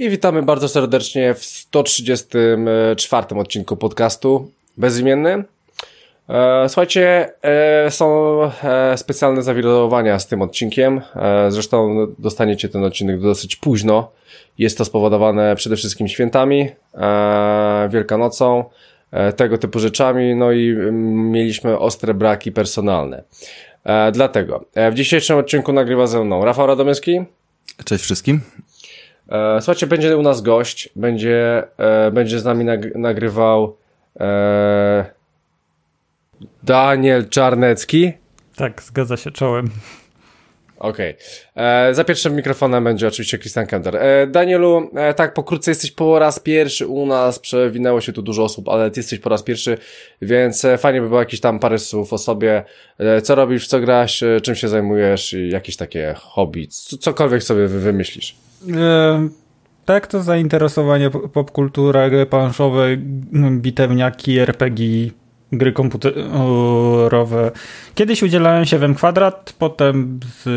I witamy bardzo serdecznie w 134 odcinku podcastu Bezimienny. E, słuchajcie, e, są e, specjalne zawirowania z tym odcinkiem. Zresztą dostaniecie ten odcinek dosyć późno. Jest to spowodowane przede wszystkim świętami, Wielkanocą, tego typu rzeczami, no i mm, mieliśmy ostre braki personalne. Dlatego w dzisiejszym odcinku nagrywa ze mną Rafał Radomyski. Cześć wszystkim. Słuchajcie, będzie u nas gość, będzie, będzie z nami nag nagrywał e, Daniel Czarnecki. Tak, zgadza się, czołem. Okej. Okay. Za pierwszym mikrofonem będzie oczywiście Christian Kender. E, Danielu, e, tak, pokrótce jesteś po raz pierwszy u nas, przewinęło się tu dużo osób, ale ty jesteś po raz pierwszy, więc e, fajnie by było jakieś tam parę słów o sobie. E, co robisz, w co grasz, e, czym się zajmujesz i jakieś takie hobby, cokolwiek sobie wymyślisz. E, tak, to zainteresowanie popkultura, gry planszowe, bitewniaki, RPG, gry komputerowe. Kiedyś udzielałem się w M Kwadrat, potem z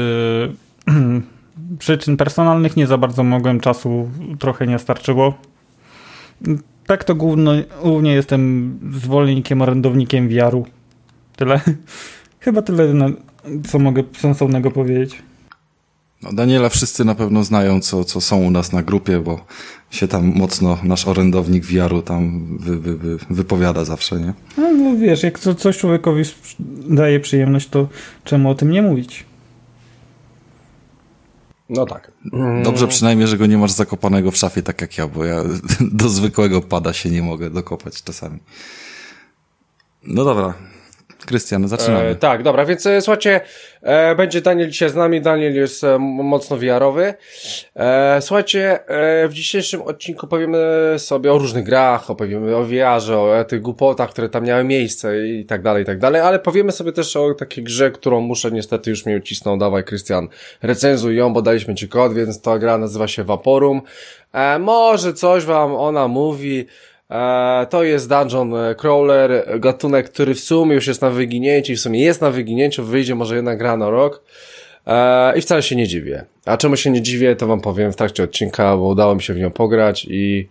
przyczyn personalnych nie za bardzo mogłem czasu, trochę nie starczyło. Tak to głównie, głównie jestem zwolennikiem, orędownikiem wiaru. Tyle. Chyba tyle, co mogę sensownego powiedzieć. No, Daniela wszyscy na pewno znają, co, co są u nas na grupie, bo się tam mocno nasz orędownik wiaru tam wy, wy, wy, wypowiada zawsze, nie? No, no wiesz, jak to coś człowiekowi daje przyjemność, to czemu o tym nie mówić? No tak. Dobrze przynajmniej, że go nie masz zakopanego w szafie tak jak ja, bo ja do zwykłego pada się nie mogę dokopać czasami. No dobra, Krystian, zaczynamy. E, tak, dobra, więc e, słuchajcie, będzie Daniel dzisiaj z nami. Daniel jest e, mocno wiarowy. E, słuchajcie, e, w dzisiejszym odcinku powiemy sobie o różnych grach, opowiemy o wiarze, o tych głupotach, które tam miały miejsce i tak dalej, i tak dalej, ale powiemy sobie też o takiej grze, którą muszę niestety już mi ucisnąć. Dawaj, Krystian, recenzuj ją, bo daliśmy ci kod, więc ta gra nazywa się Vaporum. może coś wam ona mówi, E, to jest Dungeon Crawler, gatunek, który w sumie już jest na wyginięciu, w sumie jest na wyginięciu, wyjdzie może jedna gra na rok. E, I wcale się nie dziwię. A czemu się nie dziwię, to wam powiem w trakcie odcinka, bo udało mi się w nią pograć i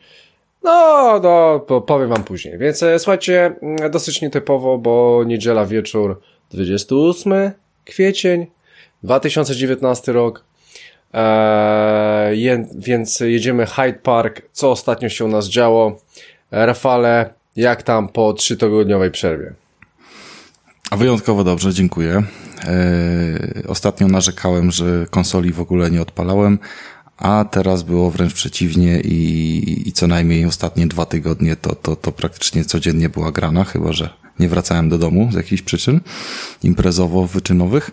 no, no powiem wam później. Więc e, słuchajcie, mm, dosyć nietypowo, bo niedziela wieczór, 28 kwiecień, 2019 rok. Eee, więc jedziemy Hyde Park, co ostatnio się u nas działo. Rafale, jak tam po trzytygodniowej przerwie? Wyjątkowo dobrze, dziękuję. E, ostatnio narzekałem, że konsoli w ogóle nie odpalałem, a teraz było wręcz przeciwnie i, i co najmniej ostatnie dwa tygodnie to, to, to praktycznie codziennie była grana, chyba że nie wracałem do domu z jakichś przyczyn imprezowo-wyczynowych.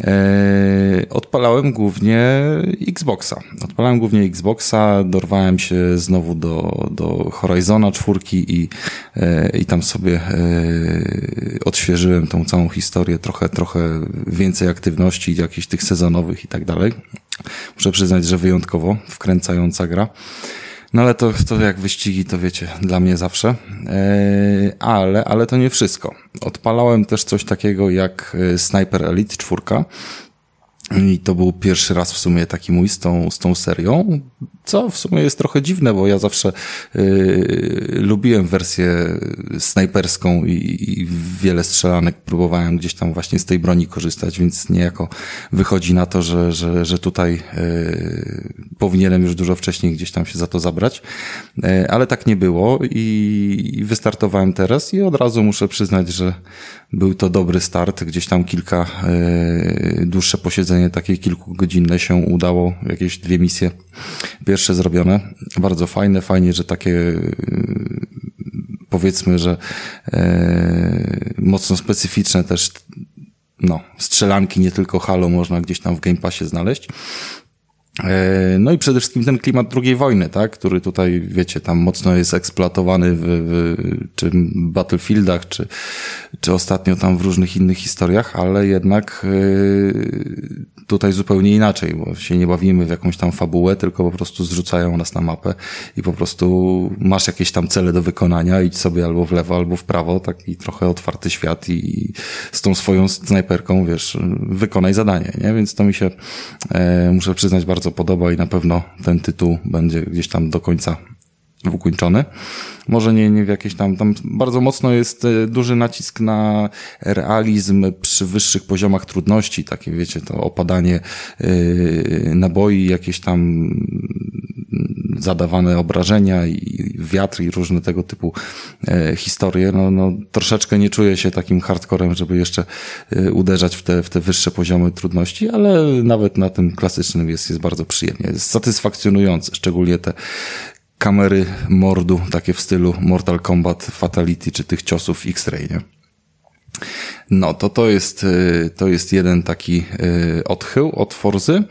Eee, odpalałem głównie Xboxa. Odpalałem głównie Xboxa, dorwałem się znowu do, do Horizona czwórki i, e, i tam sobie e, odświeżyłem tą całą historię, trochę, trochę więcej aktywności, jakichś tych sezonowych i tak dalej. Muszę przyznać, że wyjątkowo wkręcająca gra. No ale to, to jak wyścigi, to wiecie, dla mnie zawsze. E, ale, ale to nie wszystko. Odpalałem też coś takiego jak e, Sniper Elite 4. I to był pierwszy raz w sumie taki mój z tą, z tą serią, co w sumie jest trochę dziwne, bo ja zawsze yy, lubiłem wersję snajperską i, i wiele strzelanek próbowałem gdzieś tam właśnie z tej broni korzystać, więc niejako wychodzi na to, że, że, że tutaj yy, powinienem już dużo wcześniej gdzieś tam się za to zabrać, yy, ale tak nie było i, i wystartowałem teraz i od razu muszę przyznać, że był to dobry start, gdzieś tam kilka yy, dłuższe posiedzenie, takie kilkugodzinne się udało, jakieś dwie misje pierwsze zrobione. Bardzo fajne, fajnie, że takie powiedzmy, że yy, mocno specyficzne też no, strzelanki, nie tylko Halo można gdzieś tam w Game Passie znaleźć. E, no i przede wszystkim ten klimat II wojny, tak, który tutaj, wiecie, tam mocno jest eksploatowany w, w czy Battlefieldach, czy, czy ostatnio tam w różnych innych historiach, ale jednak e, tutaj zupełnie inaczej, bo się nie bawimy w jakąś tam fabułę, tylko po prostu zrzucają nas na mapę i po prostu masz jakieś tam cele do wykonania, idź sobie albo w lewo, albo w prawo, taki trochę otwarty świat i z tą swoją snajperką, wiesz, wykonaj zadanie, nie? Więc to mi się, e, muszę przyznać, bardzo podoba i na pewno ten tytuł będzie gdzieś tam do końca ukończony. Może nie, nie w jakieś tam, tam bardzo mocno jest e, duży nacisk na realizm przy wyższych poziomach trudności, takie wiecie, to opadanie yy, naboi, jakieś tam zadawane obrażenia i wiatr i różne tego typu e, historie, no, no troszeczkę nie czuję się takim hardcorem, żeby jeszcze e, uderzać w te, w te wyższe poziomy trudności, ale nawet na tym klasycznym jest, jest bardzo przyjemnie. Jest satysfakcjonujące, szczególnie te kamery mordu, takie w stylu Mortal Kombat, Fatality, czy tych ciosów X-Ray, nie? No, to to jest, y, to jest jeden taki odchył od Forzy,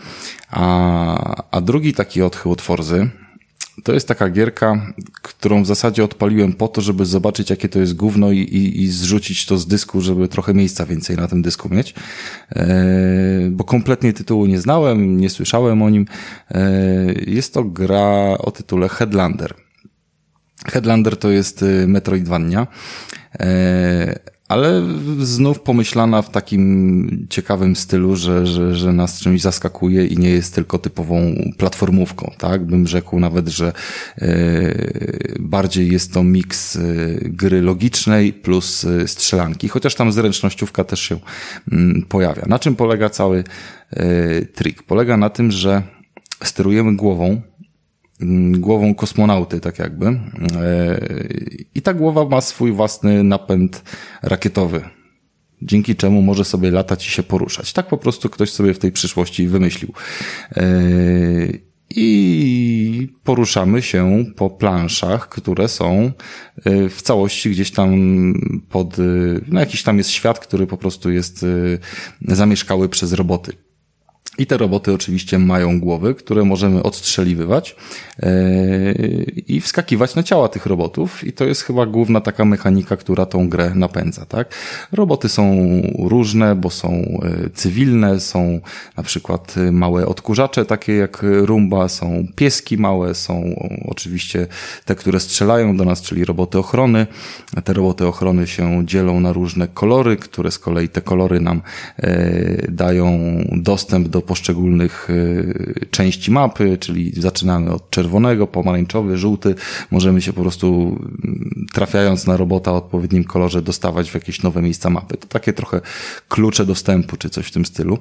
a, a drugi taki odchył od Forzy, to jest taka gierka, którą w zasadzie odpaliłem po to, żeby zobaczyć, jakie to jest gówno i, i, i zrzucić to z dysku, żeby trochę miejsca więcej na tym dysku mieć. E, bo kompletnie tytułu nie znałem, nie słyszałem o nim. E, jest to gra o tytule Headlander. Headlander to jest y, Metroidvania. E, ale znów pomyślana w takim ciekawym stylu, że, że, że nas czymś zaskakuje i nie jest tylko typową platformówką, tak? Bym rzekł nawet, że yy, bardziej jest to miks yy, gry logicznej plus yy, strzelanki, chociaż tam zręcznościówka też się yy, pojawia. Na czym polega cały yy, trik? Polega na tym, że sterujemy głową, Mm, głową kosmonauty, tak jakby. E, I ta głowa ma swój własny napęd rakietowy, dzięki czemu może sobie latać i się poruszać. Tak po prostu ktoś sobie w tej przyszłości wymyślił. E, I poruszamy się po planszach, które są e, w całości gdzieś tam pod, no jakiś tam jest świat, który po prostu jest zamieszkały przez roboty. I te roboty oczywiście mają głowy, które możemy odstrzeliwywać yy, i wskakiwać na ciała tych robotów. I to jest chyba główna taka mechanika, która tą grę napędza, tak? Roboty są różne, bo są yy, cywilne, są na przykład yy, małe odkurzacze, takie jak rumba, są pieski małe, są oczywiście te, które strzelają do nas, czyli roboty ochrony. Te roboty ochrony się dzielą na różne kolory, które z kolei te kolory nam dają dostęp do poszczególnych y, części mapy, czyli zaczynamy od czerwonego, pomarańczowy, żółty. Możemy się po prostu mm, trafiając na robota o odpowiednim kolorze dostawać w jakieś nowe miejsca mapy. To takie trochę klucze dostępu, czy coś w tym stylu.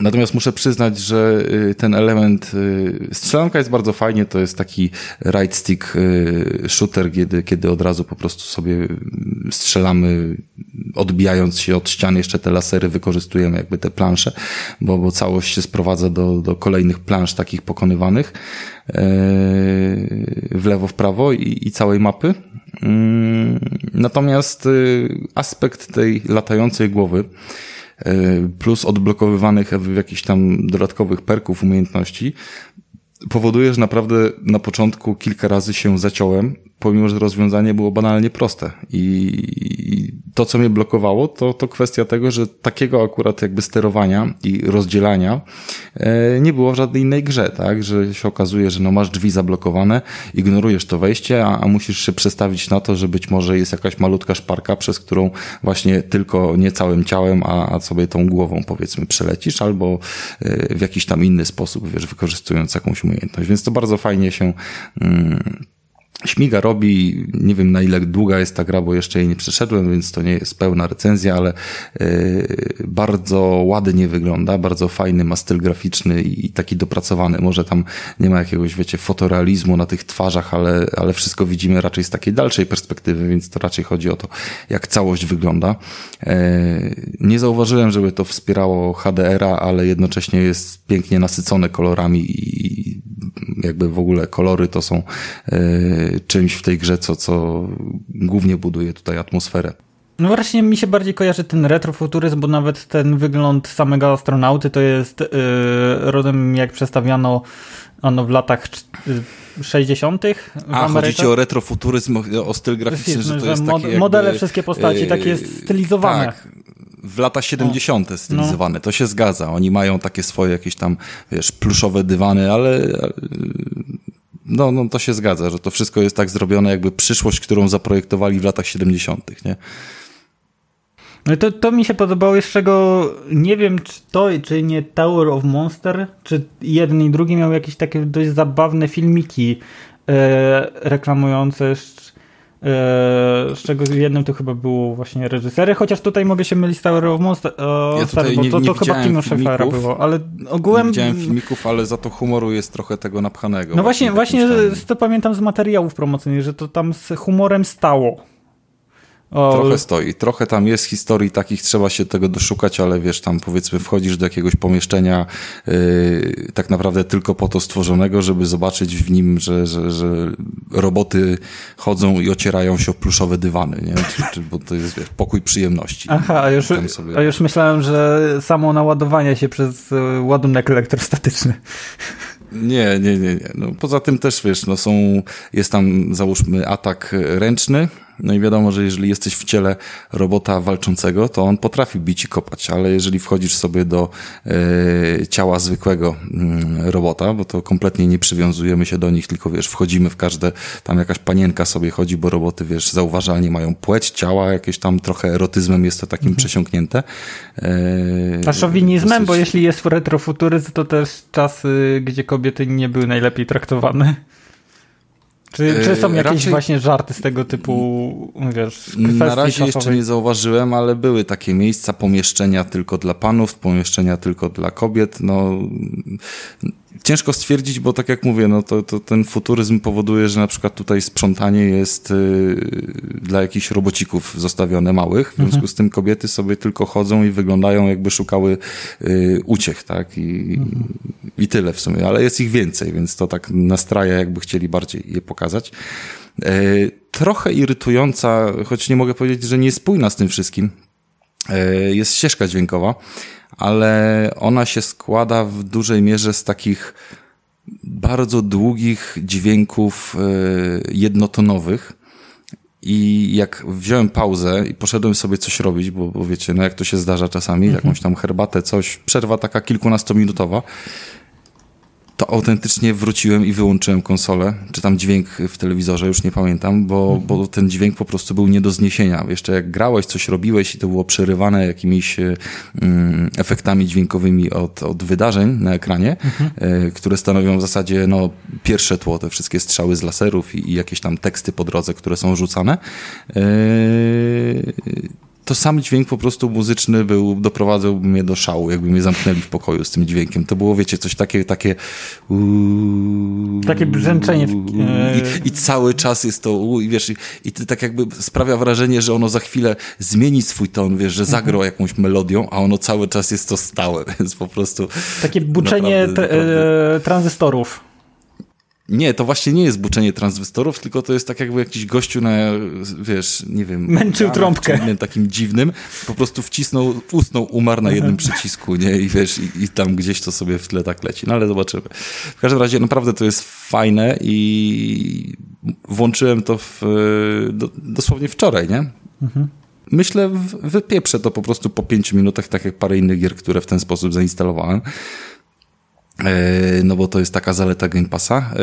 Natomiast muszę przyznać, że y, ten element y, strzelanka jest bardzo fajnie, to jest taki right stick y, shooter, kiedy, kiedy od razu po prostu sobie strzelamy, odbijając się od ścian, jeszcze te lasery wykorzystujemy jakby te plansze, bo, bo całość się sprowadza do, do kolejnych plansz takich pokonywanych w lewo, w prawo i, i całej mapy. Mm, natomiast aspekt tej latającej głowy, plus odblokowywanych w jakichś tam dodatkowych perków umiejętności, powoduje, że naprawdę na początku kilka razy się zaciąłem, pomimo, że rozwiązanie było banalnie proste. I to, co mnie blokowało, to, to kwestia tego, że takiego akurat jakby sterowania i rozdzielania e, nie było w żadnej innej grze, tak? Że się okazuje, że no masz drzwi zablokowane, ignorujesz to wejście, a, a musisz się przestawić na to, że być może jest jakaś malutka szparka, przez którą właśnie tylko nie całym ciałem, a, a sobie tą głową powiedzmy przelecisz, albo e, w jakiś tam inny sposób, wiesz, wykorzystując jakąś umiejętność. Więc to bardzo fajnie się mm, Śmiga robi, nie wiem na ile długa jest ta gra, bo jeszcze jej nie przeszedłem, więc to nie jest pełna recenzja, ale yy, bardzo ładnie wygląda, bardzo fajny, ma styl graficzny i taki dopracowany. Może tam nie ma jakiegoś, wiecie, fotorealizmu na tych twarzach, ale, ale wszystko widzimy raczej z takiej dalszej perspektywy, więc to raczej chodzi o to, jak całość wygląda. Yy, nie zauważyłem, żeby to wspierało HDR-a, ale jednocześnie jest pięknie nasycone kolorami i jakby w ogóle kolory to są yy, czymś w tej grze, co, co głównie buduje tutaj atmosferę. No właśnie mi się bardziej kojarzy ten retrofuturyzm, bo nawet ten wygląd samego astronauty to jest yy, rodem jak przedstawiano ono w latach 60. w A, chodzi ci o retrofuturyzm, o styl graficzny, Wiesz, że to jest mod, takie Modele, jakby, wszystkie postaci yy, takie stylizowane. Tak, w latach 70. No. stylizowane, to się zgadza. Oni mają takie swoje jakieś tam, wiesz, pluszowe dywany, ale no, no to się zgadza, że to wszystko jest tak zrobione, jakby przyszłość, którą zaprojektowali w latach 70., nie? No to, to mi się podobało, z czego nie wiem, czy to, czy nie Tower of Monster, czy jeden i drugi miał jakieś takie dość zabawne filmiki e, reklamujące z czego jednym to chyba było właśnie reżysery, chociaż tutaj mogę się mylić z Tower of Monster, ja Star, bo to, to chyba Timo Schäfera było, ale ogółem... Nie widziałem filmików, ale za to humoru jest trochę tego napchanego. No właśnie, właśnie, właśnie to pamiętam z materiałów promocyjnych, że to tam z humorem stało. O... Trochę stoi. Trochę tam jest historii takich, trzeba się tego doszukać, ale wiesz, tam powiedzmy wchodzisz do jakiegoś pomieszczenia yy, tak naprawdę tylko po to stworzonego, żeby zobaczyć w nim, że, że, że roboty chodzą i ocierają się o pluszowe dywany, nie? Czy, czy, bo to jest wiesz, pokój przyjemności. Aha, a już, sobie... a już myślałem, że samo naładowanie się przez e, ładunek elektrostatyczny. Nie, nie, nie, nie. No, poza tym też, wiesz, no są, jest tam załóżmy atak ręczny, no i wiadomo, że jeżeli jesteś w ciele robota walczącego, to on potrafi bić i kopać, ale jeżeli wchodzisz sobie do e, ciała zwykłego mm, robota, bo to kompletnie nie przywiązujemy się do nich, tylko wiesz, wchodzimy w każde, tam jakaś panienka sobie chodzi, bo roboty, wiesz, zauważalnie mają płeć ciała, jakieś tam trochę erotyzmem jest to takim mhm. przesiąknięte. E, A szowinizmem, dosyć... bo jeśli jest retrofuturyzm, to też czasy, gdzie kobiety nie były najlepiej traktowane. Czy, czy są jakieś Raczej... właśnie żarty z tego typu, wiesz, Na razie czasowej? jeszcze nie zauważyłem, ale były takie miejsca, pomieszczenia tylko dla panów, pomieszczenia tylko dla kobiet. No, ciężko stwierdzić, bo tak jak mówię, no to, to ten futuryzm powoduje, że na przykład tutaj sprzątanie jest y, dla jakichś robocików zostawione małych. W związku mhm. z tym kobiety sobie tylko chodzą i wyglądają jakby szukały y, uciech, tak? I, mhm. I tyle w sumie, ale jest ich więcej, więc to tak nastraja, jakby chcieli bardziej je pokazać. E, trochę irytująca, choć nie mogę powiedzieć, że niespójna z tym wszystkim, jest ścieżka dźwiękowa ale ona się składa w dużej mierze z takich bardzo długich dźwięków e, jednotonowych. I jak wziąłem pauzę i poszedłem sobie coś robić, bo, bo wiecie, no jak to się zdarza czasami, mhm. jakąś tam herbatę, coś, przerwa taka kilkunastominutowa, to autentycznie wróciłem i wyłączyłem konsolę, czy tam dźwięk w telewizorze, już nie pamiętam, bo, mhm. bo ten dźwięk po prostu był nie do zniesienia. Jeszcze jak grałeś, coś robiłeś i to było przerywane jakimiś mm, efektami dźwiękowymi od, od wydarzeń na ekranie, mhm. e, które stanowią w zasadzie no, pierwsze tło, te wszystkie strzały z laserów i, i jakieś tam teksty po drodze, które są rzucane. E, to sam dźwięk po prostu muzyczny był, doprowadzał mnie do szału, jakby mnie zamknęli w pokoju z tym dźwiękiem. To było, wiecie, coś takie, takie uuu, takie brzęczenie. I, I, cały czas jest to uuu, i wiesz, i, i tak jakby sprawia wrażenie, że ono za chwilę zmieni swój ton, wiesz, że zagrał mhm. jakąś melodią, a ono cały czas jest to stałe, więc po prostu... Takie buczenie naprawdę, naprawdę... tranzystorów. Nie, to właśnie nie jest buczenie transwystorów, tylko to jest tak jakby jakiś gościu na, wiesz, nie wiem... Męczył trąbkę. Takim dziwnym, po prostu wcisnął, usnął, umarł na jednym przycisku, nie? I wiesz, i, i, tam gdzieś to sobie w tle tak leci. No ale zobaczymy. W każdym razie naprawdę to jest fajne i włączyłem to w, do, dosłownie wczoraj, nie? Mhm. Myślę, wypieprzę to po prostu po pięciu minutach, tak jak parę innych gier, które w ten sposób zainstalowałem. E, no bo to jest taka zaleta Game Passa e,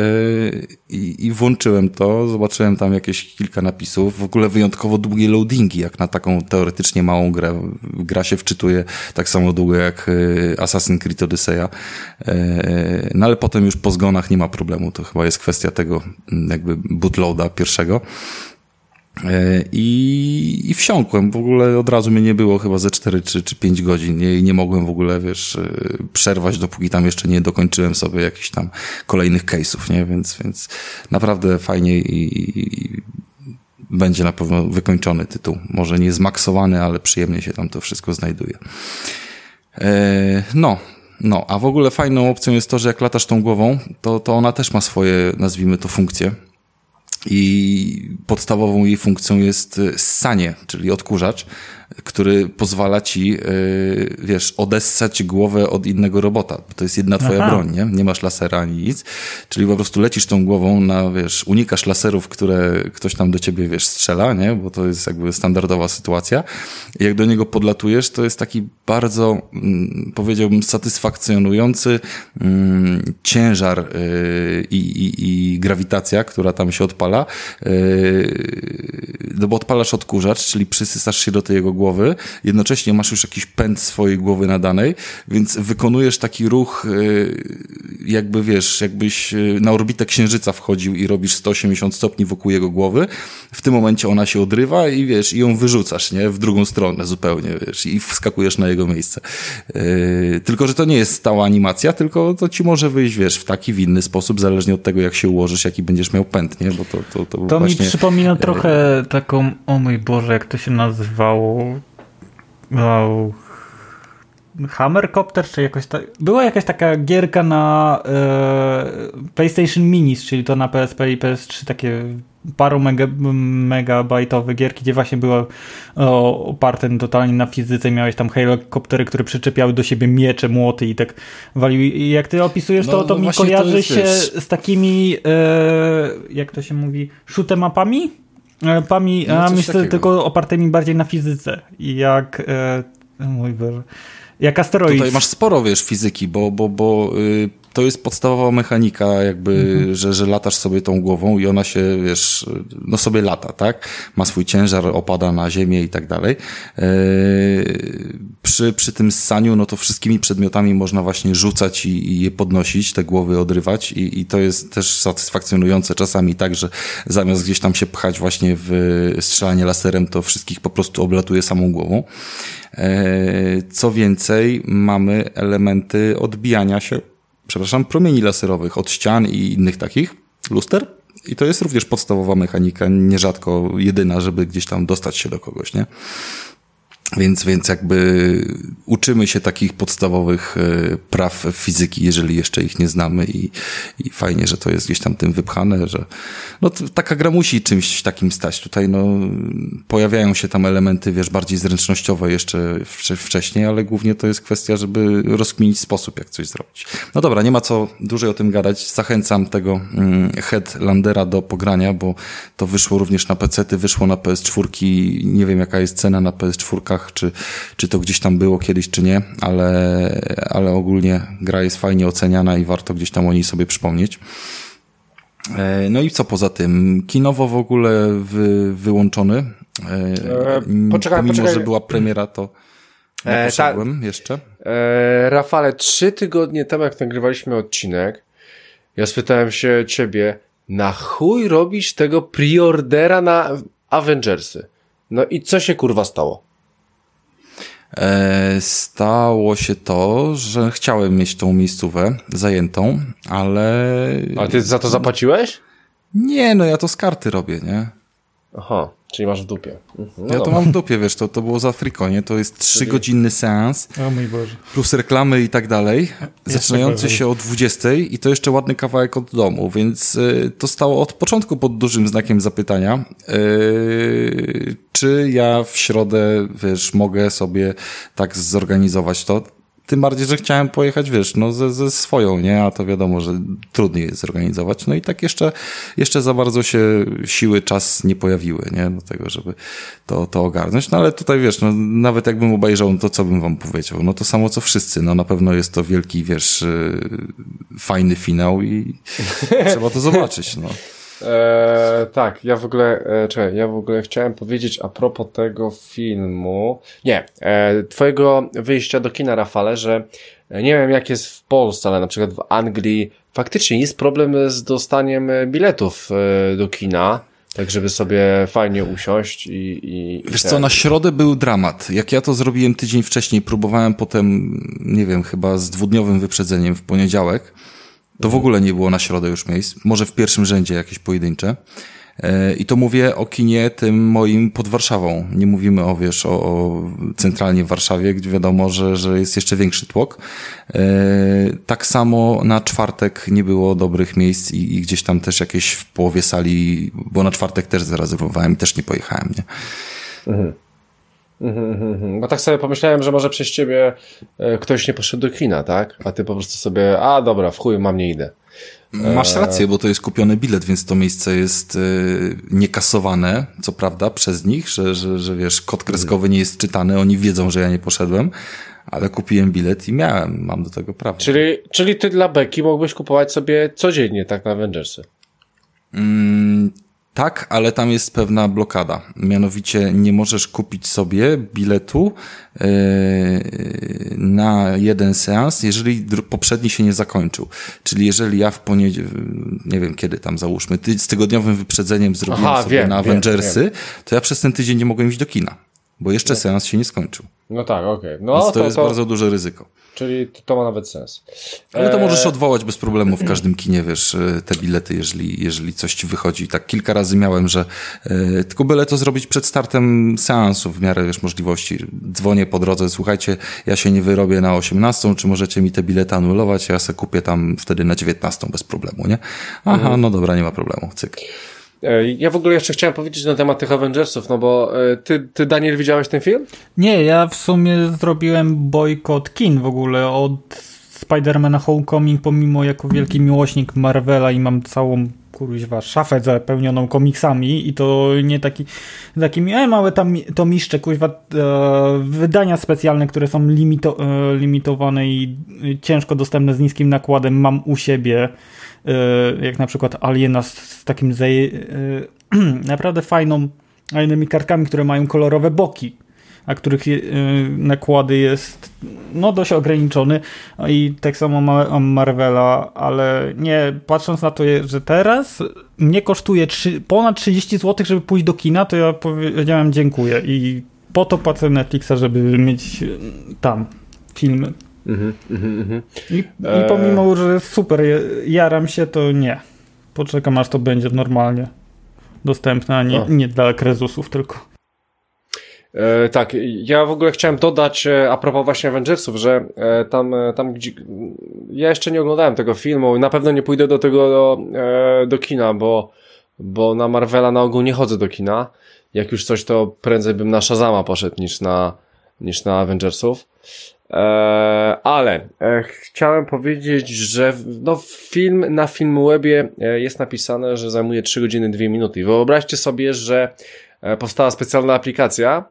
I, i włączyłem to, zobaczyłem tam jakieś kilka napisów, w ogóle wyjątkowo długie loadingi, jak na taką teoretycznie małą grę. Gra się wczytuje tak samo długo jak e, Assassin's Creed Odyssey. No ale potem już po zgonach nie ma problemu, to chyba jest kwestia tego jakby bootloada pierwszego. E, I, I wsiąkłem. W ogóle od razu mnie nie było chyba ze 4 czy, czy 5 godzin i nie mogłem w ogóle, wiesz, e, przerwać, dopóki tam jeszcze nie dokończyłem sobie jakichś tam kolejnych case'ów, nie? Więc, więc naprawdę fajnie i, i będzie na pewno wykończony tytuł. Może nie zmaksowany, ale przyjemnie się tam to wszystko znajduje. E, no, no, a w ogóle fajną opcją jest to, że jak latasz tą głową, to, to ona też ma swoje, nazwijmy to, funkcje i podstawową jej funkcją jest ssanie, czyli odkurzacz który pozwala ci, yy, wiesz, odessać głowę od innego robota. To jest jedna twoja Aha. broń, nie? Nie masz lasera ani nic. Czyli po prostu lecisz tą głową na, wiesz, unikasz laserów, które ktoś tam do ciebie, wiesz, strzela, nie? Bo to jest jakby standardowa sytuacja. I jak do niego podlatujesz, to jest taki bardzo, mm, powiedziałbym, satysfakcjonujący mm, ciężar yy, i, i, grawitacja, która tam się odpala. Yy, no bo odpalasz odkurzacz, czyli przysysasz się do tej jego głowy głowy, jednocześnie masz już jakiś pęd swojej głowy nadanej, więc wykonujesz taki ruch, y, jakby wiesz, jakbyś y, na orbitę księżyca wchodził i robisz 180 stopni wokół jego głowy. W tym momencie ona się odrywa i wiesz, i ją wyrzucasz, nie? W drugą stronę zupełnie, wiesz, i wskakujesz na jego miejsce. Y, tylko, że to nie jest stała animacja, tylko to ci może wyjść, wiesz, w taki, w inny sposób, zależnie od tego, jak się ułożysz, jaki będziesz miał pęd, nie? Bo to, to, to, to właśnie... mi przypomina trochę taką, o mój Boże, jak to się nazywało, Wow. Hammercopter, czy jakoś tak. Była jakaś taka gierka na e, PlayStation Minis, czyli to na PSP i PS3, takie paru mega, megabajtowe gierki, gdzie właśnie było o, oparte totalnie na fizyce. Miałeś tam helikoptery, które przyczepiały do siebie miecze, młoty i tak waliły. I jak ty opisujesz, to, no, to no mi kojarzy to się z takimi, e, jak to się mówi, shoot'em upami? E, Pami, no, myślę tylko opartymi bardziej na fizyce. Jak. E, mój Boże. Jak asteroid. Tutaj masz sporo, wiesz, fizyki, bo, bo, bo y, to jest podstawowa mechanika, jakby, mhm. że, że latasz sobie tą głową i ona się, wiesz, no sobie lata, tak? Ma swój ciężar, opada na ziemię i tak dalej. Eee, przy, przy tym ssaniu, no to wszystkimi przedmiotami można właśnie rzucać i, i je podnosić, te głowy odrywać i, i to jest też satysfakcjonujące czasami tak, że zamiast gdzieś tam się pchać właśnie w strzelanie laserem, to wszystkich po prostu oblatuje samą głową. Eee, co więcej, mamy elementy odbijania się przepraszam, promieni laserowych od ścian i innych takich luster. I to jest również podstawowa mechanika, nierzadko jedyna, żeby gdzieś tam dostać się do kogoś, nie? Więc, więc jakby uczymy się takich podstawowych e, praw fizyki, jeżeli jeszcze ich nie znamy i, i fajnie, że to jest gdzieś tam tym wypchane, że no taka gra musi czymś takim stać. Tutaj no pojawiają się tam elementy, wiesz, bardziej zręcznościowe jeszcze wcześniej, ale głównie to jest kwestia, żeby rozkminić sposób, jak coś zrobić. No dobra, nie ma co dłużej o tym gadać. Zachęcam tego mm, Headlandera do pogrania, bo to wyszło również na PC, wyszło na PS4. Nie wiem, jaka jest cena na PS4 czy, czy to gdzieś tam było kiedyś, czy nie, ale, ale ogólnie gra jest fajnie oceniana i warto gdzieś tam o niej sobie przypomnieć. E, no i co poza tym? Kinowo w ogóle wy, wyłączony. E, e poczekaj, Mimo, poczekaj. że była premiera, to nie poszedłem jeszcze. E, Rafale, trzy tygodnie temu, jak nagrywaliśmy odcinek, ja spytałem się ciebie, na chuj robisz tego preordera na Avengersy? No i co się kurwa stało? E, stało się to, że chciałem mieć tą miejscówę zajętą, ale... A ty za to zapłaciłeś? Nie, no ja to z karty robię, nie? Aha. Czyli masz w dupie. Mhm, no ja to mam w dupie, wiesz, to, to było za Afrikonie, to jest trzygodzinny seans. O mój Boże. Plus reklamy i tak dalej. Zaczynający się o 20 i to jeszcze ładny kawałek od domu, więc y, to stało od początku pod dużym znakiem zapytania. Y, czy ja w środę, wiesz, mogę sobie tak zorganizować to? Tym bardziej, że chciałem pojechać, wiesz, no ze, ze swoją, nie? A to wiadomo, że trudniej jest zorganizować. No i tak jeszcze, jeszcze za bardzo się siły, czas nie pojawiły, nie? Do tego, żeby to, to ogarnąć. No ale tutaj, wiesz, no nawet jakbym obejrzał, no to co bym wam powiedział? No to samo co wszyscy. No na pewno jest to wielki, wiesz, y, fajny finał i trzeba to zobaczyć, no. E, tak, ja w ogóle, e, czekaj, ja w ogóle chciałem powiedzieć a propos tego filmu, nie, e, twojego wyjścia do kina, Rafale, że e, nie wiem jak jest w Polsce, ale na przykład w Anglii faktycznie jest problem z dostaniem e, biletów e, do kina. Tak, żeby sobie fajnie usiąść i. i Wiesz co, na środę był dramat. Jak ja to zrobiłem tydzień wcześniej, próbowałem potem, nie wiem, chyba z dwudniowym wyprzedzeniem w poniedziałek to w ogóle nie było na środę już miejsc. Może w pierwszym rzędzie jakieś pojedyncze. E, I to mówię o kinie tym moim pod Warszawą. Nie mówimy o, wiesz, o, o centralnie w Warszawie, gdzie wiadomo, że, że jest jeszcze większy tłok. E, tak samo na czwartek nie było dobrych miejsc i, i gdzieś tam też jakieś w połowie sali, bo na czwartek też zarezerwowałem i też nie pojechałem, nie? Mhm. Mhm, mhm, mhm. Bo tak sobie pomyślałem, że może przez ciebie e, ktoś nie poszedł do kina, tak? A ty po prostu sobie, a dobra, w chuj, mam nie idę. Masz rację, bo to jest kupiony bilet, więc to miejsce jest yy, niekasowane, co prawda, przez nich, że, że, że wiesz, kod kreskowy nie jest czytany, oni wiedzą, że ja nie poszedłem, ale kupiłem bilet i miałem, mam do tego prawo. Czyli, czyli ty dla Beki mógłbyś kupować sobie codziennie, tak, na Avengersy? Mm, tak, ale tam jest pewna blokada. Mianowicie nie możesz kupić sobie biletu yy, na jeden seans, jeżeli poprzedni się nie zakończył. Czyli jeżeli ja w poniedziałek, nie wiem kiedy tam załóżmy, ty z tygodniowym wyprzedzeniem zrobiłem Aha, sobie wiem, na Avengersy, wiem, wiem. to ja przez ten tydzień nie mogłem iść do kina, bo jeszcze no. seans się nie skończył. No tak, okej. Okay. No, Więc to, to jest to... bardzo duże ryzyko. Czyli to ma nawet sens. Ale to możesz odwołać bez problemu w każdym kinie, wiesz, e, te bilety, jeżeli, jeżeli coś ci wychodzi. Tak kilka razy miałem, że e, tylko byle to zrobić przed startem seansu w miarę, wiesz, możliwości. Dzwonię po drodze, słuchajcie, ja się nie wyrobię na 18, czy możecie mi te bilety anulować, ja se kupię tam wtedy na 19 bez problemu, nie? Aha, mhm. no dobra, nie ma problemu, cyk. E, ja w ogóle jeszcze chciałem powiedzieć na temat tych Avengersów, no bo e, ty, ty Daniel, widziałeś ten film? Nie, ja w sumie zrobiłem bojkot kin w ogóle od Spidermana Homecoming, pomimo jako wielki miłośnik Marvela i mam całą kurwa szafę zapełnioną komiksami i to nie taki takimi e, małe tam to miszcze kuźwa e, wydania specjalne, które są limito, e, limitowane i ciężko dostępne z niskim nakładem mam u siebie jak na przykład Aliena z, z takim e, naprawdę fajną, fajnymi kartkami, które mają kolorowe boki, a których e, nakłady jest no dość ograniczony. I tak samo ma Marvela, ale nie, patrząc na to, że teraz mnie kosztuje 3, ponad 30 zł, żeby pójść do kina, to ja powiedziałem dziękuję. I po to płacę Netflixa, żeby mieć tam filmy Mhm, mhm, mhm. I, I e, pomimo, że super, jaram się, to nie. Poczekam, aż to będzie normalnie dostępne, a nie, nie dla krezusów tylko. E, tak, ja w ogóle chciałem dodać e, a propos właśnie Avengersów, że e, tam, e, tam gdzie, ja jeszcze nie oglądałem tego filmu i na pewno nie pójdę do tego do, e, do kina, bo, bo na Marvela na ogół nie chodzę do kina. Jak już coś, to prędzej bym na Shazama poszedł niż na, niż na Avengersów. E, ale e, chciałem powiedzieć, że no, film na Filmwebie e, jest napisane, że zajmuje 3 godziny 2 minuty. Wyobraźcie sobie, że powstała specjalna aplikacja,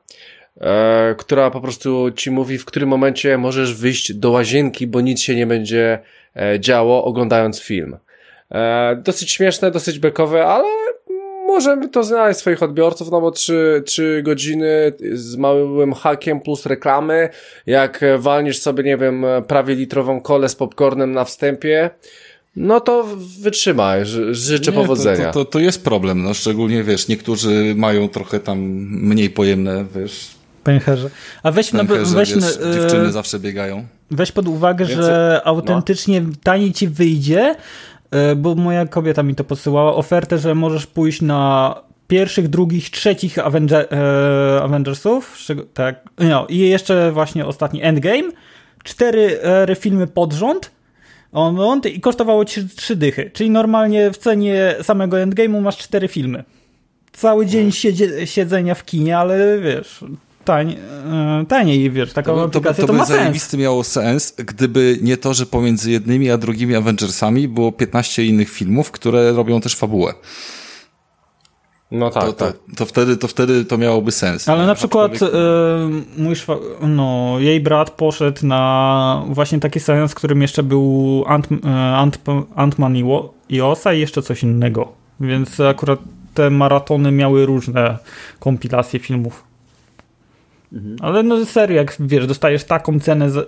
która po prostu ci mówi, w którym momencie możesz wyjść do łazienki, bo nic się nie będzie działo oglądając film. Dosyć śmieszne, dosyć bekowe, ale możemy to znaleźć swoich odbiorców, no bo trzy, trzy godziny z małym hakiem plus reklamy, jak walniesz sobie, nie wiem, prawie litrową kolę z popcornem na wstępie, no to wytrzymaj, życzę nie, powodzenia. To, to, to, jest problem, no szczególnie, wiesz, niektórzy mają trochę tam mniej pojemne, wiesz... Pęcherze. A weź, na, weź wiesz, na, dziewczyny zawsze biegają. Weź pod uwagę, Więc, że autentycznie no. taniej ci wyjdzie, E, bo moja kobieta mi to podsyłała, ofertę, że możesz pójść na pierwszych, drugich, trzecich Avenger, e, Avengersów, tak, no, i jeszcze właśnie ostatni Endgame, cztery e, filmy pod rząd, on, i kosztowało ci trzy dychy, czyli normalnie w cenie samego Endgame'u masz cztery filmy. Cały dzień siedzie, siedzenia w kinie, ale wiesz, tań, e, taniej, wiesz, taką to, aplikację, to, to, to ma sens. miało sens, gdyby nie to, że pomiędzy jednymi a drugimi Avengersami było 15 innych filmów, które robią też fabułę. No tak, to, tak. To, to, wtedy, to wtedy to miałoby sens. Ale na przykład człowiek... e, mój szwa... no, jej brat poszedł na właśnie taki seans, w którym jeszcze był Ant, e, Ant, Ant-Man i, i Osa i jeszcze coś innego. Więc akurat te maratony miały różne kompilacje filmów. Mhm. Ale no serio, jak wiesz, dostajesz taką cenę z, e,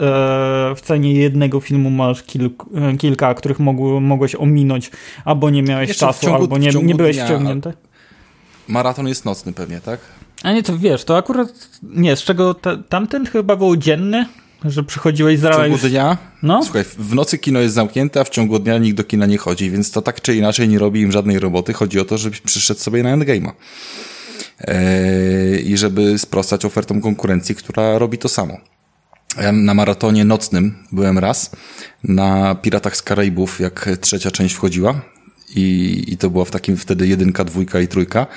w cenie jednego filmu masz kilk, e, kilka, których mogły, mogłeś ominąć, albo nie miałeś Jeszcze czasu, ciągu, albo nie, nie byłeś dnia, wciągnięty. Maraton jest nocny pewnie, tak? A nie, to wiesz, to akurat nie, z czego te, tamten chyba był dzienny, Że przychodziłeś z W ciągu już... dnia? No? Słuchaj, w nocy kino jest zamknięte, a w ciągu dnia nikt do kina nie chodzi, więc to tak czy inaczej nie robi im żadnej roboty. Chodzi o to, żebyś przyszedł sobie na Endgame'a. Eee, I żeby sprostać ofertom konkurencji, która robi to samo. Ja na maratonie nocnym byłem raz, na Piratach z Karaibów, jak trzecia część wchodziła. I, I to była w takim wtedy jedynka, dwójka i trójka.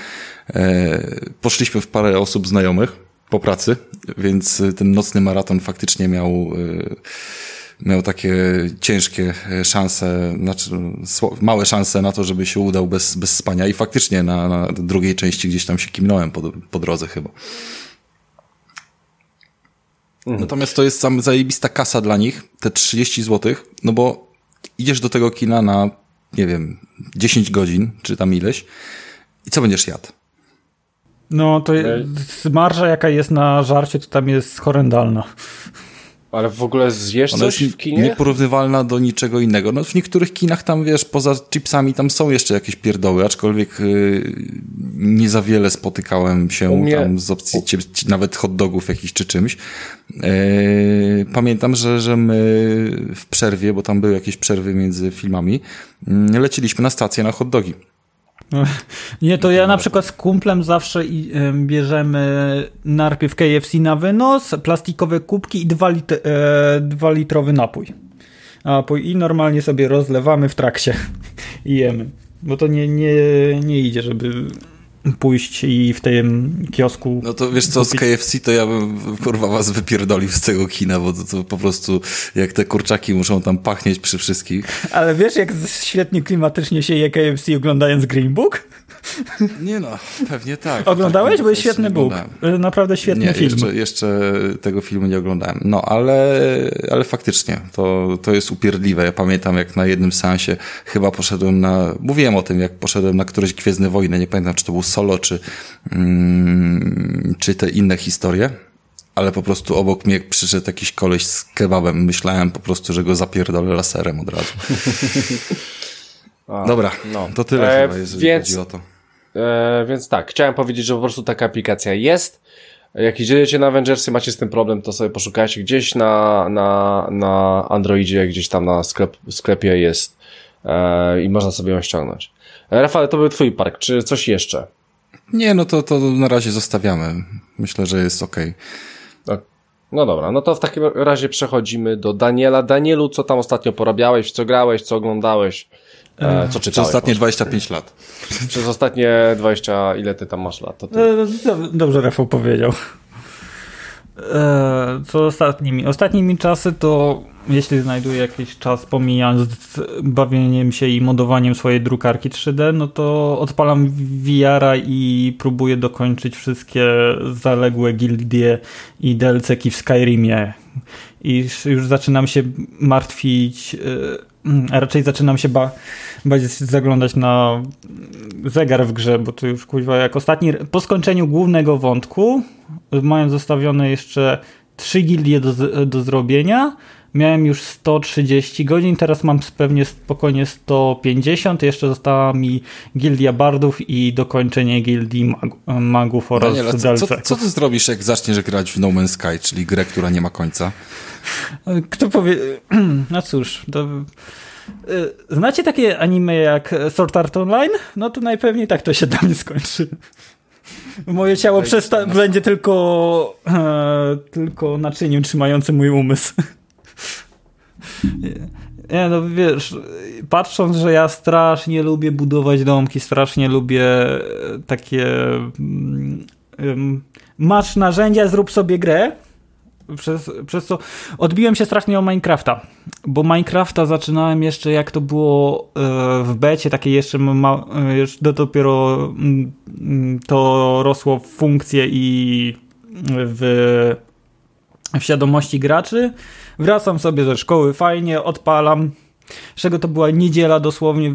E, poszliśmy w parę osób znajomych po pracy, więc ten nocny maraton faktycznie miał, e, miał takie ciężkie e, szanse, znaczy małe szanse na to, żeby się udał bez, bez spania i faktycznie na, na drugiej części gdzieś tam się kimnąłem po, po drodze chyba. Natomiast to jest sam zajebista kasa dla nich, te 30 zł, no bo idziesz do tego kina na, nie wiem, 10 godzin, czy tam ileś i co będziesz jadł? No to marża jaka jest na żarcie, to tam jest horrendalna. Ale w ogóle zjesz Ona coś w kinie? nieporównywalna do niczego innego. No w niektórych kinach tam, wiesz, poza chipsami tam są jeszcze jakieś pierdoły, aczkolwiek yy, nie za wiele spotykałem się mnie- tam z opcji nawet hot dogów jakichś czy czymś. Yy, pamiętam, że, że my w przerwie, bo tam były jakieś przerwy między filmami, yy, leciliśmy na stację na hot dogi. Nie, to ja na przykład z kumplem zawsze bierzemy najpierw KFC na wynos, plastikowe kubki i 2 lit e, dwa litrowy napój. Napój i normalnie sobie rozlewamy w trakcie i jemy. Bo to nie, nie, nie idzie, żeby pójść i w tym kiosku. No to wiesz co, z KFC to ja bym kurwa was wypierdolił z tego kina, bo to, to po prostu jak te kurczaki muszą tam pachnieć przy wszystkich. Ale wiesz, jak świetnie klimatycznie się je KFC oglądając Green Book? Nie no, pewnie tak. Oglądałeś? Tak, Bo jest jeszcze świetny Bóg. oglądałem. Naprawdę świetny nie, film. Jeszcze, jeszcze tego filmu nie oglądałem. No, ale, ale faktycznie, to, to jest upierdliwe. Ja pamiętam, jak na jednym seansie chyba poszedłem na... Mówiłem o tym, jak poszedłem na któreś Gwiezdne Wojny. Nie pamiętam, czy to był Solo, czy, mm, czy te inne historie. Ale po prostu obok mnie przyszedł jakiś koleś z kebabem. Myślałem po prostu, że go zapierdolę laserem od razu. A, Dobra, no. to tyle E, chyba, jeżeli więc- chodzi o to. E, więc tak, chciałem powiedzieć, że po prostu taka aplikacja jest. Jak idziecie na Avengersy, macie z tym problem, to sobie poszukajcie gdzieś na, na, na Androidzie, gdzieś tam na sklep, sklepie jest e, i można sobie ją ściągnąć. E, Rafał, to był twój park, czy coś jeszcze? Nie, no to, to na razie zostawiamy. Myślę, że jest okej. No, no dobra, no to w takim razie przechodzimy do Daniela. Danielu, co tam ostatnio porabiałeś, co grałeś, co oglądałeś, e, co Przez czytałeś? ostatnie może? 25 lat. Przez ostatnie 20, ile ty tam masz lat? To ty. E, dob- Dobrze Rafał powiedział. E, Co ostatnimi? Ostatnimi czasy to jeśli znajduję jakiś czas pomijając z bawieniem się i modowaniem swojej drukarki 3D, no to odpalam VR-a i próbuję dokończyć wszystkie zaległe gildie i DLC-ki w Skyrimie. I już- zaczynam się martwić, raczej zaczynam się ba bać zaglądać na zegar w grze, bo to już kuźwa jak ostatni, po skończeniu głównego wątku, mając zostawione jeszcze trzy gildie do, do zrobienia, miałem już 130 godzin, teraz mam pewnie spokojnie 150, jeszcze została mi gildia bardów i dokończenie gildii mag magów oraz Daniela, co, co, co ty zrobisz, jak zaczniesz grać w No Man's Sky, czyli grę, która nie ma końca? Kto powie... No cóż, to... y, Znacie takie anime jak Sword Art Online? No to najpewniej tak to się dla mnie skończy. Moje ciało przesta- będzie tylko, e, tylko naczyniem trzymającym mój umysł. Nie, no wiesz, patrząc, że ja strasznie lubię budować domki, strasznie lubię e, takie mm, masz narzędzia, zrób sobie grę, przez, przez co odbiłem się strasznie o Minecrafta, bo Minecrafta zaczynałem jeszcze jak to było e, w becie, takie jeszcze, ma, dopiero mm, mm, to rosło w funkcje i w, w świadomości graczy. Wracam sobie ze szkoły, fajnie, odpalam. Czego to była niedziela dosłownie, e,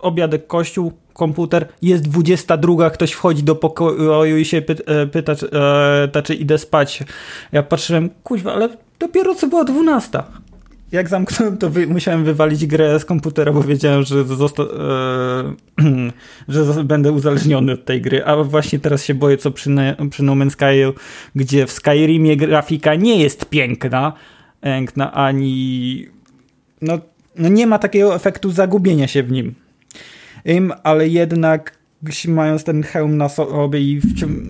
obiadek, kościół, komputer, jest 22, ktoś wchodzi do pokoju i się py, e, pyta, czy, e, czy idę spać. Ja patrzyłem, kuźwa, ale dopiero co była 12. jak zamknąłem, to wy, musiałem wywalić grę z komputera, bo wiedziałem, że, zosta, e, że będę uzależniony od tej gry. A właśnie teraz się boję, co przy, przy No Man's Sky, gdzie w Skyrimie grafika nie jest piękna, piękna ani. No, no nie ma takiego efektu zagubienia się w nim. Ale jednak mając ten hełm na sobie i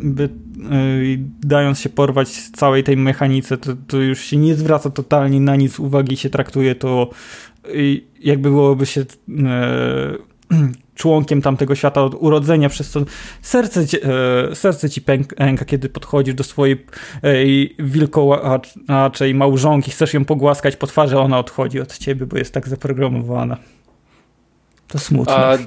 by, dając się porwać całej tej mechanice, to, to, już się nie zwraca totalnie na nic uwagi, się traktuje to yy, jakby byłoby się yy, członkiem tamtego świata od urodzenia, przez co serce, ci, serce ci pęka, kiedy podchodzisz do swojej wilkołaczej małżonki, chcesz ją pogłaskać po twarzy, ona odchodzi od ciebie, bo jest tak zaprogramowana. To smutne. A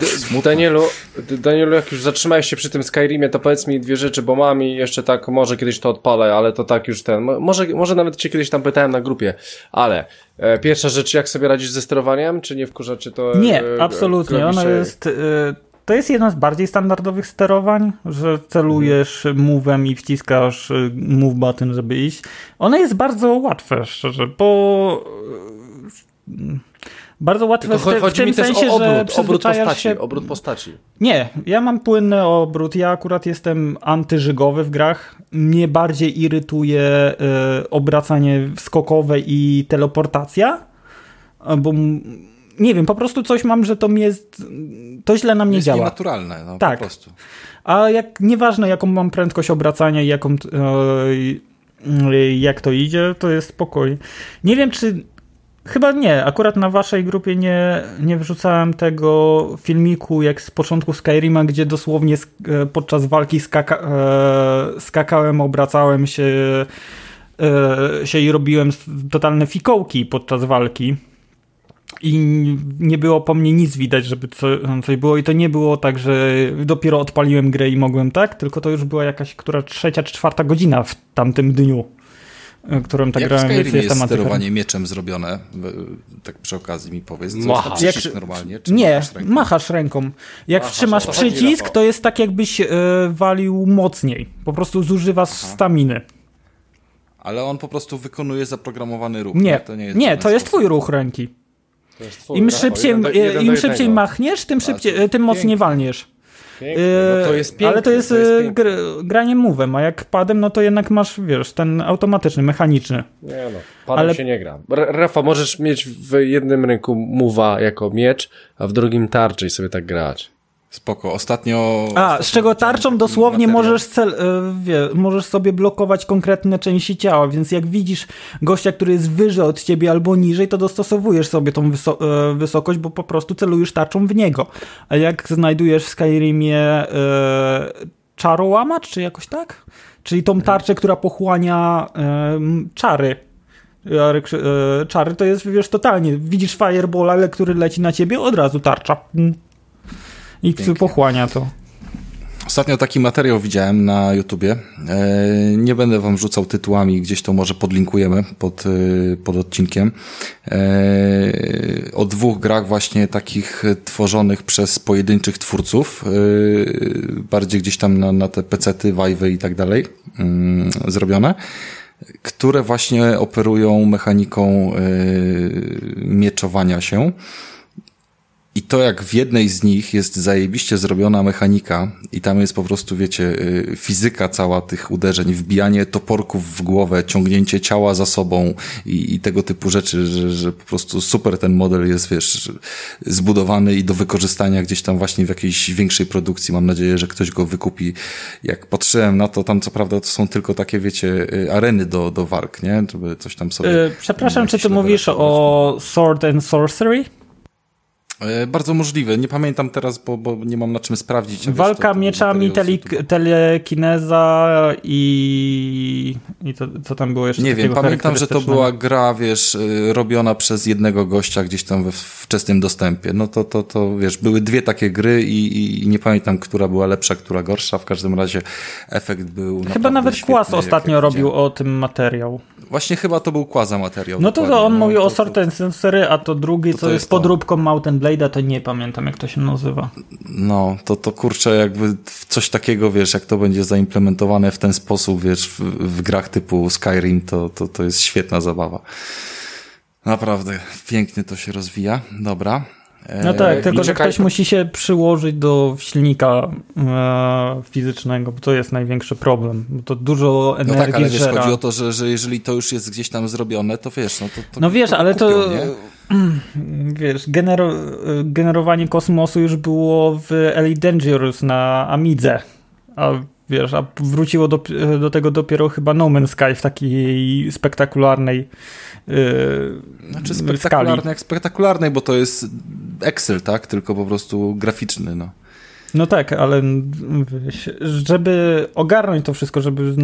Danielu, Danielu, jak już zatrzymałeś się przy tym Skyrimie, to powiedz mi dwie rzeczy, bo mam i jeszcze tak, może kiedyś to odpalę, ale to tak już ten, może, może nawet cię kiedyś tam pytałem na grupie, ale e, pierwsza rzecz, jak sobie radzisz ze sterowaniem, czy nie wkurza, czy to... Nie, e, absolutnie, ono jest... E, to jest jedno z bardziej standardowych sterowań, że celujesz mhm. i wciskasz e, move button, żeby iść. Ono jest bardzo łatwe, szczerze, bo bardzo łatwe w, te, w tym sensie, o obrót, że obrót postaci, się... obrót postaci. Nie, ja mam płynny obrót. Ja akurat jestem antyżygowy w grach. Mnie bardziej irytuje y, obracanie skokowe i teleportacja, bo nie wiem, po prostu coś mam, że to mi jest, to źle na mnie jest działa. Jest naturalne, no, tak. po prostu. A jak, nieważne jaką mam prędkość obracania i jaką, y, jak to idzie, to jest spokój. Nie wiem, czy Chyba nie. Akurat na waszej grupie nie, nie wrzucałem tego filmiku jak z początku Skyrima, gdzie dosłownie e, podczas walki skaka, e, skakałem, obracałem się, e, się i robiłem totalne fikołki podczas walki. I nie było po mnie nic widać, żeby co, coś było. I to nie było tak, że dopiero odpaliłem grę i mogłem tak, tylko to już była jakaś która trzecia czy czwarta godzina w tamtym dniu. E, którą tak Jak grałem, w więc jest sterowanie mieczem zrobione? Tak przy okazji mi powiedz. Machasz. Jak, normalnie? Czy nie, machasz ręką? machasz ręką. Jak machasz, wtrzymasz przycisk, to jest tak jakbyś e, walił mocniej. Po prostu zużywasz Aha. staminy. Ale on po prostu wykonuje zaprogramowany ruch. Nie, to nie jest, nie, to jest twój ruch ręki. Twój, Im szybciej, jeden jeden im szybciej machniesz, tym, szybciej, tym mocniej walniesz. No to jest piękne, ale to jest, to jest y, gr granie move'em, a jak padem, no to jednak masz, wiesz, ten automatyczny, mechaniczny. Nie no, padem ale... się nie gra. Rafa, możesz mieć w jednym ręku move'a jako miecz, a w drugim tarczy i sobie tak grać. Spoko. Ostatnio. A, z czego tarczą dosłownie możesz, cel, e, wie, możesz sobie blokować konkretne części ciała, więc jak widzisz gościa, który jest wyżej od ciebie albo niżej, to dostosowujesz sobie tą wyso e, wysokość, bo po prostu celujesz tarczą w niego. A jak znajdujesz w Skyrimie e, czarołamacz, czy jakoś tak? Czyli tą tarczę, która pochłania e, czary. E, czary to jest, wiesz, totalnie. Widzisz fireball, który leci na ciebie, od razu tarcza. I Pięknie. pochłania to. Ostatnio taki materiał widziałem na YouTubie. E, nie będę wam rzucał tytułami, gdzieś to może podlinkujemy pod, e, pod odcinkiem. E, o dwóch grach właśnie takich tworzonych przez pojedynczych twórców. Bardziej gdzieś tam na, na te pecety, wajwy i tak dalej mm, zrobione które właśnie operują mechaniką mieczowania się. I to jak w jednej z nich jest zajebiście zrobiona mechanika i tam jest po prostu, wiecie, y, fizyka cała tych uderzeń, wbijanie toporków w głowę, ciągnięcie ciała za sobą i, i tego typu rzeczy, że, że po prostu super ten model jest, wiesz, zbudowany i do wykorzystania gdzieś tam właśnie w jakiejś większej produkcji. Mam nadzieję, że ktoś go wykupi. Jak patrzyłem na to, tam co prawda to są tylko takie, wiecie, y, areny do, do walk, nie? Żeby coś tam sobie... Yy, przepraszam, czy ty mówisz o Sword and Sorcery? E, bardzo możliwe. Nie pamiętam teraz, bo, bo nie mam na czym sprawdzić. Walka wiesz, to, mieczami, tele, telekineza i, i to, co tam było jeszcze? Nie wiem, pamiętam, że to była gra, wiesz, e, robiona przez jednego gościa gdzieś tam we wczesnym dostępie. No to, to, to wiesz, były dwie takie gry i, i nie pamiętam, która była lepsza, która gorsza. W każdym razie efekt był. Chyba nawet Kłas ostatnio robił o tym materiał. Właśnie chyba to był Kłaza materiał. No to, to on no, mówi to, o Sorten Sensory, a to drugi, to, co jest, jest podróbką Mountain Blade'a, to nie pamiętam jak to się nazywa. No, to, to kurczę, jakby coś takiego, wiesz, jak to będzie zaimplementowane w ten sposób, wiesz, w, w grach typu Skyrim, to, to, to jest świetna zabawa. Naprawdę, pięknie to się rozwija. Dobra. No tak, e, tylko że ktoś musi się przyłożyć do silnika e, fizycznego, bo to jest największy problem. Bo to dużo energii No tak, ale wiesz, chodzi o to, że, że jeżeli to już jest gdzieś tam zrobione, to wiesz, no to, to No wiesz, to ale kupią, to... Nie? Wiesz, genero, generowanie kosmosu już było w Elite Dangerous na Amidze, a wiesz, a wróciło do, do tego dopiero chyba No Man's Sky w takiej spektakularnej Yy, znaczy spektakularnej jak spektakularnej, bo to jest Excel, tak? Tylko po prostu graficzny, no. No tak, ale żeby ogarnąć to wszystko, żeby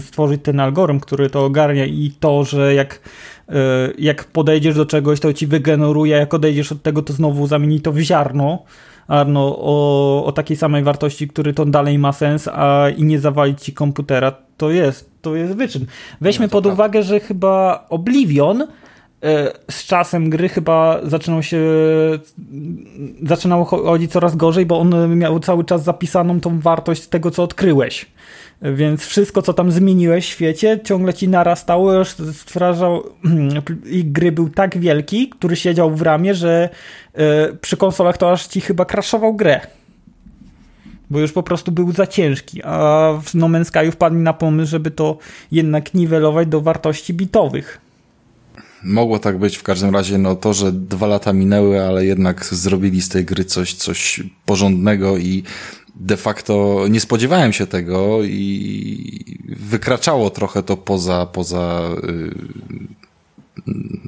stworzyć ten algorytm, który to ogarnia i to, że jak, yy, jak podejdziesz do czegoś, to ci wygeneruje, jak odejdziesz od tego, to znowu zamieni to w ziarno, Arno, o, o takiej samej wartości, który to dalej ma sens, a i nie zawalić ci komputera, to jest, to jest wyczyn. Weźmy no pod uwagę, że chyba Oblivion e, z czasem gry chyba zaczynał się zaczynało chodzić coraz gorzej, bo on miał cały czas zapisaną tą wartość tego, co odkryłeś. Więc wszystko, co tam zmieniłeś w świecie, ciągle ci narastało, już stwarzał i gry był tak wielki, który siedział w ramie, że e, przy konsolach to aż ci chyba crashował grę. Bo już po prostu był za ciężki, a w No Man's Sky wpadli na pomysł, żeby to jednak niwelować do wartości bitowych. Mogło tak być, w każdym razie no to, że dwa lata minęły, ale jednak zrobili z tej gry coś, coś porządnego i de facto nie spodziewałem się tego i wykraczało trochę to poza, poza y,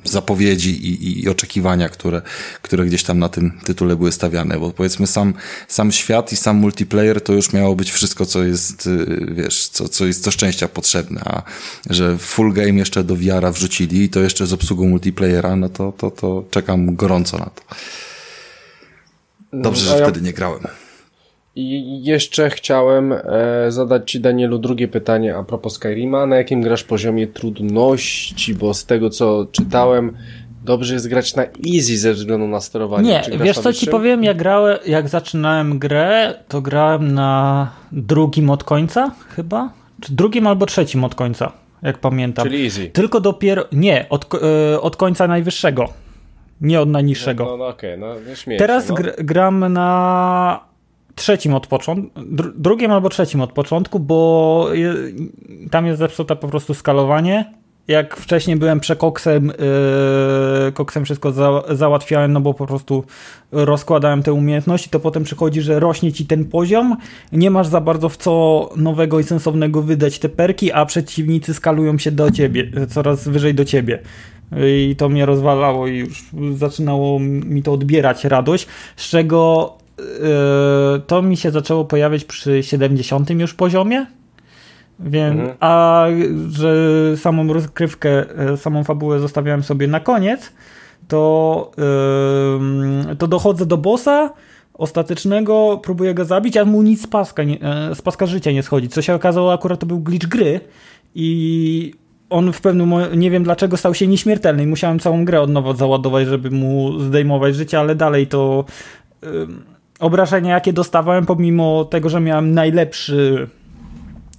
zapowiedzi i, i, oczekiwania, które, które gdzieś tam na tym tytule były stawiane, bo powiedzmy sam, sam świat i sam multiplayer to już miało być wszystko, co jest, y, wiesz, co, co jest do szczęścia potrzebne, a że full game jeszcze do wiara wrzucili i to jeszcze z obsługą multiplayera, no to, to, to czekam gorąco na to. Dobrze, że ja... wtedy nie grałem. I jeszcze chciałem e, zadać Ci, Danielu, drugie pytanie a propos Skyrima. Na jakim grasz poziomie trudności? Bo z tego, co czytałem, dobrze jest grać na easy ze względu na sterowanie. Nie, wiesz co Ci powiem? Jak, grałem, jak zaczynałem grę, to grałem na drugim od końca chyba? Czy drugim albo trzecim od końca, jak pamiętam. Czyli easy. Tylko dopiero, nie, od, e, od końca najwyższego. Nie od najniższego. No, no, no okej, okay, no śmiesznie, Teraz no. Gr gram na trzecim od początku, drugim albo trzecim od początku, bo je, tam jest zepsute po prostu skalowanie. Jak wcześniej byłem przekoksem, yy, koksem wszystko za, załatwiałem, no bo po prostu rozkładałem te umiejętności, to potem przychodzi, że rośnie ci ten poziom, nie masz za bardzo w co nowego i sensownego wydać te perki, a przeciwnicy skalują się do ciebie, coraz wyżej do ciebie. I to mnie rozwalało i już zaczynało mi to odbierać radość, z czego to mi się zaczęło pojawiać przy 70 już poziomie. Więc, mhm. A że samą rozkrywkę, yy, samą fabułę zostawiałem sobie na koniec, to, yy, to dochodzę do bossa ostatecznego, próbuję go zabić, a mu nic z paska, nie, z paska życia nie schodzi. Co się okazało, akurat to był glitch gry i on w pewnym momencie, nie wiem dlaczego, stał się nieśmiertelny i musiałem całą grę od nowa załadować, żeby mu zdejmować życie, ale dalej to obrażenia, jakie dostawałem, pomimo tego, że miałem najlepszy,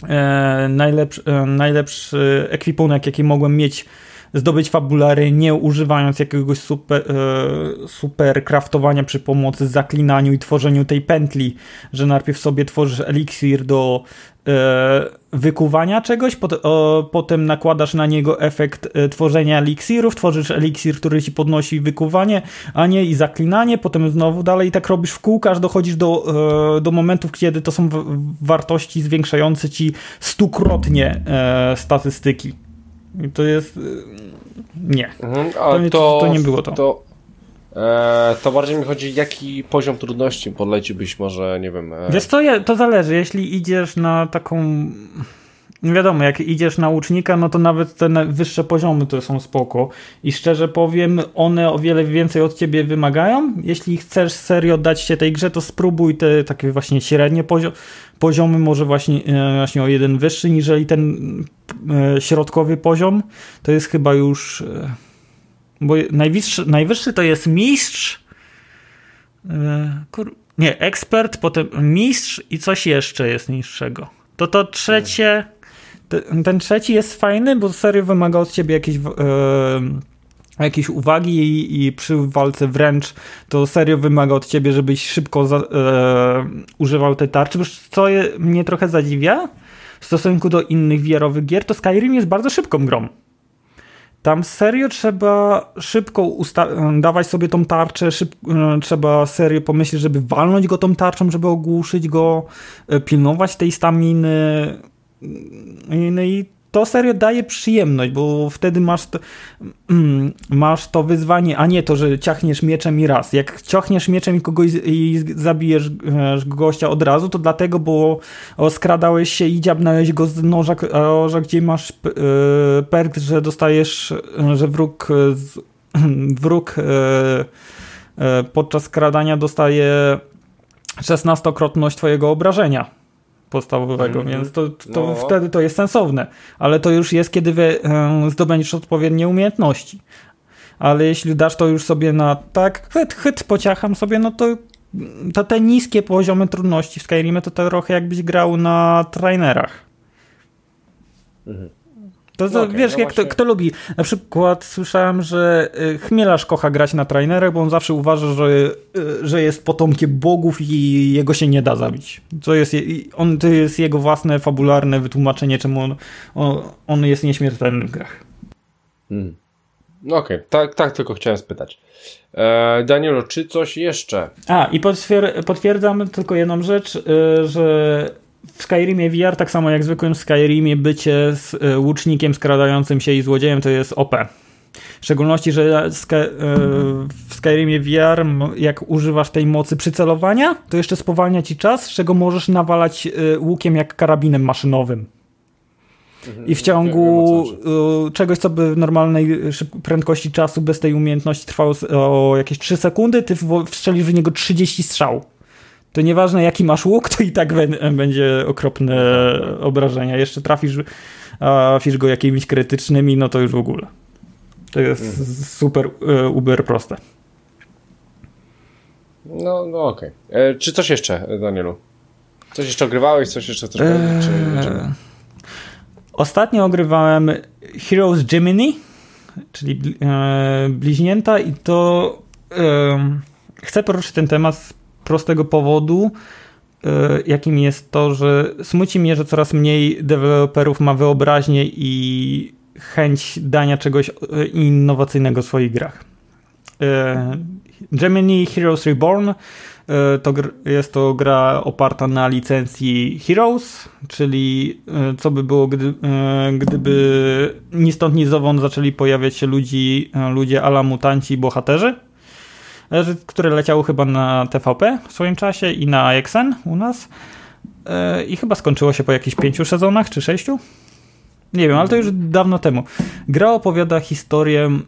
e, najlepszy, e, najlepszy ekwipunek, jaki mogłem mieć, zdobyć fabulary, nie używając jakiegoś super, e, super craftowania przy pomocy zaklinaniu i tworzeniu tej pętli, że najpierw sobie tworzysz eliksir do wykuwania czegoś, pot, o, potem nakładasz na niego efekt e, tworzenia eliksirów, tworzysz eliksir, który ci podnosi wykuwanie, a nie i zaklinanie, potem znowu dalej i tak robisz w kółka, aż dochodzisz do, e, do momentów, kiedy to są wartości zwiększające ci stukrotnie statystyki. I to jest... nie. Mhm, to, to, to, nie było to. to E, to bardziej mi chodzi, jaki poziom trudności podleciłbyś może, nie wiem... E... Wiesz co, to zależy. Jeśli idziesz na taką... Wiadomo, jak idziesz na łucznika, no to nawet te wyższe poziomy to są spoko. I szczerze powiem, one o wiele więcej od ciebie wymagają. Jeśli chcesz serio dać się tej grze, to spróbuj te takie właśnie średnie poziomy, może właśnie, e, właśnie o jeden wyższy, niżeli ten e, środkowy poziom. To jest chyba już bo najwyższy, najwyższy to jest mistrz. E, kur, nie, ekspert, potem mistrz i coś jeszcze jest niższego. To to trzecie. Ten, ten trzeci jest fajny, bo serio wymaga od ciebie jakiejś. E, jakieś uwagi i, i, przy walce wręcz to serio wymaga od ciebie, żebyś szybko za, e, używał tej tarczy. Co je, mnie trochę zadziwia w stosunku do innych wiarowych gier, to Skyrim jest bardzo szybką grą. Tam serio trzeba szybko dawać sobie tą tarczę, szyb e, trzeba serio pomyśleć, żeby walnąć go tą tarczą, żeby ogłuszyć go, e, pilnować tej staminy. No i to serio daje przyjemność, bo wtedy masz to, mm, masz to wyzwanie, a nie to, że ciachniesz mieczem i raz. Jak ciachniesz mieczem i kogoś i zabijesz e, gościa od razu, to dlatego, bo skradałeś się i dziabnąłeś go z noża, że gdzie masz e, perk, że dostajesz, że wróg, wróg e, podczas skradania dostaje 16-krotność twojego obrażenia podstawowego, mm -hmm. więc to, to no. wtedy to jest sensowne, ale to już jest, kiedy wy, zdobędziesz odpowiednie umiejętności. Ale jeśli dasz to już sobie na tak, chyt, chyt, pociacham sobie, no to, to te niskie poziomy trudności w Skyrimie to trochę jakbyś grał na trainerach. Mhm. To no okay, wiesz, no jak kto, kto, lubi. Na przykład słyszałem, że y, Chmielarz kocha grać na trainerach, bo on zawsze uważa, że, y, że jest potomkiem bogów i jego się nie da zabić. To jest, on, to jest jego własne fabularne wytłumaczenie, czemu on, on, on jest nieśmiertelny w grach. Hmm. No okej, okay. tak, tak tylko chciałem spytać. E, Danielo, czy coś jeszcze? A, i potwierdzam tylko jedną rzecz, y, że w Skyrimie VR, tak samo jak w zwykłym Skyrimie, bycie z e, łucznikiem skradającym się i złodziejem to jest OP. W szczególności, że e, w Skyrimie VR, jak używasz tej mocy przycelowania, to jeszcze spowalnia ci czas, z czego możesz nawalać e, łukiem jak karabinem maszynowym. I w ciągu czegoś, co by w normalnej prędkości czasu bez tej umiejętności trwało o jakieś 3 sekundy, ty wstrzelisz w niego 30 strzał to nieważne jaki masz łuk, to i tak będzie okropne obrażenia. Jeszcze trafisz, a fisz go jakimiś krytycznymi, no to już w ogóle. To jest mhm. super, e, uber proste. No, no okej. Okay. E, czy coś jeszcze, Danielu? Coś jeszcze ogrywałeś? Coś jeszcze powiedzieć? Czy, czy... Ostatnio ogrywałem Heroes Gemini, czyli e, bliźnięta i to e, chcę poruszyć ten temat prostego powodu, e, jakim jest to, że smuci mnie, że coraz mniej deweloperów ma wyobraźnię i chęć dania czegoś e, innowacyjnego w swoich grach. E, Gemini Heroes Reborn to jest to gra oparta na licencji Heroes, czyli co by było, gdy, gdyby ni stąd ni zowąd zaczęli pojawiać się ludzi, ludzie ala mutanci bohaterzy które leciały chyba na TVP w swoim czasie i na AXN u nas. E, I chyba skończyło się po jakichś pięciu sezonach czy sześciu. Nie wiem, ale to już dawno temu. Gra opowiada historię mm,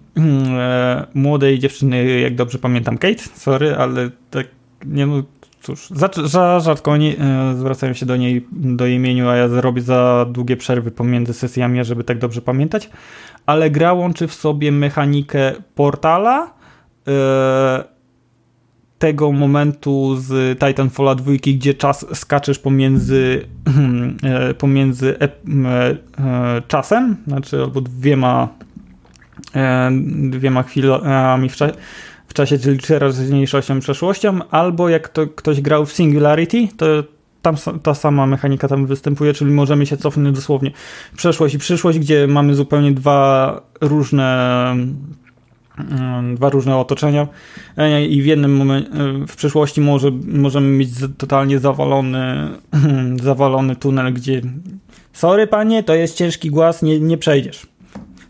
e, młodej dziewczyny, jak dobrze pamiętam, Kate. Sorry, ale tak nie no, cóż, za, za rzadko nie, e, zwracają się do niej, do imieniu, a ja zrobię za długie przerwy pomiędzy sesjami, żeby tak dobrze pamiętać. Ale gra łączy w sobie mechanikę portala, E, tego momentu z Titanfalla 2, gdzie czas skaczesz pomiędzy, e, pomiędzy e, czasem, znaczy albo dwiema dwiema chwilami w, czasie, w czasie, czyli teraźniejszością przeszłością, albo jak to ktoś grał w Singularity, to tam ta sama mechanika tam występuje, czyli możemy się cofnąć dosłownie w przeszłość. I przyszłość, gdzie mamy zupełnie dwa różne dwa różne otoczenia e, i w jednym momencie, w przyszłości może, możemy mieć totalnie zawalony, zawalony tunel, gdzie sorry panie, to jest ciężki głaz, nie, nie przejdziesz.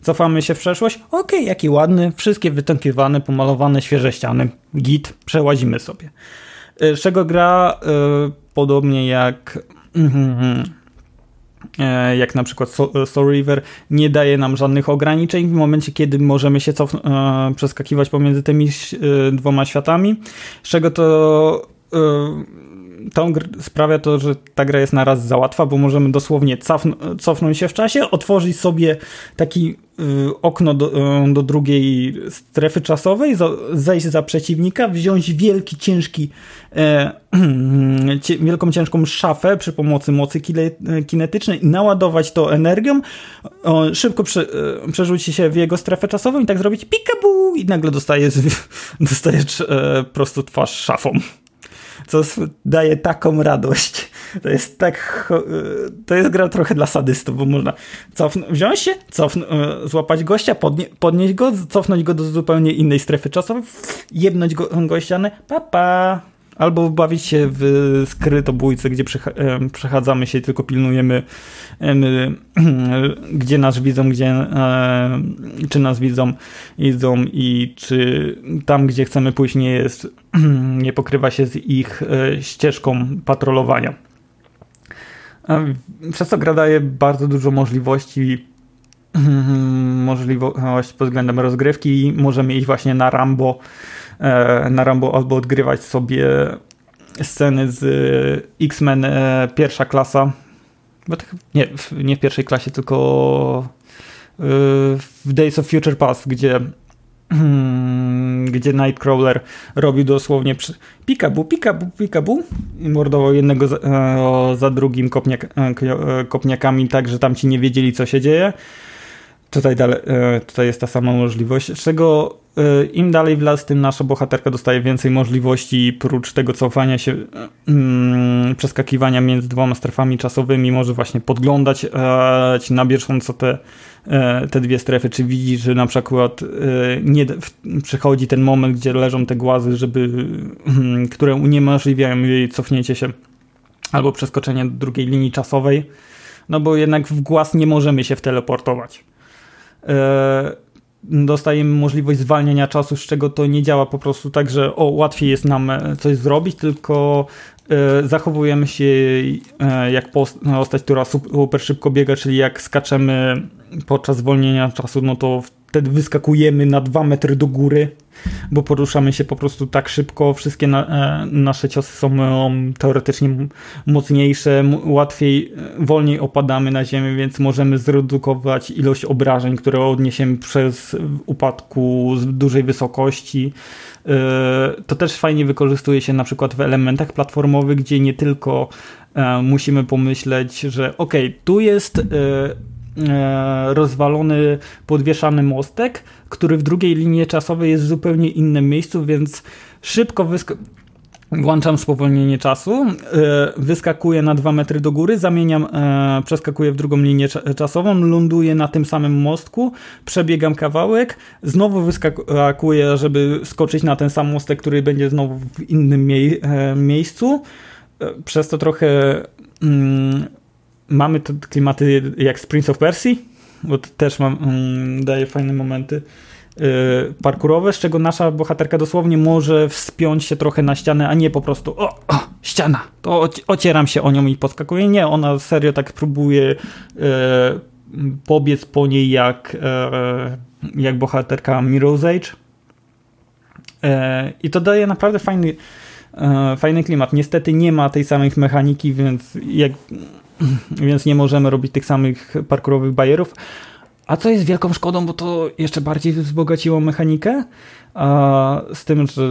Cofamy się w przeszłość, okej, okay, jaki ładny, wszystkie wytękiwane, pomalowane, świeże ściany, git, przełazimy sobie. E, z czego gra y, podobnie jak E, jak na przykład Soul River, nie daje nam żadnych ograniczeń w momencie, kiedy możemy się cof- e, przeskakiwać pomiędzy tymi e, dwoma światami, z czego to tą sprawia to, że ta gra jest naraz za łatwa, bo możemy dosłownie cofnąć się w czasie, otworzyć sobie taki okno do, do drugiej strefy czasowej, zejść za przeciwnika, wziąć wielki, ciężki, e, wielką, ciężką szafę przy pomocy mocy kinetycznej i naładować to energią, szybko prze, e, przerzucić się w jego strefę czasową i tak zrobić pikabu! I nagle dostajesz, dostajesz e, prosto twarz szafą co daje taką radość. To jest tak. To jest gra trochę dla sadystów, bo można cofnąć, wziąć się, cofn- e, złapać gościa, podnie, podnieść go, cofnąć go do zupełnie innej strefy czasowej, jebnąć go, gościany, papa. Albo bawić się w skrytobójce, gdzie przechadzamy się tylko pilnujemy, gdzie nas widzą, gdzie, e, czy nas widzą, idą i czy tam, gdzie chcemy pójść, nie jest, nie pokrywa się z ich e, ścieżką patrolowania. Przez to gra daje bardzo dużo możliwości możliwość pod względem rozgrywki i możemy iść właśnie na Rambo na Rambo albo odgrywać sobie sceny z e, X-Men e, pierwsza klasa. Tak, nie, nie w pierwszej klasie, tylko w Days of Future Past, gdzie gdzie Nightcrawler robił dosłownie pikabu, pikabu, pikabu i mordował jednego za, za drugim kopniak, kopniakami tak, że tam ci nie wiedzieli co się dzieje. Tutaj, dalej, tutaj jest ta sama możliwość, z czego im dalej w las, tym nasza bohaterka dostaje więcej możliwości, prócz tego cofania się, mm, przeskakiwania między dwoma strefami czasowymi, może właśnie podglądać e, na bieżąco te, e, te dwie strefy, czy widzi, że na przykład e, nie, w, przychodzi ten moment, gdzie leżą te głazy, żeby, mm, które uniemożliwiają jej cofnięcie się albo przeskoczenie do drugiej linii czasowej, no bo jednak w głaz nie możemy się wteleportować. E, dostajemy możliwość zwalniania czasu, z czego to nie działa po prostu tak, że o, łatwiej jest nam e, coś zrobić, tylko e, zachowujemy się e, jak postać, która super szybko biega, czyli jak skaczemy podczas zwolnienia czasu, no to wtedy wyskakujemy na dwa metry do góry, bo poruszamy się po prostu tak szybko, wszystkie na, e, nasze ciosy są um, teoretycznie mocniejsze, łatwiej, e, wolniej opadamy na ziemię, więc możemy zredukować ilość obrażeń, które odniesiemy przez upadku z dużej wysokości. E, to też fajnie wykorzystuje się na przykład w elementach platformowych, gdzie nie tylko musimy pomyśleć, że ok, tu jest E, rozwalony, podwieszany mostek, który w drugiej linii czasowej jest w zupełnie innym miejscu, więc szybko wysk Włączam spowolnienie czasu, e, wyskakuję na dwa metry do góry, zamieniam, e, przeskakuję w drugą linię czasową, ląduję na tym samym mostku, przebiegam kawałek, znowu wyskakuję, żeby skoczyć na ten sam mostek, który będzie znowu w innym miejscu. Przez to trochę mm, mamy te klimaty jak z Prince of Persia, bo też mam, um, daje fajne momenty yy, parkurowe, z czego nasza bohaterka dosłownie może wspiąć się trochę na ścianę, a nie po prostu o, o ściana, to ocieram się o nią i podskakuję. Nie, ona serio tak próbuje yy, pobiec po niej jak, yy, jak bohaterka Mirror's Age. I to daje naprawdę fajny, fajny klimat. Niestety nie ma tej samej mechaniki, więc jak więc nie możemy robić tych samych parkurowych bajerów. A co jest wielką szkodą, bo to jeszcze bardziej wzbogaciło mechanikę, a z tym, że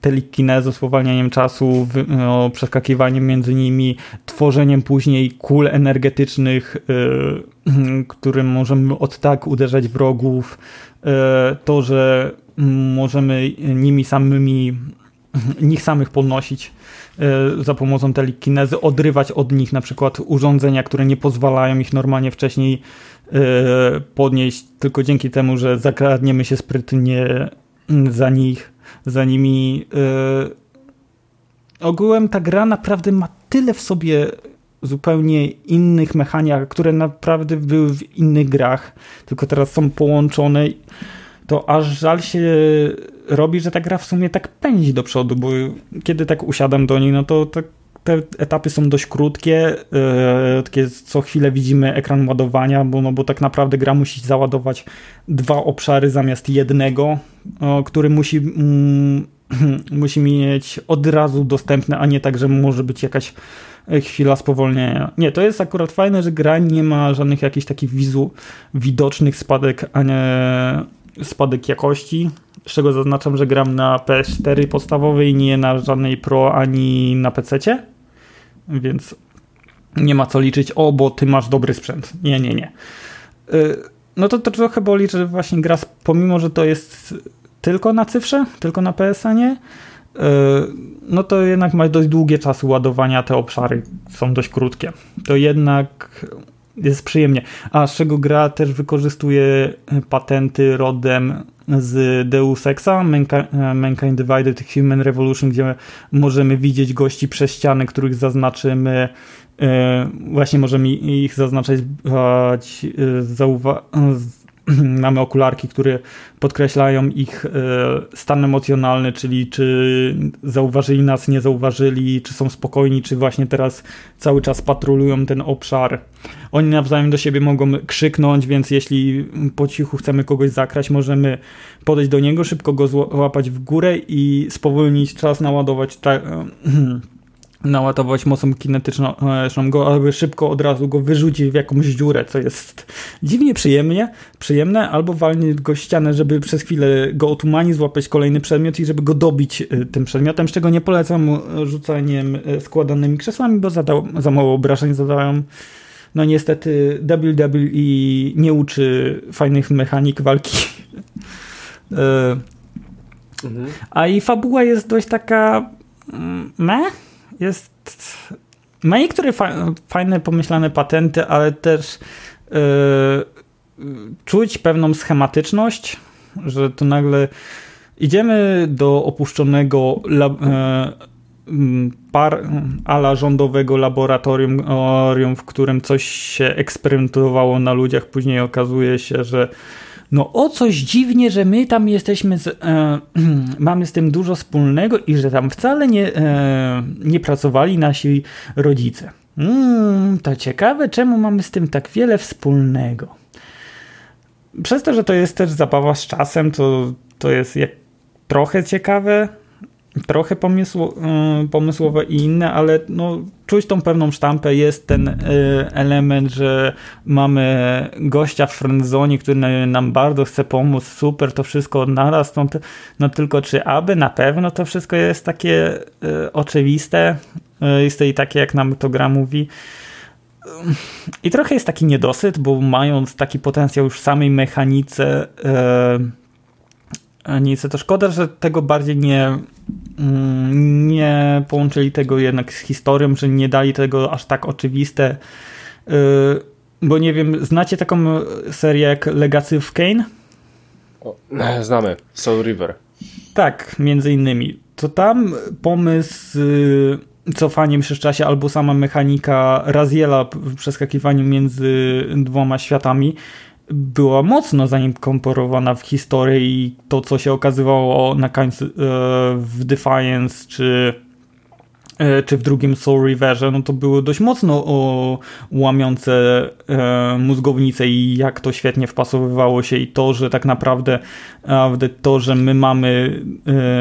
telekinezą, spowalnianiem czasu, no, przeskakiwaniem między nimi, tworzeniem później kul energetycznych, yy, którym możemy od tak uderzać wrogów, yy, to, że możemy nimi samymi, nich samych podnosić E, za pomocą telekinezy odrywać od nich na przykład urządzenia, które nie pozwalają ich normalnie wcześniej e, podnieść, tylko dzięki temu, że zakradniemy się sprytnie za nich, za nimi. E, ogółem ta gra naprawdę ma tyle w sobie zupełnie innych mechanik, które naprawdę były w innych grach, tylko teraz są połączone to aż żal się robi, że ta gra w sumie tak pędzi do przodu, bo kiedy tak usiadam do niej, no to tak te etapy są dość krótkie, yy, takie co chwilę widzimy ekran ładowania, bo, no, bo tak naprawdę gra musi załadować dwa obszary zamiast jednego, yy, który musi, yy, musi mieć od razu dostępne, a nie tak, że może być jakaś chwila spowolnienia. Nie, to jest akurat fajne, że gra nie ma żadnych jakichś takich wizu, widocznych spadek, a nie spadek jakości, z czego zaznaczam, że gram na PS4 podstawowej, nie na żadnej Pro ani na PC, więc nie ma co liczyć, o, bo ty masz dobry sprzęt. Nie, nie, nie. Y, no to, to trochę boli, że właśnie gra, pomimo, że to jest tylko na cyfrze, tylko na PSN-ie, y, no to jednak ma dość długie czasy ładowania, te obszary są dość krótkie. To jednak jest przyjemnie. A z czego gra też wykorzystuje patenty rodem z Deus Exa, Mankind Divided Human Revolution, gdzie możemy widzieć gości przez ściany, których zaznaczymy E, właśnie możemy ich zaznaczać, e, zauwa- mamy okularki, które podkreślają ich e, stan emocjonalny, czyli czy zauważyli nas, nie zauważyli, czy są spokojni, czy właśnie teraz cały czas patrolują ten obszar. Oni nawzajem do siebie mogą krzyknąć, więc jeśli po cichu chcemy kogoś zakrać, możemy podejść do niego, szybko go złapać w górę i spowolnić czas, naładować ta- naładować mocą kinetyczną go, aby szybko od razu go wyrzucić w jakąś dziurę, co jest dziwnie przyjemnie, przyjemne, albo walnić go ścianę, żeby przez chwilę go otumanić, złapać kolejny przedmiot i żeby go dobić y, tym przedmiotem, z czego nie polecam rzucaniem y, składanymi krzesłami, bo za, za mało obrażeń zadają. No niestety WWE nie uczy fajnych mechanik walki. Mhm. A i fabuła jest dość taka mm, meh? Jest. Ma niektóre fa fajne, pomyślane patenty, ale też yy, czuć pewną schematyczność, że to nagle idziemy do opuszczonego lab, yy, par, ala rządowego laboratorium, w którym coś się eksperymentowało na ludziach. Później okazuje się, że no o coś dziwnie, że my tam jesteśmy, z, e, mamy z tym dużo wspólnego i że tam wcale nie, e, nie pracowali nasi rodzice. Mm, to ciekawe, czemu mamy z tym tak wiele wspólnego. Przez to, że to jest też zabawa z czasem, to, to jest jak, trochę ciekawe, trochę pomysł, y, pomysłowe i inne, ale no, czuć tą pewną sztampę. Jest ten y, element, że mamy gościa w friendzone, który nam bardzo chce pomóc, super, to wszystko naraz, no, no tylko czy aby na pewno to wszystko jest takie y, oczywiste, jest i takie jak nam to gra mówi. I trochę jest taki niedosyt, bo mając taki potencjał już w samej mechanice, nic, to szkoda, że tego bardziej nie, mm, nie połączyli tego jednak z historią, że nie dali tego aż tak oczywiste. Y, bo nie wiem, znacie taką serię jak Legacy of Kane? O, znamy, Soul River. Tak, między innymi. To tam pomysł z cofaniem się w czasie albo sama mechanika Raziela w przeskakiwaniu między dwoma światami była mocno zainkorporowana w historię i to, co się okazywało na końcu e, w Defiance czy, e, czy w drugim Soul Riverze, no to były dość mocno o, łamiące e, mózgownice i jak to świetnie wpasowywało się i to, że tak naprawdę to, że my mamy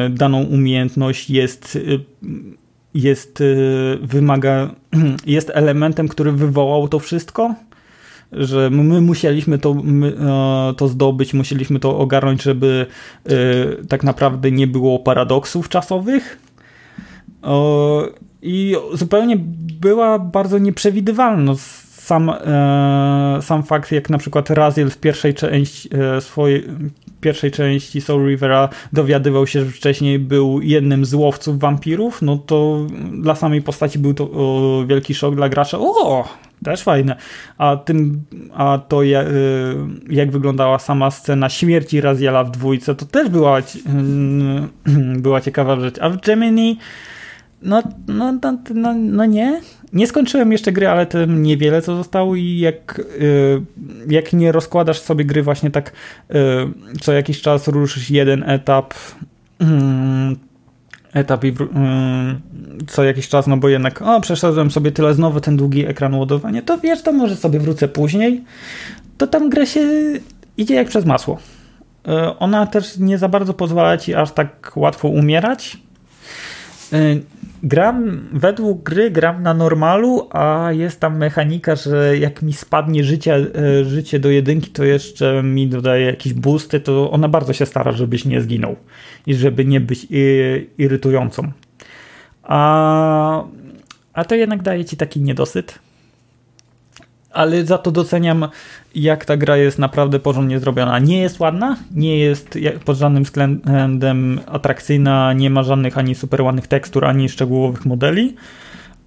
daną umiejętność jest jest wymaga jest elementem, który wywołał to wszystko że my musieliśmy to, my, e, to zdobyć, musieliśmy to ogarnąć, żeby y, tak naprawdę nie było paradoksów czasowych. I zupełnie była bardzo nieprzewidywalna. Sam, e, sam fakt, jak na przykład Raziel w pierwszej części e, swojej pierwszej części Soul Rivera dowiadywał się, że wcześniej był jednym z łowców wampirów, no to dla samej postaci był to o, wielki szok dla gracza. O, też fajne. A, tym, a to jak, jak wyglądała sama scena śmierci Raziela w dwójce, to też była, była ciekawa rzecz. A w Gemini no, no, no, no, no nie. Nie skończyłem jeszcze gry, ale tym niewiele co zostało i jak, jak nie rozkładasz sobie gry właśnie tak co jakiś czas ruszysz jeden etap etap i co jakiś czas, no bo jednak o, przeszedłem sobie tyle znowu ten długi ekran ładowania, to wiesz, to może sobie wrócę później, to tam grę się idzie jak przez masło. Ona też nie za bardzo pozwala ci aż tak łatwo umierać. gram, według gry gram na normalu, a jest tam mechanika, że jak mi spadnie życie, e, życie do jedynki, to jeszcze mi dodaje jakieś boosty, to ona bardzo się stara, żebyś nie zginął i żeby nie być irytującą. A, a to jednak daje ci taki niedosyt. Ale za to doceniam, jak ta gra jest naprawdę porządnie zrobiona. Nie jest ładna, nie jest pod żadnym względem atrakcyjna, nie ma żadnych ani super ładnych tekstur, ani szczegółowych modeli,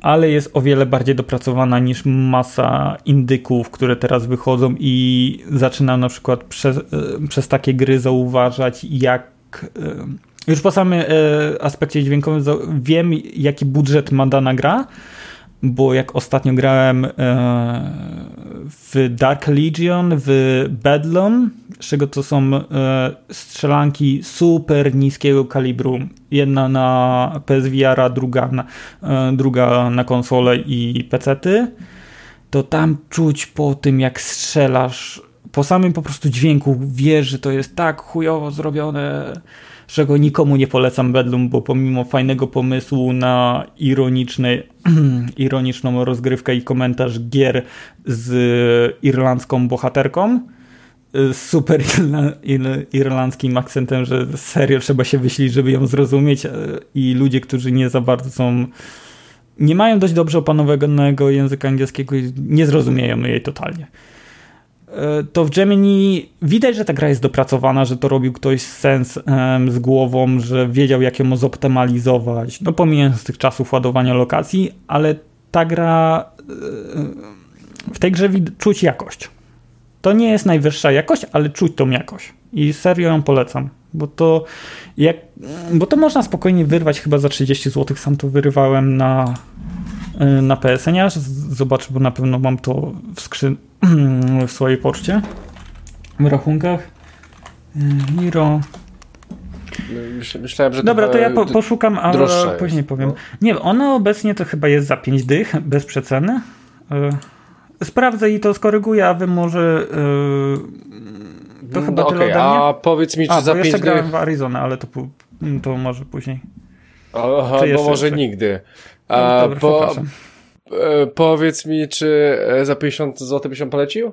ale jest o wiele bardziej dopracowana niż masa indyków, które teraz wychodzą i zaczynam na przykład przez, e, przez takie gry zauważać, jak już po samym e, aspekcie dźwiękowym wiem, jaki budżet ma dana gra, bo jak ostatnio grałem e, w Dark Legion, w Bedlam, z czego to są strzelanki super niskiego kalibru. Jedna na PSVR, druga na, druga na konsolę i pecety, to tam czuć po tym, jak strzelasz, po samym po prostu dźwięku, wiesz, że to jest tak chujowo zrobione czego nikomu nie polecam Bedlam, bo pomimo fajnego pomysłu na ironiczny, ironiczną rozgrywkę i komentarz gier z irlandzką bohaterką, z super irlandzkim akcentem, że serio trzeba się wyślić, żeby ją zrozumieć e, i ludzie, którzy nie za bardzo są nie mają dość dobrze opanowanego języka angielskiego i nie zrozumieją jej totalnie. E, to w Gemini widać, że ta gra jest dopracowana, że to robił ktoś z sens z głową, że wiedział jak ją zoptymalizować, no pomijając tych czasów ładowania lokacji, ale ta gra e, w tej grze czuć jakość. To nie jest najwyższa jakość, ale czuć tą jakość. I serio ją polecam, bo to jak, bo to można spokojnie wyrwać chyba za 30 zł, sam to wyrywałem na e, na PSN, zobacz, bo na pewno mam to w skrzyn w swojej poczcie, w rachunkach. Miro. Myślałem, że Dobra, to ja po, poszukam, a później jest, powiem. No. Nie, ona obecnie to chyba jest za 5 dych, bez przeceny. E, sprawdzę i to skoryguję, a wy może. Yy, to chyba no, tyle okay, ode mnie. A powiedz mi, czy a, za 5 dych. grałem w Arizona, ale to, to może później. Aha, bo może nigdy. A, no, dobra, bo, E, powiedz mi, czy e, za 50 zł byś ją polecił?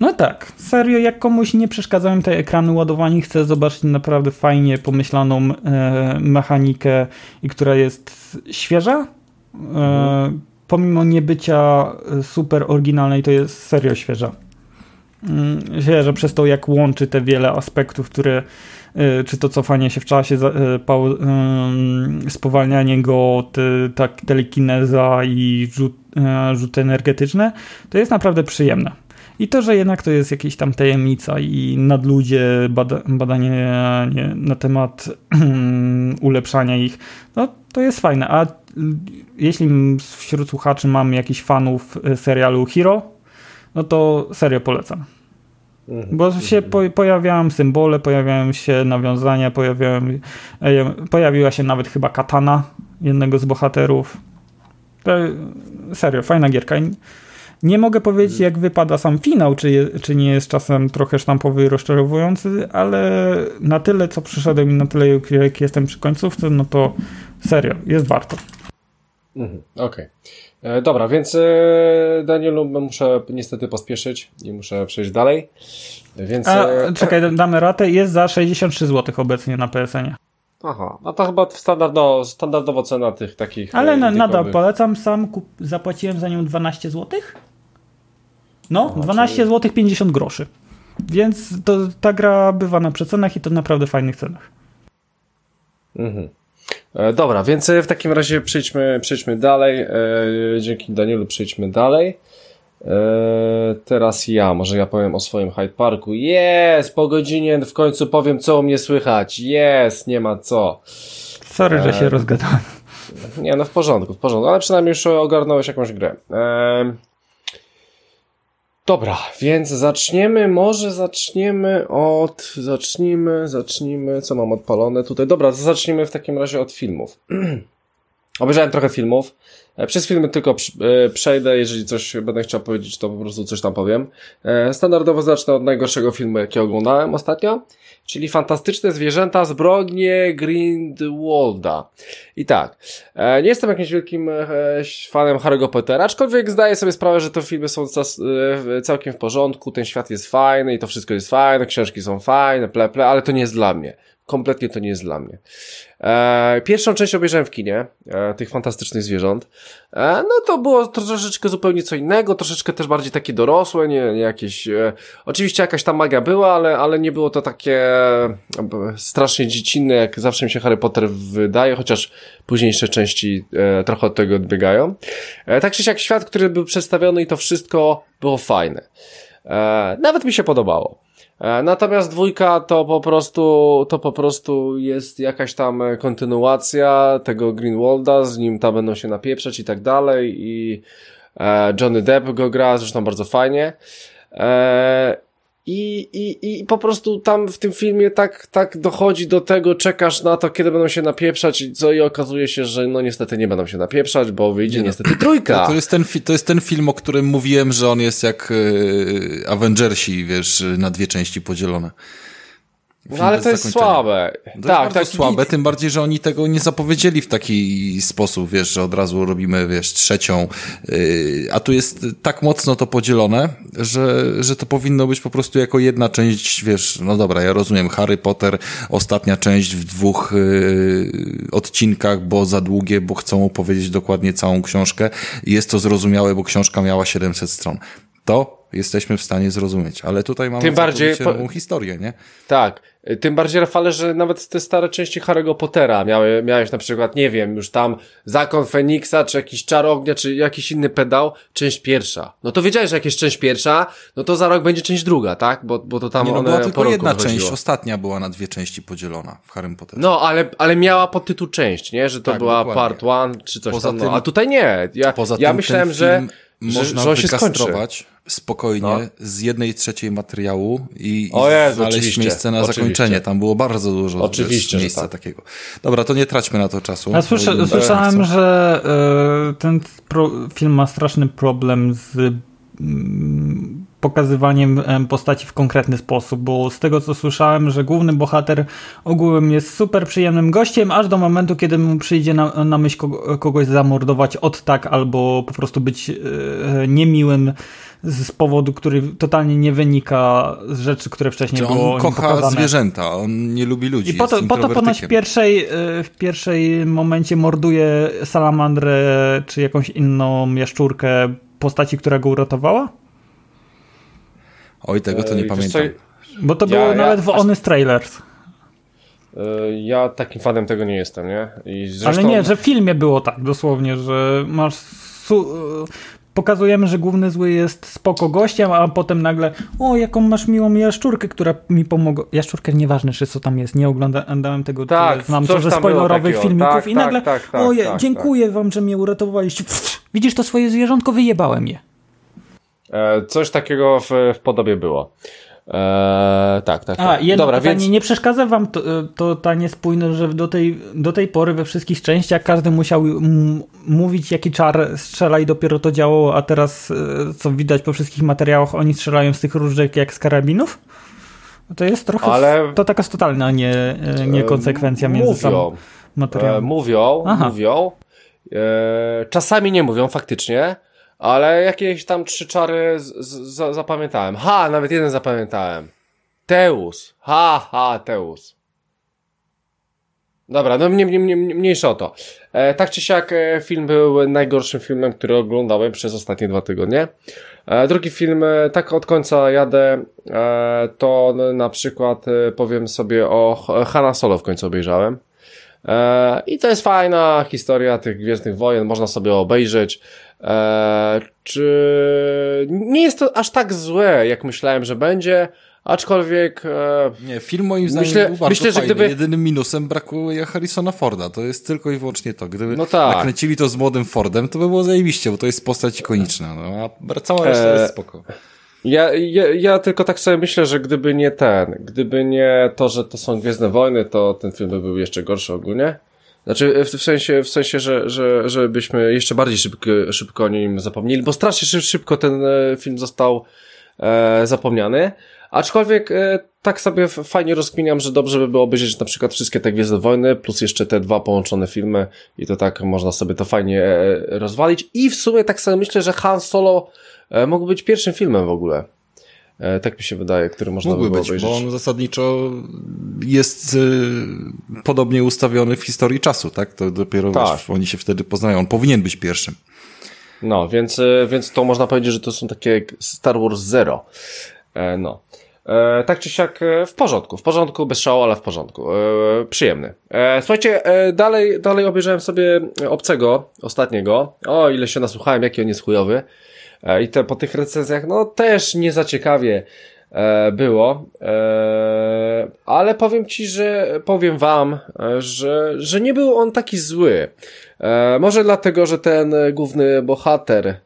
No tak, serio, jak komuś nie przeszkadzają te ekrany ładowania, chcę zobaczyć naprawdę fajnie pomyślaną e, mechanikę, i która jest świeża, e, mhm. pomimo niebycia super oryginalnej, to jest serio świeża. Mm, świeża przez to, jak łączy te wiele aspektów, które czy to cofanie się w czasie, y, spowalnianie go, tak telekineza i rzut, y, rzuty energetyczne, to jest naprawdę przyjemne. I to, że jednak to jest jakieś tam tajemnica i nadludzie, bada, badanie nie, na temat ulepszania ich, no to jest fajne. A jeśli wśród słuchaczy mam jakichś fanów serialu Hero, no to serio polecam. Mhm. Bo się po, pojawiają symbole, pojawiają się nawiązania, pojawiają, e, pojawiła się nawet chyba katana jednego z bohaterów. Serio, fajna gierka. Nie mogę powiedzieć, jak wypada sam finał, czy, je, czy nie jest czasem trochę sztampowy i rozczarowujący, ale na tyle, co przyszedłem i na tyle, jak jestem przy końcówce, no to serio, jest warto. Mhm, Okej. Okay. E, dobra, więc e, Danielu, muszę niestety pospieszyć i muszę przejść dalej. Więc, A, e, czekaj, damy ratę. Jest za 63 zł obecnie na PSN-ie. Aha, no to chyba standardowo, standardowo cena tych takich. Ale na, nadal polecam, sam kup, zapłaciłem za nią 12 zł. No, Aha, 12 czyli... zł 50 groszy. Więc to, ta gra bywa na przecenach i to naprawdę fajnych cenach. Mhm. E, dobra, więc e, w takim razie przejdźmy, przejdźmy dalej. E, dzięki Danielu przejdźmy dalej. Teraz ja, może ja powiem o swoim Hyde Parku. Jest, po godzinie w końcu powiem, co u mnie słychać. Jest, nie ma co. Sorry, że się rozgadałem. Nie, no w porządku, w porządku, ale przynajmniej już ogarnąłeś jakąś grę. Dobra, więc zaczniemy, może zaczniemy od, zacznijmy, zacznijmy, co mam odpalone tutaj. Dobra, zacznijmy w takim razie od filmów. Obejrzałem trochę filmów. E, przez filmy tylko e, przejdę, jeżeli coś będę chciał powiedzieć, to po prostu coś tam powiem. E, standardowo zacznę od najgorszego filmu, jaki oglądałem ostatnio, czyli Fantastyczne Zwierzęta Zbrodnie Grindelwalda. I tak, nie jestem jakimś wielkim fanem Harry'ego Pottera, aczkolwiek zdaję sobie sprawę, że te filmy są całkiem w porządku, ten świat jest fajny i to wszystko jest fajne, książki są fajne, ple, ple, ale to nie jest dla mnie kompletnie to nie jest dla mnie. E, pierwszą część obejrzałem w kinie, e, tych fantastycznych zwierząt. E, no to było troszeczkę zupełnie co innego, troszeczkę też bardziej takie dorosłe, nie, nie jakieś... E, oczywiście jakaś tam magia była, ale, ale nie było to takie e, strasznie dziecinne, jak zawsze mi się Harry Potter wydaje, chociaż późniejsze części e, trochę od tego odbiegają. tak czy siak świat, który był przedstawiony i to wszystko było fajne. nawet mi się podobało. E, natomiast dwójka to po prostu, to po prostu jest jakaś tam kontynuacja tego Greenwalda, z nim tam będą się napieprzać i tak dalej i e, Johnny Depp go gra, zresztą bardzo fajnie. E, i, i, I po prostu tam w tym filmie tak, tak dochodzi do tego, czekasz na to, kiedy będą się napieprzać i co i okazuje się, że no niestety nie będą się napieprzać, bo wyjdzie nie no. niestety trójka. To jest, ten, to jest ten film, o którym mówiłem, że on jest jak y, Avengersi, wiesz, na dwie części podzielone. No ale to jest słabe. To tak, jest tak. słabe, tym bardziej, że oni tego nie zapowiedzieli w taki sposób, wiesz, że od razu robimy, wiesz, trzecią, yy, a tu jest tak mocno to podzielone, że, że to powinno być po prostu jako jedna część, wiesz, no dobra, ja rozumiem, Harry Potter, ostatnia część w dwóch yy, odcinkach, bo za długie, bo chcą opowiedzieć dokładnie całą książkę i jest to zrozumiałe, bo książka miała 700 stron. To jesteśmy w stanie zrozumieć, ale tutaj mamy Tym bardziej nową historię, nie? Tak, tym bardziej, Rafale, że nawet te stare części Harry'ego Pottera miały, miałeś na przykład, nie wiem, już tam Zakon Feniksa, czy jakiś Czar Ognia, czy jakiś inny pedał, część pierwsza. No to wiedziałeś, że jak jest część pierwsza, no to za rok będzie część druga, tak? Bo, bo to tam nie, no, była tylko jedna część, ostatnia była na dwie części podzielona w Harrym Potterze. No, ale, ale miała podtytuł część, nie? Że to tak, była dokładnie. part one, czy coś poza tam. No, a tutaj nie. Ja, poza ja tym myślałem, że można że, że wykastrować spokojnie no. z jednej trzeciej materiału i, o Jezu, znaleźć oczywiście, miejsce na oczywiście. zakończenie. Tam było bardzo dużo oczywiście, miejsca tak. takiego. Dobra, to nie traćmy na to czasu. Ja słysza, słyszałem, że y, ten pro, film ma straszny problem z y, pokazywaniem postaci w konkretny sposób, bo z tego co słyszałem, że główny bohater ogółem jest super przyjemnym gościem, aż do momentu, kiedy mu przyjdzie na, na myśl kogoś zamordować od tak, albo po prostu być e, niemiłym z powodu, który totalnie nie wynika z rzeczy, które wcześniej Czy było on kocha pokazane. zwierzęta, on nie lubi ludzi. I po to, po to ponoć w pierwszej, e, w pierwszej momencie morduje salamandrę czy jakąś inną jaszczurkę postaci, która go uratowała? Oj, tego to nie pamiętam. Bo to ja, było ja, nawet w Honest Trailers. E, ja takim fanem tego nie jestem, nie? Zresztą... Ale nie, że w filmie było tak dosłownie, że masz su pokazujemy, że główny zły jest spoko gościem, a potem nagle o, jaką masz miłą jaszczurkę, która mi pomogła. Jaszczurkę nieważne, czy co tam jest, nie oglądałem tego, tak, znam co ze spoilerowych filmików tak, i nagle tak, tak, o, tak, dziękuję wam, że mnie uratowaliście. Pff, widzisz to swoje zwierzątko? Wyjebałem je. E, coś takiego w, w podobie było. Eee, tak, tak. A, tak. jedno Dobra, pytanie, więc... nie przeszkadza wam to, to ta niespójność, że do tej, do tej pory we wszystkich częściach każdy musiał mówić, jaki czar strzela i dopiero to działało, a teraz, e, co widać po wszystkich materiałach, oni strzelają z tych różdżek jak z karabinów? No to jest trochę, Ale... to taka totalna nie, e, niekonsekwencja między mówią, materiałem. E, mówią, Aha. mówią. E, czasami nie mówią faktycznie, ale jakieś tam trzy czary z, z, zapamiętałem. Ha, nawet jeden zapamiętałem. Teus. Ha, ha, Teus. Dobra, no mnie, mnie, mnie, mniejsza o to. E, tak czy siak e, film był najgorszym filmem, który oglądałem przez ostatnie dwa tygodnie. E, drugi film, e, tak od końca jadę, e, to na przykład e, powiem sobie o Hanna Solo w końcu obejrzałem. I to jest fajna historia tych Gwiezdnych Wojen, można sobie obejrzeć. Eee, czy nie jest to aż tak złe, jak myślałem, że będzie, aczkolwiek... E, nie, film moim zdaniem myślę, był bardzo myślę, fajny. Że gdyby... Jedynym minusem brakuje Harrisona Forda, to jest tylko i wyłącznie to. Gdyby no tak. nakręcili to z młodym Fordem, to by było zajebiście, bo to jest postać ikoniczna, no, a cała reszta eee, jest spoko. Ja, ja, ja tylko tak sobie myślę, że gdyby nie ten, gdyby nie to, że to są Gwiezdne Wojny, to ten film by był jeszcze gorszy ogólnie. Znaczy w, w sensie, w sensie, że, że, żebyśmy jeszcze bardziej szybko, szybko o nim zapomnieli, bo strasznie szybko ten e, film został e, zapomniany. Aczkolwiek e, tak sobie fajnie rozkminiam, że dobrze by było obejrzeć na przykład wszystkie te Gwiezdne Wojny, plus jeszcze te dwa połączone filmy i to tak można sobie to fajnie e, rozwalić. I w sumie tak sobie myślę, że Han Solo e, mógł być pierwszym filmem w ogóle. E, tak mi się wydaje, który można Mógłby by było być, obejrzeć. bo on zasadniczo jest y, podobnie ustawiony w historii czasu, tak? To dopiero Tak. wiesz, oni się wtedy poznają. On powinien być pierwszym. No, więc, e, więc to można powiedzieć, że to są takie Star Wars Zero. E, no. E, tak czy siak e, w porządku, w porządku, bez szału, ale w porządku. E, przyjemny. E, słuchajcie, e, dalej, dalej obejrzałem sobie obcego, ostatniego. O, ile się nasłuchałem, jaki on jest chujowy. E, I te, po tych recenzjach, no też nie za ciekawie e, było. E, ale powiem ci, że powiem wam, że, że nie był on taki zły. Może dlatego, że ten główny bohater,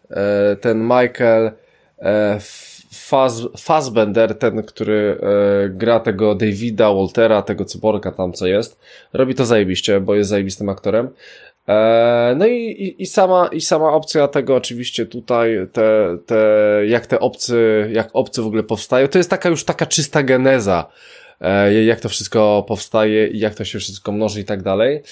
ten Michael Faz, Fassbender, ten, który gra tego Davida Waltera, tego cyborga tam co jest, robi to zajebiście, bo jest zajebistym aktorem. E, no i, i, i sama, i sama opcja tego oczywiście tutaj, te, te, jak te obcy, jak obcy w ogóle powstają, to jest taka już taka czysta geneza, e, jak to wszystko powstaje i jak to się wszystko mnoży i tak dalej.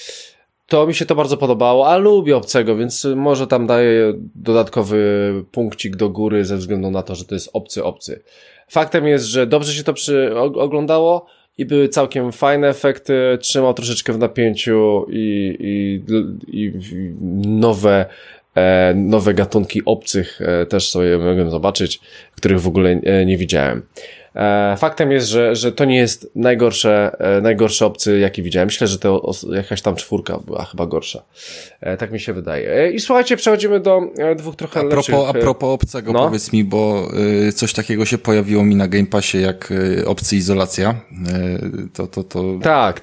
To mi się to bardzo podobało, a lubię obcego, więc może tam daję dodatkowy punkcik do góry ze względu na to, że to jest obcy obcy. Faktem jest, że dobrze się to przy, oglądało i były całkiem fajne efekty, trzymał troszeczkę w napięciu i, i, i nowe, e, nowe gatunki obcych e, też sobie mogłem zobaczyć, których w ogóle e, nie widziałem. E, faktem jest, że, że to nie jest najgorsze, e, najgorszy obcy, jaki widziałem. Myślę, że to jakaś tam czwórka była chyba gorsza. E, tak mi się wydaje. I słuchajcie, przechodzimy do dwóch trochę a propos, lepszych... A propos obcego, no? powiedz mi, bo y, coś takiego się pojawiło mi na Game Passie jak y, obcy izolacja. Y, to, to, to... Tak.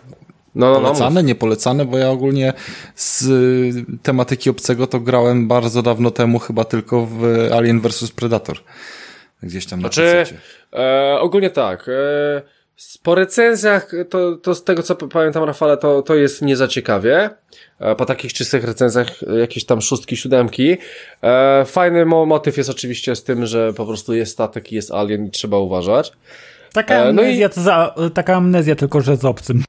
No, no, polecane, no, nie polecane, bo ja ogólnie z tematyki obcego to grałem bardzo dawno temu, chyba tylko w Alien vs Predator. Gdzieś tam na znaczy, e, Ogólnie tak. E, po recenzjach, to, to z tego co pamiętam, Rafale, to, to jest nie za ciekawie. E, po takich czystych recenzjach, jakieś tam szóstki, siódemki. E, fajny motyw jest oczywiście z tym, że po prostu jest statek i jest alien i trzeba uważać. Taka amnezja, no i... za, taka amnezja tylko, że z obcym.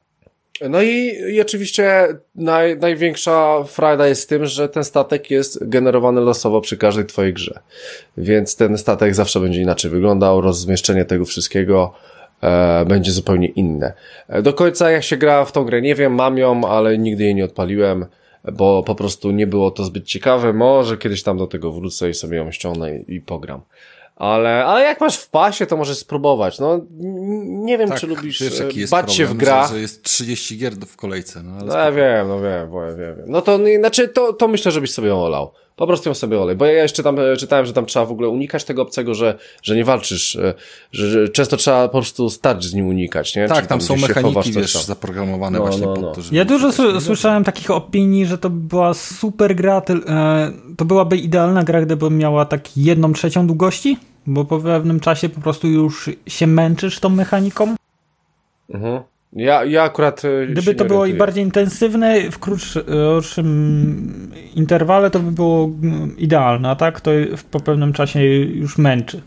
No i, i oczywiście naj, największa frajda jest tym, że ten statek jest generowany losowo przy każdej twojej grze. Więc ten statek zawsze będzie inaczej wyglądał, rozmieszczenie tego wszystkiego e, będzie zupełnie inne. Do końca jak się gra w tą grę nie wiem, mam ją, ale nigdy jej nie odpaliłem, bo po prostu nie było to zbyt ciekawe. Może kiedyś tam do tego wrócę i sobie ją ściągnę i, i pogram. Ale, ale jak masz w pasie, to możesz spróbować. No, nie wiem, tak, czy lubisz wiesz, jaki jest bać problem, się w grach. Że, że jest 30 gier w kolejce. No, ale no ja wiem, no wiem, wiem, wiem. No to, znaczy, to, to myślę, żebyś sobie olał. Po prostu ją sobie olej. Bo ja jeszcze tam e, czytałem, że tam trzeba w ogóle unikać tego obcego, że, że nie walczysz, e, że, że często trzeba po prostu stać z nim unikać, nie? Tak, Czyli tam, są mechaniki, chowasz, wiesz, tam. zaprogramowane no, właśnie no, no. to, żeby... Ja dużo słyszałem takich opinii, że to była super gra, ty, e, to byłaby idealna gra, gdyby miała tak jedną trzecią długości, bo po pewnym czasie po prostu już się męczysz tą mechaniką. Mhm. Ja, ja akurat. Gdyby to było i bardziej intensywne, w krótszym interwale, to by było idealne, a tak to po pewnym czasie już męczy.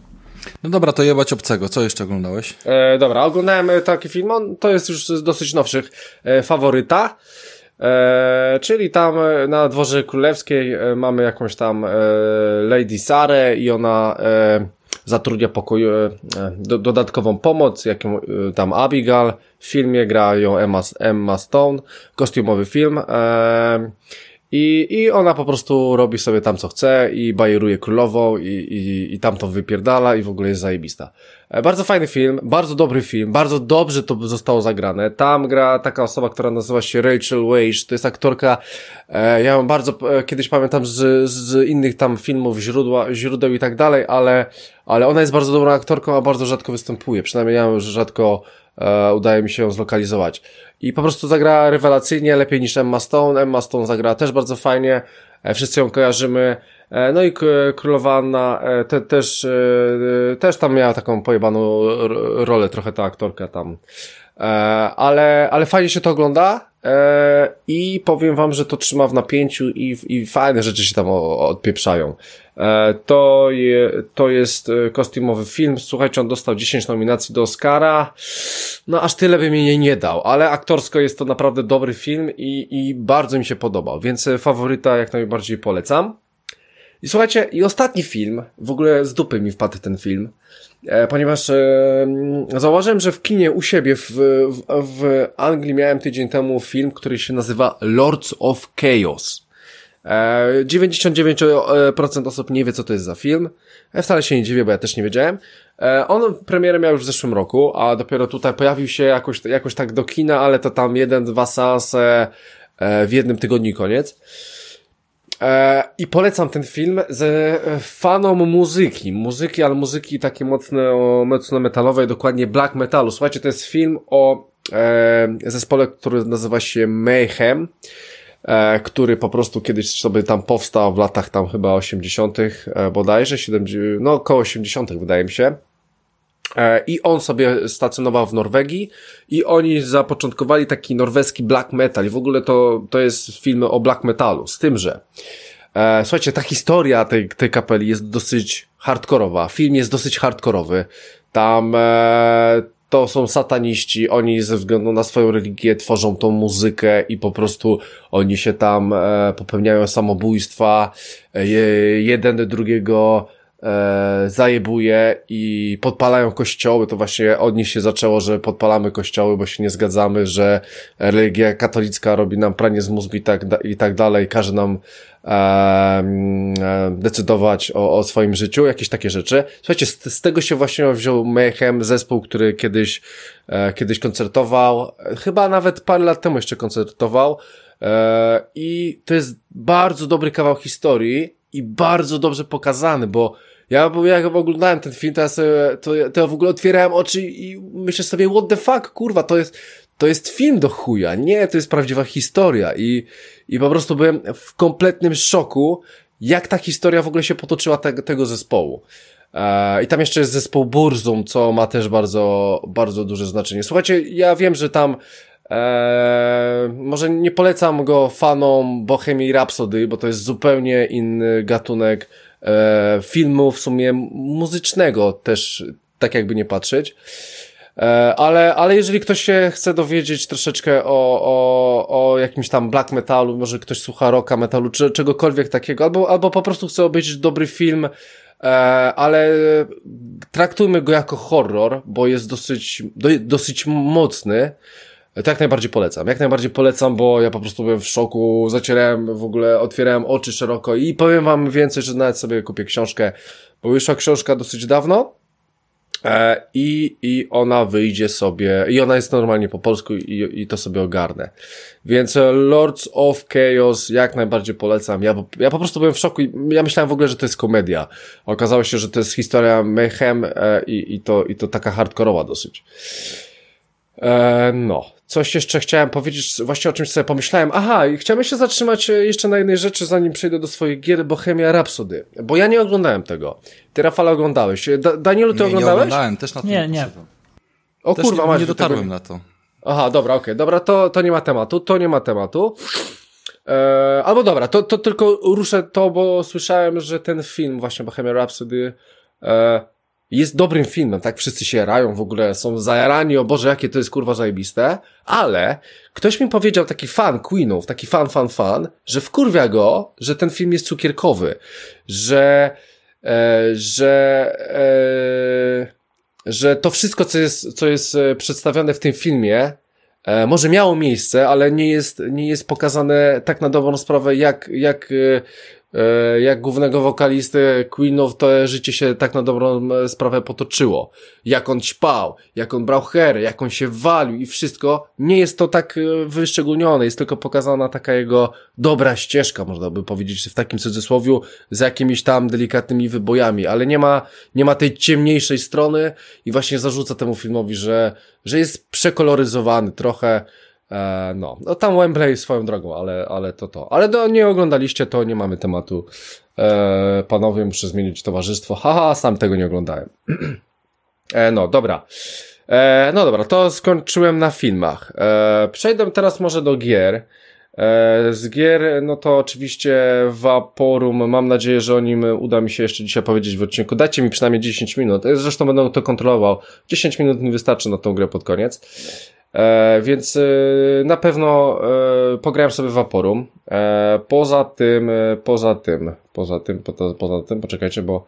No dobra, to jebać obcego. Co jeszcze oglądałeś? E, dobra, oglądałem taki film, on, to jest już z dosyć nowszych, e, faworyta. E, czyli tam na dworze królewskiej e, mamy jakąś tam e, Lady Sarę i ona e, zatrudnia pokoju, e, do, dodatkową pomoc, jaką e, tam Abigail. W filmie gra ją Emma, Emma Stone, kostiumowy film. E, i, I ona po prostu robi sobie tam co chce i bajeruje królową i, i, i tam to wypierdala i w ogóle jest zajebista. E, bardzo fajny film, bardzo dobry film, bardzo dobrze to zostało zagrane. Tam gra taka osoba, która nazywa się Rachel Weisz, to jest aktorka, e, ja ją bardzo e, kiedyś pamiętam z, z innych tam filmów, źródła, źródeł i tak dalej, ale, ale ona jest bardzo dobrą aktorką, a bardzo rzadko występuje. Przynajmniej ja już rzadko e, udaje mi się ją zlokalizować. I po prostu zagrała rewelacyjnie, lepiej niż Emma Stone. Emma Stone zagrała też bardzo fajnie. Wszyscy ją kojarzymy. E, no i królowa Anna e, te, też, e, też tam miała taką pojebaną rolę, trochę ta aktorka tam. Ale, ale fajnie się to ogląda i powiem wam, że to trzyma w napięciu i, i fajne rzeczy się tam odpieprzają. To, je, to jest kostiumowy film. Słuchajcie, on dostał 10 nominacji do Oscara. No aż tyle by mi jej nie dał, ale aktorsko jest to naprawdę dobry film i, i bardzo mi się podobał, więc faworyta jak najbardziej polecam. I słuchajcie, i ostatni film, w ogóle z dupy mi wpadł ten film, e, ponieważ e, zauważyłem, że w kinie u siebie w, w, w Anglii miałem tydzień temu film, który się nazywa Lords of Chaos. E, 99% osób nie wie, co to jest za film. Ja wcale się nie dziwię, bo ja też nie wiedziałem. E, on premierę miał już w zeszłym roku, a dopiero tutaj pojawił się jakoś, jakoś tak do kina, ale to tam jeden, dwa seanse e, w jednym tygodniu koniec. E, I polecam ten film ze fanom muzyki. Muzyki, ale muzyki takie mocno, mocno metalowej, dokładnie black metalu. Słuchajcie, to jest film o e, zespole, który nazywa się Mayhem, e, który po prostu kiedyś sobie tam powstał w latach tam chyba 80. E, bodajże, 70, no około 80. wydaje mi się. E, I on sobie stacjonował w Norwegii i oni zapoczątkowali taki norweski black metal i w ogóle to, to jest film o black metalu, z tym, że e, słuchajcie, ta historia tej, tej kapeli jest dosyć hardkorowa, film jest dosyć hardkorowy, tam e, to są sataniści, oni ze względu na swoją religię tworzą tą muzykę i po prostu oni się tam e, popełniają samobójstwa, e, jeden drugiego e, zajebuje i podpalają kościoły, to właśnie od nich się zaczęło, że podpalamy kościoły, bo się nie zgadzamy, że religia katolicka robi nam pranie z mózgu i tak, i tak dalej, każe nam e, e, decydować o, o swoim życiu, jakieś takie rzeczy. Słuchajcie, z, z tego się właśnie wziął Mayhem, zespół, który kiedyś, e, kiedyś koncertował, chyba nawet parę lat temu jeszcze koncertował, e, i to jest bardzo dobry kawał historii i bardzo dobrze pokazany, bo ja, bo jak oglądałem ten film, to ja, sobie, to, to ja w ogóle otwierałem oczy i myślę sobie, what the fuck, kurwa, to jest, to jest film do chuja. Nie, to jest prawdziwa historia i, i po prostu byłem w kompletnym szoku, jak ta historia w ogóle się potoczyła te, tego zespołu. E, I tam jeszcze jest zespół Burzum, co ma też bardzo, bardzo duże znaczenie. Słuchajcie, ja wiem, że tam Eee, może nie polecam go fanom Bohemii Rhapsody, bo to jest zupełnie inny gatunek e, filmu, w sumie muzycznego też, tak jakby nie patrzeć. E, ale, ale jeżeli ktoś się chce dowiedzieć troszeczkę o, o, o jakimś tam black metalu, może ktoś słucha rocka, metalu, czy czegokolwiek takiego, albo, albo po prostu chce obejrzeć dobry film, e, ale traktujmy go jako horror, bo jest dosyć, do, dosyć mocny. To jak najbardziej polecam. Jak najbardziej polecam, bo ja po prostu byłem w szoku, zacierałem w ogóle, otwierałem oczy szeroko i powiem wam więcej, że nawet sobie kupię książkę, bo wyszła książka dosyć dawno e, i, i ona wyjdzie sobie, i ona jest normalnie po polsku i, i to sobie ogarnę. Więc e, Lords of Chaos jak najbardziej polecam. Ja, ja po prostu byłem w szoku i ja myślałem w ogóle, że to jest komedia. Okazało się, że to jest historia Mayhem e, i, i, to, i to taka hardkorowa dosyć. E, no, coś jeszcze chciałem powiedzieć, właśnie o czymś sobie pomyślałem. Aha, i chciałem się zatrzymać e, jeszcze na jednej rzeczy, zanim przejdę do swoich gier Bohemia Rhapsody. Bo ja nie oglądałem tego. Ty, Rafale, oglądałeś. Da Danielu, ty nie, oglądałeś? Nie oglądałem, też na to nie, nie. O też kurwa, nie, nie dotarłem tego... na to. Aha, dobra, okej, okay. dobra, to, to nie ma tematu, to nie ma tematu. Eee, albo dobra, to, to tylko ruszę to, bo słyszałem, że ten film, właśnie Bohemia Rhapsody, e, jest dobrym filmem, tak? Wszyscy się rają, w ogóle są zajarani, o Boże, jakie to jest kurwa zajebiste, ale ktoś mi powiedział, taki fan Queenów, taki fan, fan, fan, że wkurwia go, że ten film jest cukierkowy, że, e, że, e, że to wszystko, co jest, co jest e, przedstawione w tym filmie, e, może miało miejsce, ale nie jest, nie jest pokazane tak na dobrą sprawę, jak, jak e, jak głównego wokalisty Queenów to życie się tak na dobrą e, sprawę potoczyło. Jak on ćpał, jak on brał hery, jak on się walił i wszystko. Nie jest to tak e, wyszczególnione, jest tylko pokazana taka jego dobra ścieżka, można by powiedzieć w takim cudzysłowiu, z jakimiś tam delikatnymi wybojami, ale nie ma, nie ma tej ciemniejszej strony i właśnie zarzuca temu filmowi, że, że jest przekoloryzowany trochę, E, no, no tam Wembley swoją drogą, ale, ale to to. Ale do, nie oglądaliście, to nie mamy tematu. E, panowie, muszę zmienić towarzystwo. Haha, sam tego nie oglądałem. e, no, dobra. E, no dobra, to skończyłem na filmach. E, przejdę teraz może do gier. E, z gier, no to oczywiście Vaporum, mam nadzieję, że o nim uda mi się jeszcze dzisiaj powiedzieć w odcinku. Dajcie mi przynajmniej 10 minut, zresztą będę to kontrolował. 10 minut mi wystarczy na tą grę pod koniec. E, więc e, na pewno e, pograłem sobie w Vaporum. Poza tym, poza tym, poza tym, poza, poza tym, poczekajcie, bo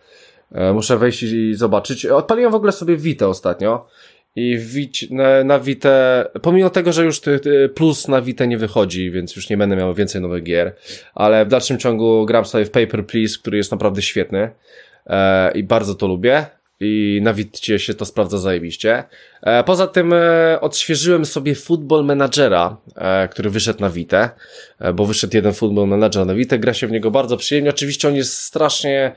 muszę wejść i zobaczyć. Odpaliłem w ogóle sobie Vita ostatnio i Wit, na, na Vita, pomimo tego, że już ty, ty plus na Vita nie wychodzi, więc już nie będę miał więcej nowych gier, ale w dalszym ciągu gram sobie w Paper Please, który jest naprawdę świetny i bardzo to lubię i na Wicie się to sprawdza zajebiście. E, poza tym e, odświeżyłem sobie Football Managera, e, który wyszedł na Witę, bo wyszedł jeden Football Manager na Witę, gra się w niego bardzo przyjemnie. Oczywiście on jest strasznie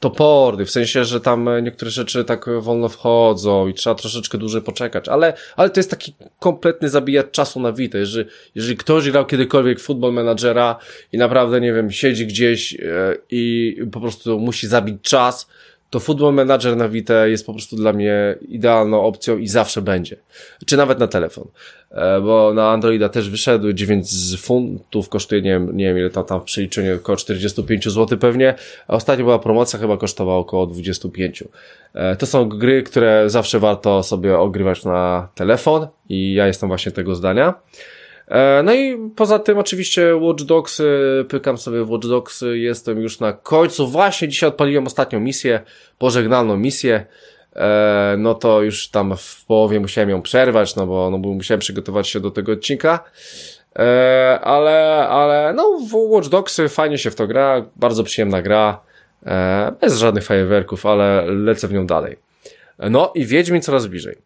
toporny, w sensie, że tam niektóre rzeczy tak wolno wchodzą i trzeba troszeczkę dłużej poczekać, ale, ale to jest taki kompletny zabijacz czasu na Witę. Jeżeli, jeżeli ktoś grał kiedykolwiek Football Managera i naprawdę, nie wiem, siedzi gdzieś i po prostu musi zabić czas, to Football Manager na Vita jest po prostu dla mnie idealną opcją i zawsze będzie. Czy nawet na telefon. E, bo na Androida też wyszedł 9 funtów, kosztuje, nie wiem, nie wiem ile tam, tam w przeliczeniu, około 45 zł pewnie. A ostatnio była promocja, chyba kosztowała około 25. E, to są gry, które zawsze warto sobie ogrywać na telefon i ja jestem właśnie tego zdania. E, no i poza tym oczywiście Watch Dogs, pykam sobie w Watch Dogs, jestem już na końcu. Właśnie dzisiaj odpaliłem ostatnią misję, pożegnalną misję. E, no to już tam w połowie musiałem ją przerwać, no bo, no bo musiałem przygotować się do tego odcinka. E, ale, ale no w Watch Dogs fajnie się w to gra, bardzo przyjemna gra, bez żadnych fajerwerków, ale lecę w nią dalej. No i Wiedźmin coraz bliżej.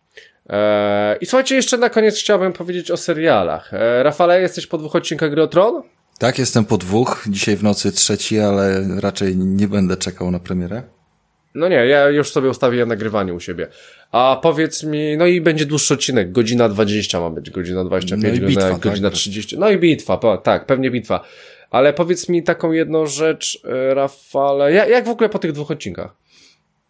Eee, I słuchajcie, jeszcze na koniec chciałbym powiedzieć o serialach. Eee, Rafale, jesteś po dwóch odcinkach Gry Tron? Tak, jestem po dwóch. Dzisiaj w nocy trzeci, ale raczej nie będę czekał na premierę. No nie, ja już sobie ustawiłem nagrywanie u siebie. A powiedz mi, no i będzie dłuższy odcinek, godzina 20 ma być, godzina 25, no godzina, bitwa, godzina tak? 30. No i bitwa, tak, pewnie bitwa. Ale powiedz mi taką jedną rzecz, e, Rafale, jak, jak w ogóle po tych dwóch odcinkach?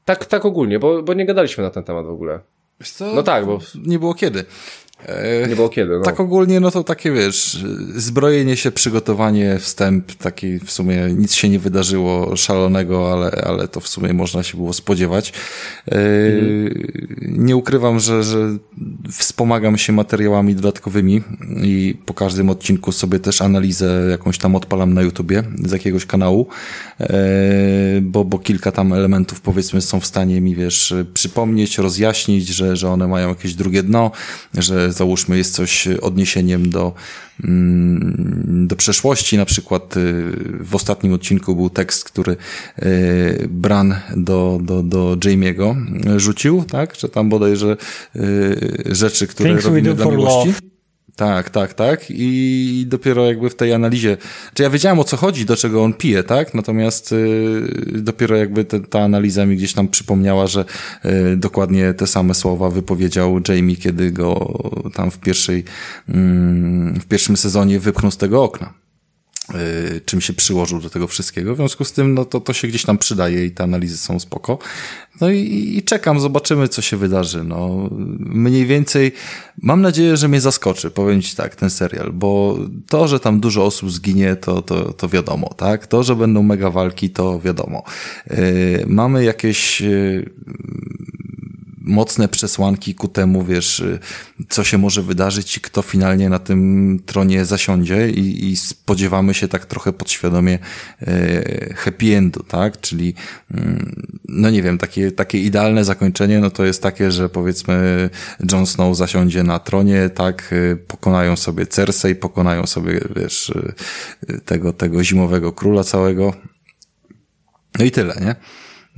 Tak, tak ogólnie, bo, bo nie gadaliśmy na ten temat w ogóle. Co? No tak, bo... Nie było kiedy. Nie było kiedy, no. Tak ogólnie, no to takie, wiesz, zbrojenie się, przygotowanie, wstęp, taki w sumie nic się nie wydarzyło szalonego, ale, ale to w sumie można się było spodziewać. Mhm. Nie ukrywam, że, że wspomagam się materiałami dodatkowymi i po każdym odcinku sobie też analizę jakąś tam odpalam na YouTubie z jakiegoś kanału, bo, bo kilka tam elementów powiedzmy są w stanie mi, wiesz, przypomnieć, rozjaśnić, że, że one mają jakieś drugie dno, że załóżmy jest coś odniesieniem do, mm, do przeszłości. Na przykład y, w ostatnim odcinku był tekst, który y, Bran do, do, do Jamie'ego rzucił, tak? Że tam bodajże y, rzeczy, które Things robimy dla miłości. Love. Tak, tak, tak. I dopiero jakby w tej analizie, czy ja wiedziałem o co chodzi, do czego on pije, tak? Natomiast y, dopiero jakby te, ta analiza mi gdzieś tam przypomniała, że y, dokładnie te same słowa wypowiedział Jamie, kiedy go tam w pierwszej, y, w pierwszym sezonie wypchnął z tego okna. Y, czym się przyłożył do tego wszystkiego. W związku z tym, no to, to się gdzieś tam przydaje i te analizy są spoko. No i, i czekam, zobaczymy, co się wydarzy. No, mniej więcej mam nadzieję, że mnie zaskoczy, powiem ci tak, ten serial, bo to, że tam dużo osób zginie, to, to, to wiadomo, tak? To, że będą mega walki, to wiadomo. Yy, mamy jakieś yy, mocne przesłanki ku temu, wiesz, co się może wydarzyć i kto finalnie na tym tronie zasiądzie i, i spodziewamy się tak trochę podświadomie e, happy endu, tak? Czyli, mm, no nie wiem, takie, takie idealne zakończenie, no to jest takie, że powiedzmy Jon Snow zasiądzie na tronie, tak? E, pokonają sobie Cersei, pokonają sobie, wiesz, e, tego, tego zimowego króla całego. No i tyle, nie?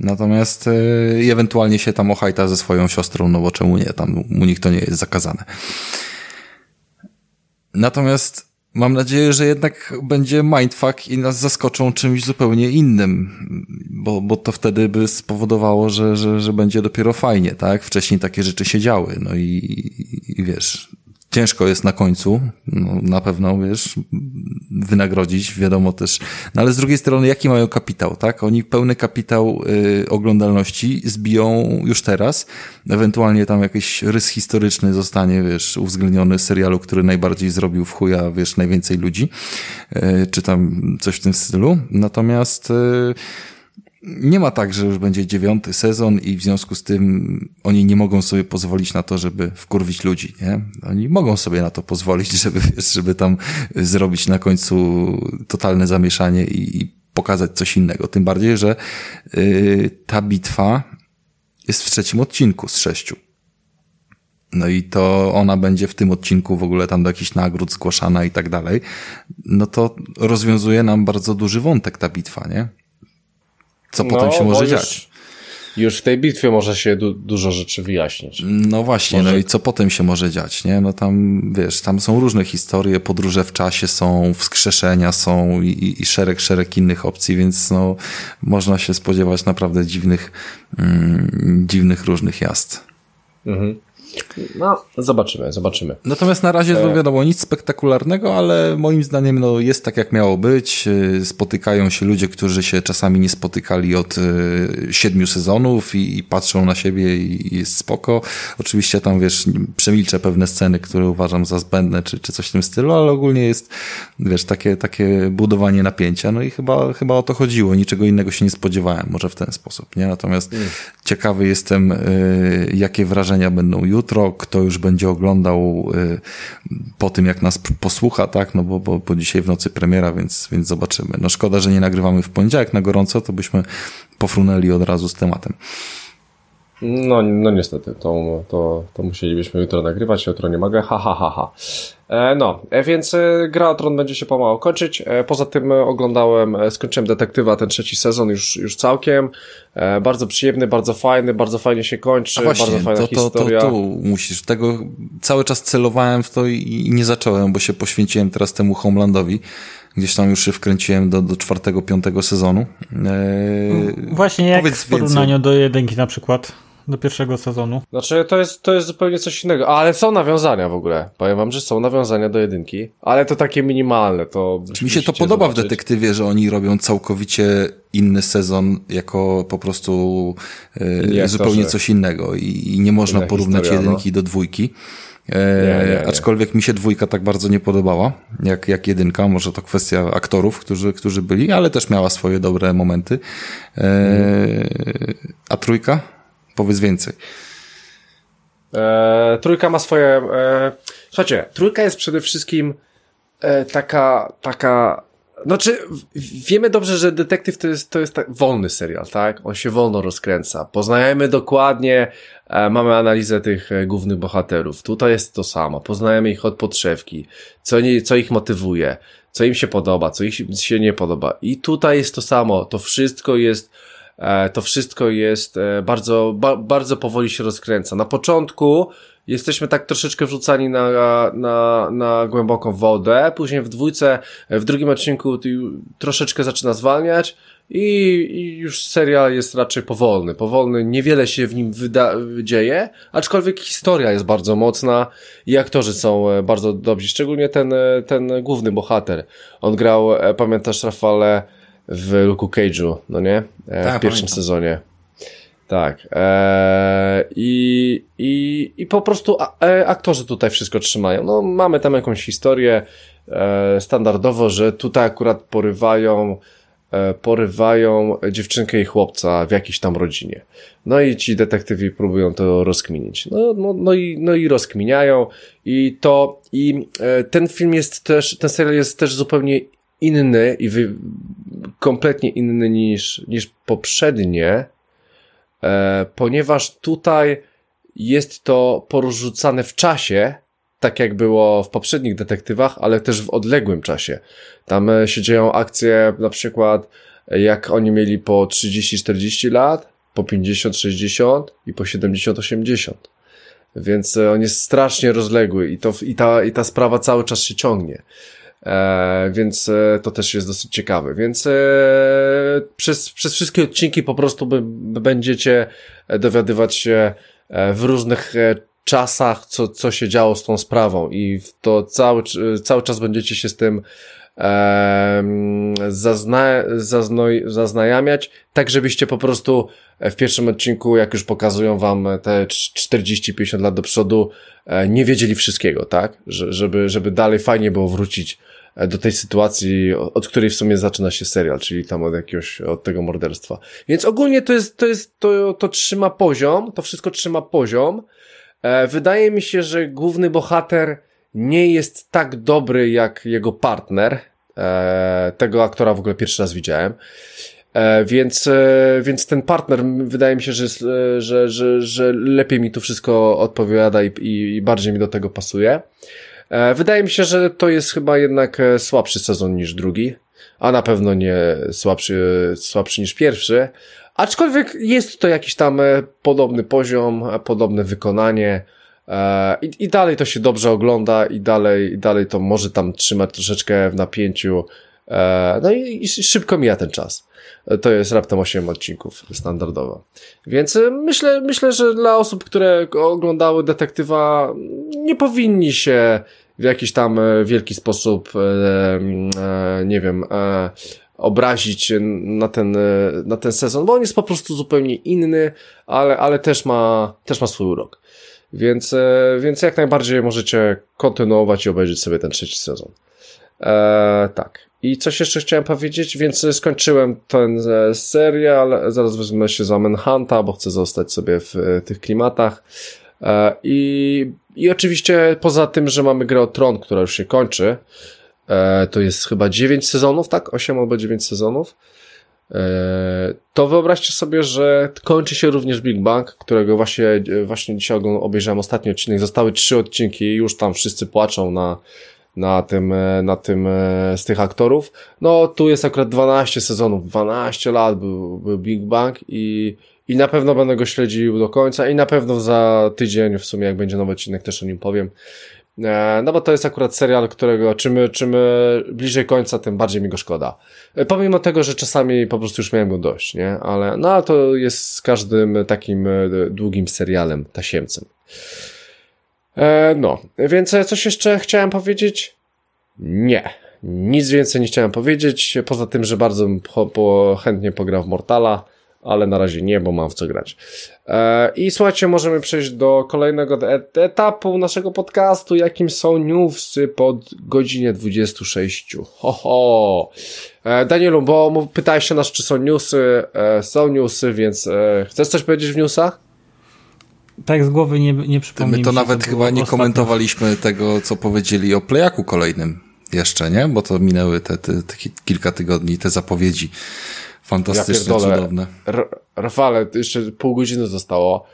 Natomiast yy, ewentualnie się tam ochajta ze swoją siostrą, no bo czemu nie, tam u nich to nie jest zakazane. Natomiast mam nadzieję, że jednak będzie mindfuck i nas zaskoczą czymś zupełnie innym, bo, bo to wtedy by spowodowało, że, że, że będzie dopiero fajnie, tak? Wcześniej takie rzeczy się działy, no i, i wiesz, ciężko jest na końcu, no, na pewno, wiesz, wynagrodzić, wiadomo też, no ale z drugiej strony, jaki mają kapitał, tak? Oni pełny kapitał y, oglądalności zbiją już teraz, ewentualnie tam jakiś rys historyczny zostanie, wiesz, uwzględniony serialu, który najbardziej zrobił w chuja, wiesz, najwięcej ludzi, y, czy tam coś w tym stylu, natomiast y, nie ma tak, że już będzie dziewiąty sezon i w związku z tym oni nie mogą sobie pozwolić na to, żeby wkurwić ludzi, nie? Oni mogą sobie na to pozwolić, żeby, żeby tam zrobić na końcu totalne zamieszanie i, i pokazać coś innego. Tym bardziej, że yy, ta bitwa jest w trzecim odcinku z sześciu. No i to ona będzie w tym odcinku w ogóle tam do jakichś nagród zgłaszana i tak dalej. No to rozwiązuje nam bardzo duży wątek ta bitwa, nie? Co potem no, się może dziać. Już w tej bitwie może się du dużo rzeczy wyjaśnić. No właśnie, może... no i co potem się może dziać, nie? No tam, wiesz, tam są różne historie, podróże w czasie są, wskrzeszenia są i, i szereg, szereg innych opcji, więc no, można się spodziewać naprawdę dziwnych, mm, dziwnych różnych jazd. Mhm. No, zobaczymy, zobaczymy. Natomiast na razie, to e, wiadomo, nic spektakularnego, ale moim zdaniem no, jest tak, jak miało być. E, spotykają się ludzie, którzy się czasami nie spotykali od e, siedmiu sezonów i, i patrzą na siebie i, i jest spoko. Oczywiście tam, wiesz, przemilczę pewne sceny, które uważam za zbędne, czy, czy coś w tym stylu, ale ogólnie jest, wiesz, takie, takie budowanie napięcia. No i chyba, chyba o to chodziło. Niczego innego się nie spodziewałem, może w ten sposób, nie? Natomiast mm. Ciekawy jestem, jakie wrażenia będą jutro kto już będzie oglądał y, po tym, jak nas posłucha, tak, no bo, bo, bo dzisiaj w nocy premiera, więc, więc zobaczymy. No szkoda, że nie nagrywamy w poniedziałek na gorąco, to byśmy pofrunęli od razu z tematem. No, no niestety, to, to, to musielibyśmy jutro nagrywać, jutro nie mogę, ha, ha, ha, ha. E, no, e, więc e, gra o Tron będzie się pomału kończyć. Poza tym oglądałem, skończyłem Detektywa, ten trzeci sezon już, już całkiem. bardzo przyjemny, bardzo fajny, bardzo fajnie się kończy, właśnie, bardzo fajna to, to, historia. To, to, musisz, tego cały czas celowałem w to i, i nie zacząłem, bo się poświęciłem teraz temu Homelandowi. Gdzieś tam już się wkręciłem do, do czwartego, piątego sezonu. Właśnie jak w porównaniu więcej. do jedynki na przykład? Do pierwszego sezonu. Znaczy, to jest, to jest zupełnie coś innego. Ale są nawiązania w ogóle. Powiem wam, że są nawiązania do jedynki, ale to takie minimalne. To Mi się to podoba zobaczyć. w detektywie, że oni robią całkowicie inny sezon jako po prostu e, zupełnie coś innego i, i nie można porównać historia, jedynki no. do dwójki. E, nie, nie, nie. Aczkolwiek mi się dwójka tak bardzo nie podobała, jak, jak jedynka. Może to kwestia aktorów, którzy, którzy byli, ale też miała swoje dobre momenty. E, mm. A trójka? Powiedz więcej. E, trójka ma swoje. E, słuchajcie, trójka jest przede wszystkim e, taka, taka. Znaczy, wiemy dobrze, że detektyw to jest, to jest tak wolny serial, tak? On się wolno rozkręca. Poznajemy dokładnie, e, mamy analizę tych e, głównych bohaterów. Tutaj jest to samo. Poznajemy ich od podszewki, co, nie, co ich motywuje, co im się podoba, co ich się nie podoba. I tutaj jest to samo. To wszystko jest to wszystko jest e, bardzo, ba, bardzo powoli się rozkręca. Na początku jesteśmy tak troszeczkę wrzucani na, na, na głęboką wodę, później w dwójce, w drugim odcinku troszeczkę zaczyna zwalniać i, i już serial jest raczej powolny. Powolny, niewiele się w nim wyda, dzieje, aczkolwiek historia jest bardzo mocna i aktorzy są e, bardzo dobrzy, szczególnie ten, ten główny bohater. On grał, pamiętasz Rafale, w Luke'u Cage'u, no nie? E, tak, w pierwszym pamiętam. sezonie. Tak. E, i, i, I po prostu a, e, aktorzy tutaj wszystko trzymają. No, mamy tam jakąś historię e, standardowo, że tutaj akurat porywają e, porywają dziewczynkę i chłopca w jakiejś tam rodzinie. No i ci detektywi próbują to rozkminić. No, no, no, i, no i rozkminiają i to, i ten film jest też, ten serial jest też zupełnie inny i wy, kompletnie inny niż, niż poprzednie, e, ponieważ tutaj jest to porzucane w czasie, tak jak było w poprzednich detektywach, ale też w odległym czasie. Tam e, się dzieją akcje, na przykład jak oni mieli po 30-40 lat, po 50-60 i po 70-80. Więc e, on jest strasznie rozległy i, to, i, ta, i ta sprawa cały czas się ciągnie. E, więc e, to też jest dosyć ciekawe. Więc e, przez, przez wszystkie odcinki po prostu by, by będziecie dowiadywać się e, w różnych e, czasach, co, co się działo z tą sprawą i to cały, cały czas będziecie się z tym zazna, zaznoj, zaznajamiać, tak żebyście po prostu w pierwszym odcinku, jak już pokazują wam te 40-50 lat do przodu, e, nie wiedzieli wszystkiego, tak? Że, żeby, żeby dalej fajnie było wrócić e, do tej sytuacji, od której w sumie zaczyna się serial, czyli tam od jakiegoś, od tego morderstwa. Więc ogólnie to jest, to jest, to, to trzyma poziom, to wszystko trzyma poziom. E, wydaje mi się, że główny bohater nie jest tak dobry jak jego partner. E, tego aktora w ogóle pierwszy raz widziałem. E, więc, e, więc ten partner wydaje mi się, że, że, że, że lepiej mi tu wszystko odpowiada i, i bardziej mi do tego pasuje. Wydaje mi się, że to jest chyba jednak słabszy sezon niż drugi, a na pewno nie słabszy, słabszy niż pierwszy. Aczkolwiek jest to jakiś tam podobny poziom, podobne wykonanie. E, I, I dalej to się dobrze ogląda i dalej, i dalej to może tam trzymać troszeczkę w napięciu. E, no i, i szybko mija ten czas. E, to jest raptem 8 odcinków standardowo. Więc myślę, myślę, że dla osób, które oglądały detektywa, nie powinni się w jakiś tam wielki sposób, nie wiem, obrazić na ten, na ten sezon, bo on jest po prostu zupełnie inny, ale, ale też ma, też ma swój urok. Więc, e, więc jak najbardziej możecie kontynuować i obejrzeć sobie ten trzeci sezon. E, tak. I coś jeszcze chciałem powiedzieć, więc skończyłem ten e, serial. Zaraz wezmę się za Manhunta, bo chcę zostać sobie w e, tych klimatach. E, i, I oczywiście poza tym, że mamy grę o Tron, która już się kończy, e, to jest chyba 9 sezonów, tak? 8 albo 9 sezonów. E, to wyobraźcie sobie, że kończy się również Big Bang, którego właśnie, właśnie dzisiaj obejrzałem ostatni odcinek. Zostały trzy odcinki i już tam wszyscy płaczą na, na tym, na tym z tych aktorów. No, tu jest akurat 12 sezonów, 12 lat był, był Big Bang i, i na pewno będę go śledził do końca i na pewno za tydzień w sumie, jak będzie nowy odcinek, też o nim powiem. E, no bo to jest akurat serial, którego czym, czym bliżej końca, tym bardziej mi go szkoda. E, pomimo tego, że czasami po prostu już miałem go dość, nie? Ale no ale to jest z każdym takim e, długim serialem, tasiemcem. no, więc coś jeszcze chciałem powiedzieć? Nie. Nic więcej nie chciałem powiedzieć, poza tym, że bardzo po, po, chętnie pogra w Mortala ale na razie nie, bo mam w co grać. E, I słuchajcie, możemy przejść do kolejnego etapu naszego podcastu, jakim są newsy pod godzinie 26. Ho, ho. E, Danielu, bo pytałeś się nas, czy są newsy. E, są newsy, więc chcesz coś powiedzieć w newsach? Tak z głowy nie, nie przypomnę. My to nawet chyba nie ostatnio. komentowaliśmy tego, co powiedzieli o Playaku kolejnym jeszcze, nie? Bo to minęły te, te, te kilka tygodni, te zapowiedzi. Fantastyczne, ja cudowne. Rafale, jeszcze pół godziny zostało.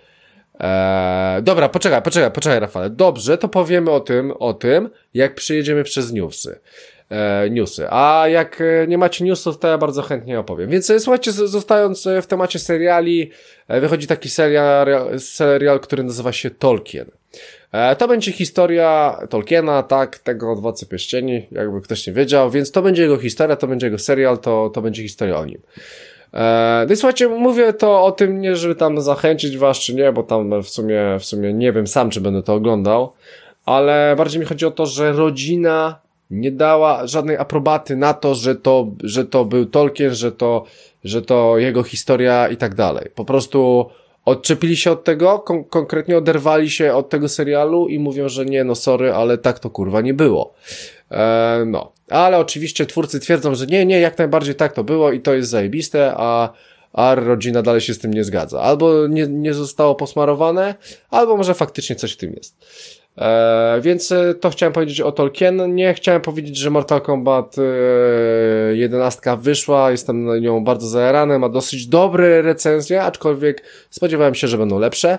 Eee, dobra, poczekaj, poczekaj, poczekaj, Rafale. Dobrze, to powiemy o tym, o tym, jak przyjedziemy przez newsy. E, newsy. A jak e, nie macie newsów, to ja bardzo chętnie opowiem. Więc e, słuchajcie, zostając w temacie seriali, wychodzi taki serial, serial który nazywa się Tolkien. To będzie historia Tolkiena, tak, tego od Władcy Pierścieni, jakby ktoś nie wiedział, więc to będzie jego historia, to będzie jego serial, to, to będzie historia o nim. No i słuchajcie, mówię to o tym nie, żeby tam zachęcić was, czy nie, bo tam w sumie, w sumie nie wiem sam, czy będę to oglądał, ale bardziej mi chodzi o to, że rodzina nie dała żadnej aprobaty na to, że to, że to był Tolkien, że to, że to jego historia i tak dalej. Po prostu odczepili się od tego, kon konkretnie oderwali się od tego serialu i mówią, że nie, no sorry, ale tak to kurwa nie było. E, no, ale oczywiście twórcy twierdzą, że nie, nie, jak najbardziej tak to było i to jest zajebiste, a, a rodzina dalej się z tym nie zgadza. Albo nie, nie zostało posmarowane, albo może faktycznie coś w tym jest. E, więc e, to chciałem powiedzieć o Tolkien. Nie chciałem powiedzieć, że Mortal Kombat e, 11 wyszła, jestem na nią bardzo zajarany, ma dosyć dobre recenzje, aczkolwiek spodziewałem się, że będą lepsze,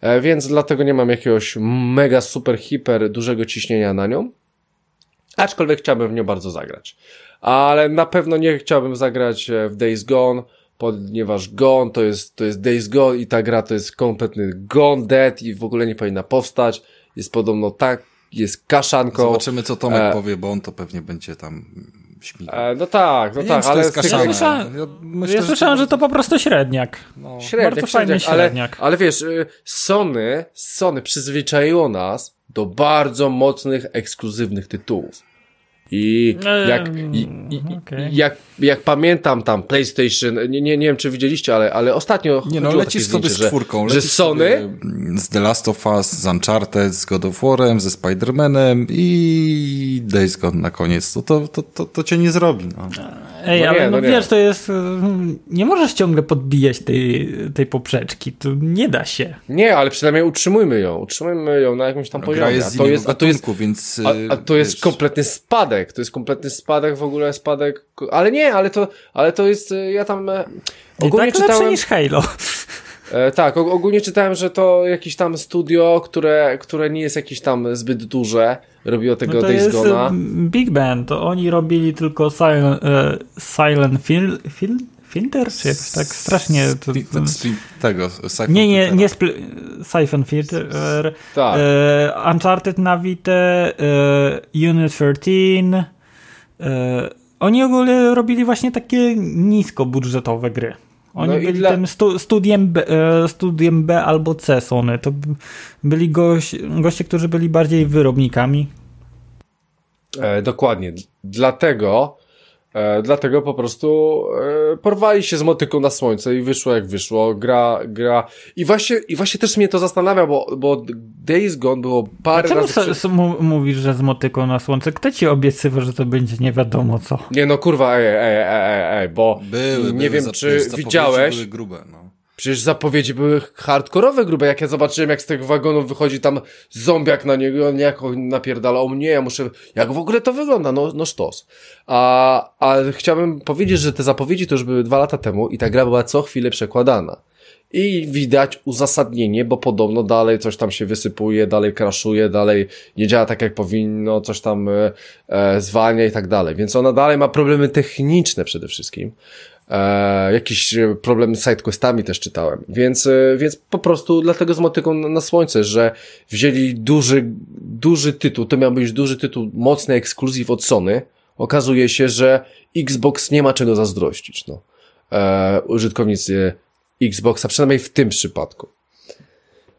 e, więc dlatego nie mam jakiegoś mega super hiper dużego ciśnienia na nią. Aczkolwiek chciałbym w nią bardzo zagrać. Ale na pewno nie chciałbym zagrać e, w Days Gone, ponieważ Gone to jest, to jest Days Gone i ta gra to jest kompletny Gone Dead i w ogóle nie powinna powstać jest podobno tak, jest kaszanką. Zobaczymy, co Tomek e... powie, bo on to pewnie będzie tam śmiga. E, no tak, no Ja tak, wiem, to ale tego- Ja słyszałem- Ja myślę, ja słyszałem, że to po prostu średniak. No. Średniak, Bardzo fajny średniak, ale, ale wiesz, y, Sony, Sony przyzwyczaiło nas do bardzo mocnych, ekskluzywnych tytułów. I jak, i, i, i, okej. jak, jak pamiętam tam PlayStation, nie, nie, nie wiem czy widzieliście, ale, ale ostatnio Nie no, chodziło lecisz takie sobie zdjęcie, z czwórką. że, że Sony, Z The Last of Us, z Uncharted, z God of War'em, ze Spider-Manem i Days Gone na koniec. To, to, to, to, to cię nie zrobi. No. Ej, No ale nie, no, no nie. wiesz, to jest... y, Nie możesz ciągle podbijać tej, tej poprzeczki. To nie da się. nie, ale przynajmniej utrzymujmy ją, utrzymujmy ją na jakimś tam Gra poziomie. jest A to jest, a to jest, gatunku, więc... A, a to jest wiesz, kompletny spadek, to jest kompletny spadek, w ogóle spadek, ale nie, ale to, ale to jest, e, ja tam I ogólnie tak lepsze czytałem, niż Halo. E, tak, og- ogólnie czytałem, że to jakieś tam studio, które, które nie jest jakieś tam zbyt duże, robiło tego No to Days Gone'a. y, Big Band. To oni robili tylko Silent, e, silent Fil, Fil, Filter? Czy jakoś tak strasznie... To, spi- tego, Siphon nie, nie, Filtera. nie spl- Siphon Filter. e, Tak. E, Uncharted na Vita, e, Unit 13. E, oni ogólnie robili właśnie takie niskobudżetowe gry. Oni No byli dla- tym stu, studiem, B, e, studiem B albo C Sony. To byli goś, goście, którzy byli bardziej wyrobnikami. E, dokładnie. Dlatego, e, dlatego po prostu e, porwali się z motyką na słońce i wyszło jak wyszło. Gra, gra. I właśnie, i właśnie też mnie to zastanawia, bo, bo Days Gone było parę Dlaczego razy... so, prze- so, mu- mówisz, że z motyką na słońce? Kto ci obiecywał, że to będzie nie wiadomo co? Nie no kurwa, ej, ej, ej, ej, ej bo Były, nie były wiem zap- czy widziałeś, Były grube, no. Przecież zapowiedzi były hardkorowe grube, jak ja zobaczyłem jak z tych wagonów wychodzi tam zombiak na niego, on jako napierdala, o mnie, ja muszę, jak w ogóle to wygląda, no, no sztos. A, a chciałbym powiedzieć, że te zapowiedzi to już były dwa lata temu i ta gra była co chwilę przekładana. I widać uzasadnienie, bo podobno dalej coś tam się wysypuje, dalej kraszuje, dalej nie działa tak jak powinno, coś tam e, e, zwalnia i tak dalej. Więc ona dalej ma problemy techniczne przede wszystkim. E, jakieś e, problemy z sidequestami też czytałem. Więc, e, więc po prostu dlatego z motyką na, na słońce, że wzięli duży, duży tytuł, to miał być duży tytuł, mocny ekskluzyw od Sony. Okazuje się, że Xbox nie ma czego zazdrościć. No. E, użytkownicy Xboxa, przynajmniej w tym przypadku.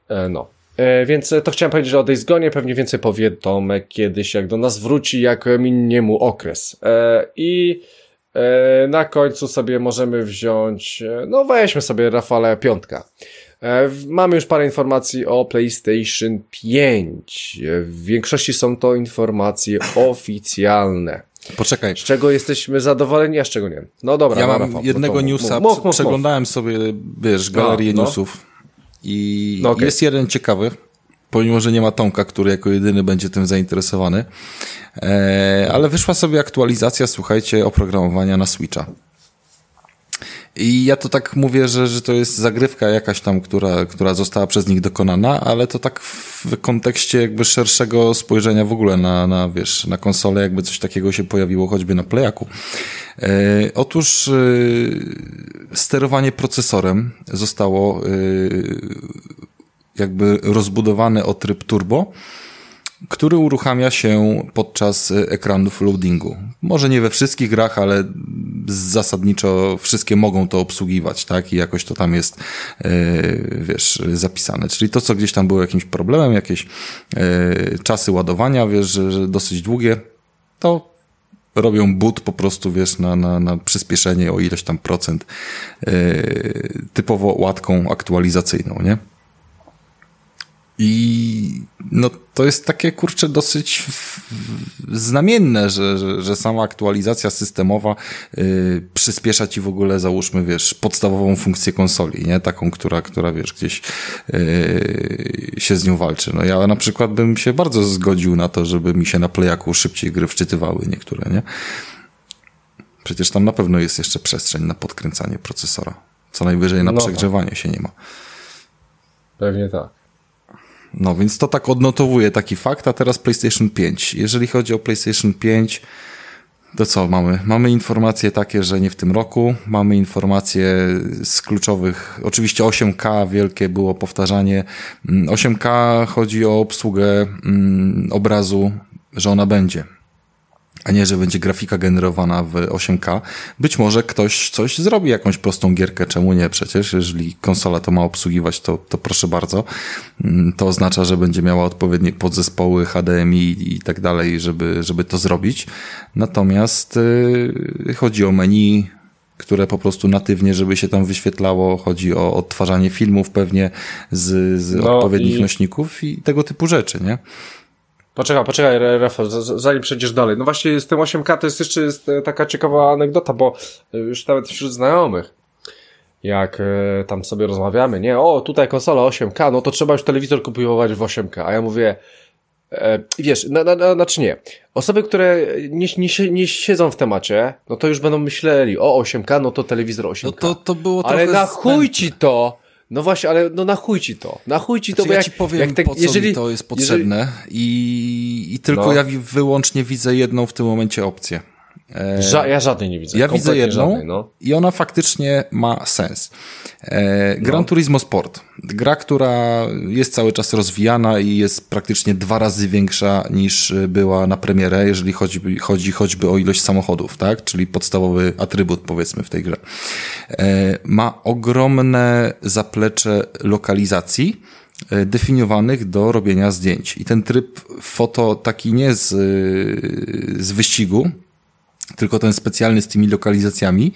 E, no. E, więc to chciałem powiedzieć o Days Gone, pewnie więcej powie Tomek kiedyś, jak do nas wróci, jak minie mu okres. E, I na końcu sobie możemy wziąć, e, no weźmy sobie Rafale piątka. E, Mamy już parę informacji o PlayStation 5. E, W większości są to informacje oficjalne. Poczekaj, Z czego jesteśmy zadowoleni, a z czego nie. No dobra, ja no, mam Rafał, jednego no to newsa, mów, mów, mów, przeglądałem sobie, wiesz, galerię no. newsów i No okej. jest jeden ciekawy, pomimo, że nie ma Tomka, który jako jedyny będzie tym zainteresowany, e, ale wyszła sobie aktualizacja, słuchajcie, oprogramowania na Switcha. I ja to tak mówię, że, że to jest zagrywka jakaś tam, która, która została przez nich dokonana, ale to tak w kontekście jakby szerszego spojrzenia w ogóle na, na wiesz, na konsolę, jakby coś takiego się pojawiło choćby na Playaku. E, otóż e, sterowanie procesorem zostało e, jakby rozbudowane o tryb turbo, który uruchamia się podczas e, ekranów loadingu. Może nie we wszystkich grach, ale zasadniczo wszystkie mogą to obsługiwać, tak? I jakoś to tam jest, e, wiesz, zapisane. Czyli to, co gdzieś tam było jakimś problemem, jakieś e, czasy ładowania, wiesz, że, dosyć długie, to robią boot po prostu, wiesz, na, na, na przyspieszenie o ileś tam procent, e, typowo łatką aktualizacyjną, nie? I no to jest takie kurczę dosyć znamienne, że, że, że sama aktualizacja systemowa y, przyspiesza ci w ogóle, załóżmy, wiesz, podstawową funkcję konsoli, nie? Taką, która, która wiesz, gdzieś y, się z nią walczy. No ja na przykład bym się bardzo zgodził na to, żeby mi się na playaku szybciej gry wczytywały niektóre, nie? Przecież tam na pewno jest jeszcze przestrzeń na podkręcanie procesora. Co najwyżej na No tak. przegrzewanie się nie ma. Pewnie tak. No więc to tak odnotowuje taki fakt, a teraz PlayStation 5. Jeżeli chodzi o PlayStation 5, to co mamy? Mamy informacje takie, że nie w tym roku. Mamy informacje z kluczowych, oczywiście 8K, wielkie było powtarzanie. Mm, 8K chodzi o obsługę mm, obrazu, że ona będzie. A nie, że będzie grafika generowana w 8K. Być może ktoś coś zrobi, jakąś prostą gierkę, czemu nie? Przecież, jeżeli konsola to ma obsługiwać, to, to proszę bardzo. Mm, to oznacza, że będzie miała odpowiednie podzespoły HDMI i tak dalej, żeby, żeby to zrobić. Natomiast yy, chodzi o menu, które po prostu natywnie, żeby się tam wyświetlało. Chodzi o odtwarzanie filmów pewnie z, z no odpowiednich i... nośników i tego typu rzeczy, nie? Poczekaj, poczekaj, Rafał, zanim przejdziesz dalej. No właśnie z tym 8K to jest jeszcze jest e, taka ciekawa anegdota, bo e, już nawet wśród znajomych, jak e, tam sobie rozmawiamy, nie, o, tutaj konsola 8K, no to trzeba już telewizor kupować w 8K, a ja mówię, wiesz, na, na, na, znaczy nie, osoby, które nie, nie, nie siedzą w temacie, no to już będą myśleli, o 8K, no to telewizor 8K. No to, to było Ale na chuj ci to, no właśnie, ale no na chuj ci to. Na chuj ci to, znaczy, bo ja jak, ci powiem, jak te, po co jeżeli, mi to jest potrzebne jeżeli... i, i tylko no. ja wyłącznie widzę jedną w tym momencie opcję. E, Ża ja żadnej nie widzę. Ja widzę jedną żadnej, no. i ona faktycznie ma sens. E, Gran no. Turismo Sport. Gra, która jest cały czas rozwijana i jest praktycznie dwa razy większa niż była na premierę, jeżeli chodzi, chodzi choćby o ilość samochodów, tak? Czyli podstawowy atrybut powiedzmy w tej grze. E, ma ogromne zaplecze lokalizacji, e, definiowanych do robienia zdjęć. I ten tryb foto taki nie z, z wyścigu, tylko ten specjalny z tymi lokalizacjami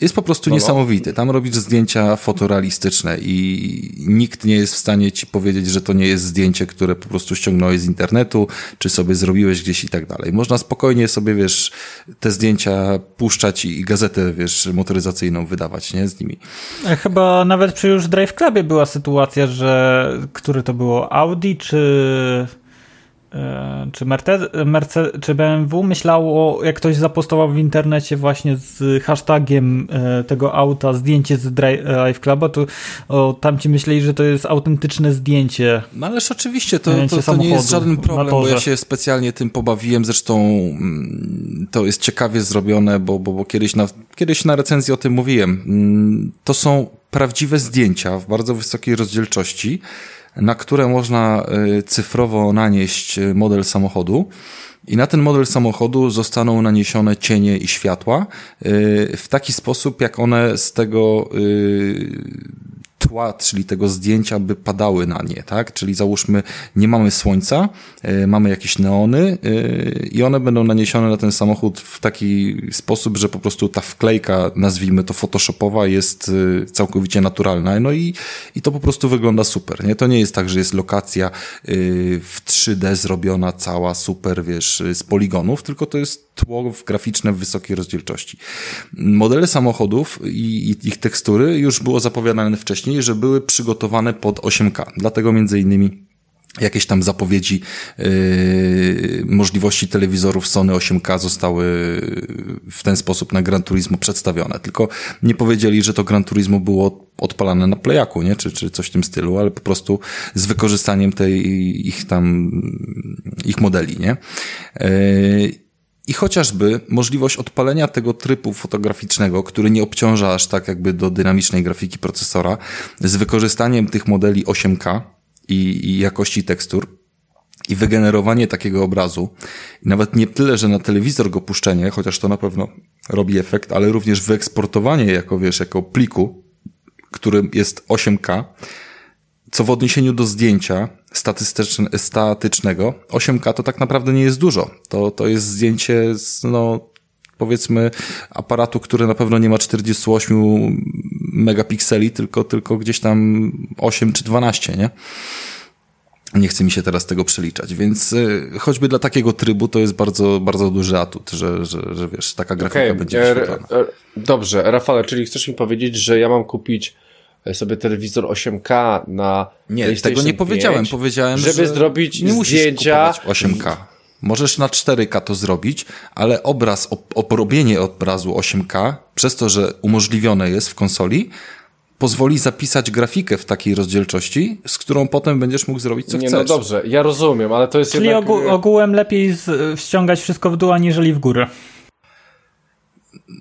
jest po prostu no, no. niesamowity. Tam robisz zdjęcia fotorealistyczne i nikt nie jest w stanie ci powiedzieć, że to nie jest zdjęcie, które po prostu ściągnąłeś z internetu, czy sobie zrobiłeś gdzieś i tak dalej. Można spokojnie sobie, wiesz, te zdjęcia puszczać i gazetę, wiesz, motoryzacyjną wydawać, nie, z nimi. E, chyba nawet przy już Drive Clubie była sytuacja, że, który to było, Audi czy czy, Mercedes, Mercedes, czy BMW myślało, jak ktoś zapostował w internecie właśnie z hashtagiem e, tego auta zdjęcie z Drive Cluba, to o, tamci myśleli, że to jest autentyczne zdjęcie. No ależ oczywiście, to, to, to nie jest żaden problem, bo ja się specjalnie tym pobawiłem, zresztą mm, to jest ciekawie zrobione, bo, bo, bo kiedyś, na, kiedyś na recenzji o tym mówiłem. Mm, to są prawdziwe zdjęcia w bardzo wysokiej rozdzielczości, na które można y, cyfrowo nanieść y, model samochodu. I na ten model samochodu zostaną naniesione cienie i światła y, w taki sposób, jak one z tego tła, czyli tego zdjęcia, by padały na nie, tak? Czyli załóżmy, nie mamy słońca, y, mamy jakieś neony y, i one będą naniesione na ten samochód w taki sposób, że po prostu ta wklejka, nazwijmy to photoshopowa, jest y, całkowicie naturalna. No i, i to po prostu wygląda super, nie? To nie jest tak, że jest lokacja w 3D zrobiona cała super, wiesz, z poligonów, tylko to jest tło graficzne w wysokiej rozdzielczości. Modele samochodów i, ich tekstury już było zapowiadane wcześniej, że były przygotowane pod 8K. Dlatego między innymi jakieś tam zapowiedzi yy, możliwości telewizorów Sony 8K zostały w ten sposób na Gran Turismo przedstawione. Tylko nie powiedzieli, że to Gran Turismo było odpalane na playaku, nie? Czy, czy coś w tym stylu, ale po prostu z wykorzystaniem tej ich tam, ich modeli, nie? Yy, i chociażby możliwość odpalenia tego trybu fotograficznego, który nie obciąża aż tak jakby do dynamicznej grafiki procesora, z wykorzystaniem tych modeli 8K i, i jakości tekstur, i wygenerowanie takiego obrazu, nawet nie tyle, że na telewizor go puszczenie, chociaż to na pewno robi efekt, ale również wyeksportowanie jako, wiesz, jako pliku, którym jest 8K, co w odniesieniu do zdjęcia statycznego, 8K to tak naprawdę nie jest dużo. To, to jest zdjęcie z, no, powiedzmy aparatu, który na pewno nie ma 48 megapikseli, tylko, tylko gdzieś tam 8 czy 12, nie? Nie chce mi się teraz tego przeliczać, więc y, choćby dla takiego trybu to jest bardzo, bardzo duży atut, że, że, że wiesz, taka grafika okay. będzie e, wyświetlana. Dobrze, Rafale, czyli chcesz mi powiedzieć, że ja mam kupić sobie telewizor 8K na Nie, tego nie powiedziałem. Powiedziałem, żeby że zrobić nie zdjęcia 8K. Możesz na 4K to zrobić, ale obraz, oporobienie obrazu 8K, przez to, że umożliwione jest w konsoli, pozwoli zapisać grafikę w takiej rozdzielczości, z którą potem będziesz mógł zrobić co nie, chcesz. No dobrze, ja rozumiem, ale to jest Czyli jednak... ogółem lepiej ściągać wszystko w dół, aniżeli w górę.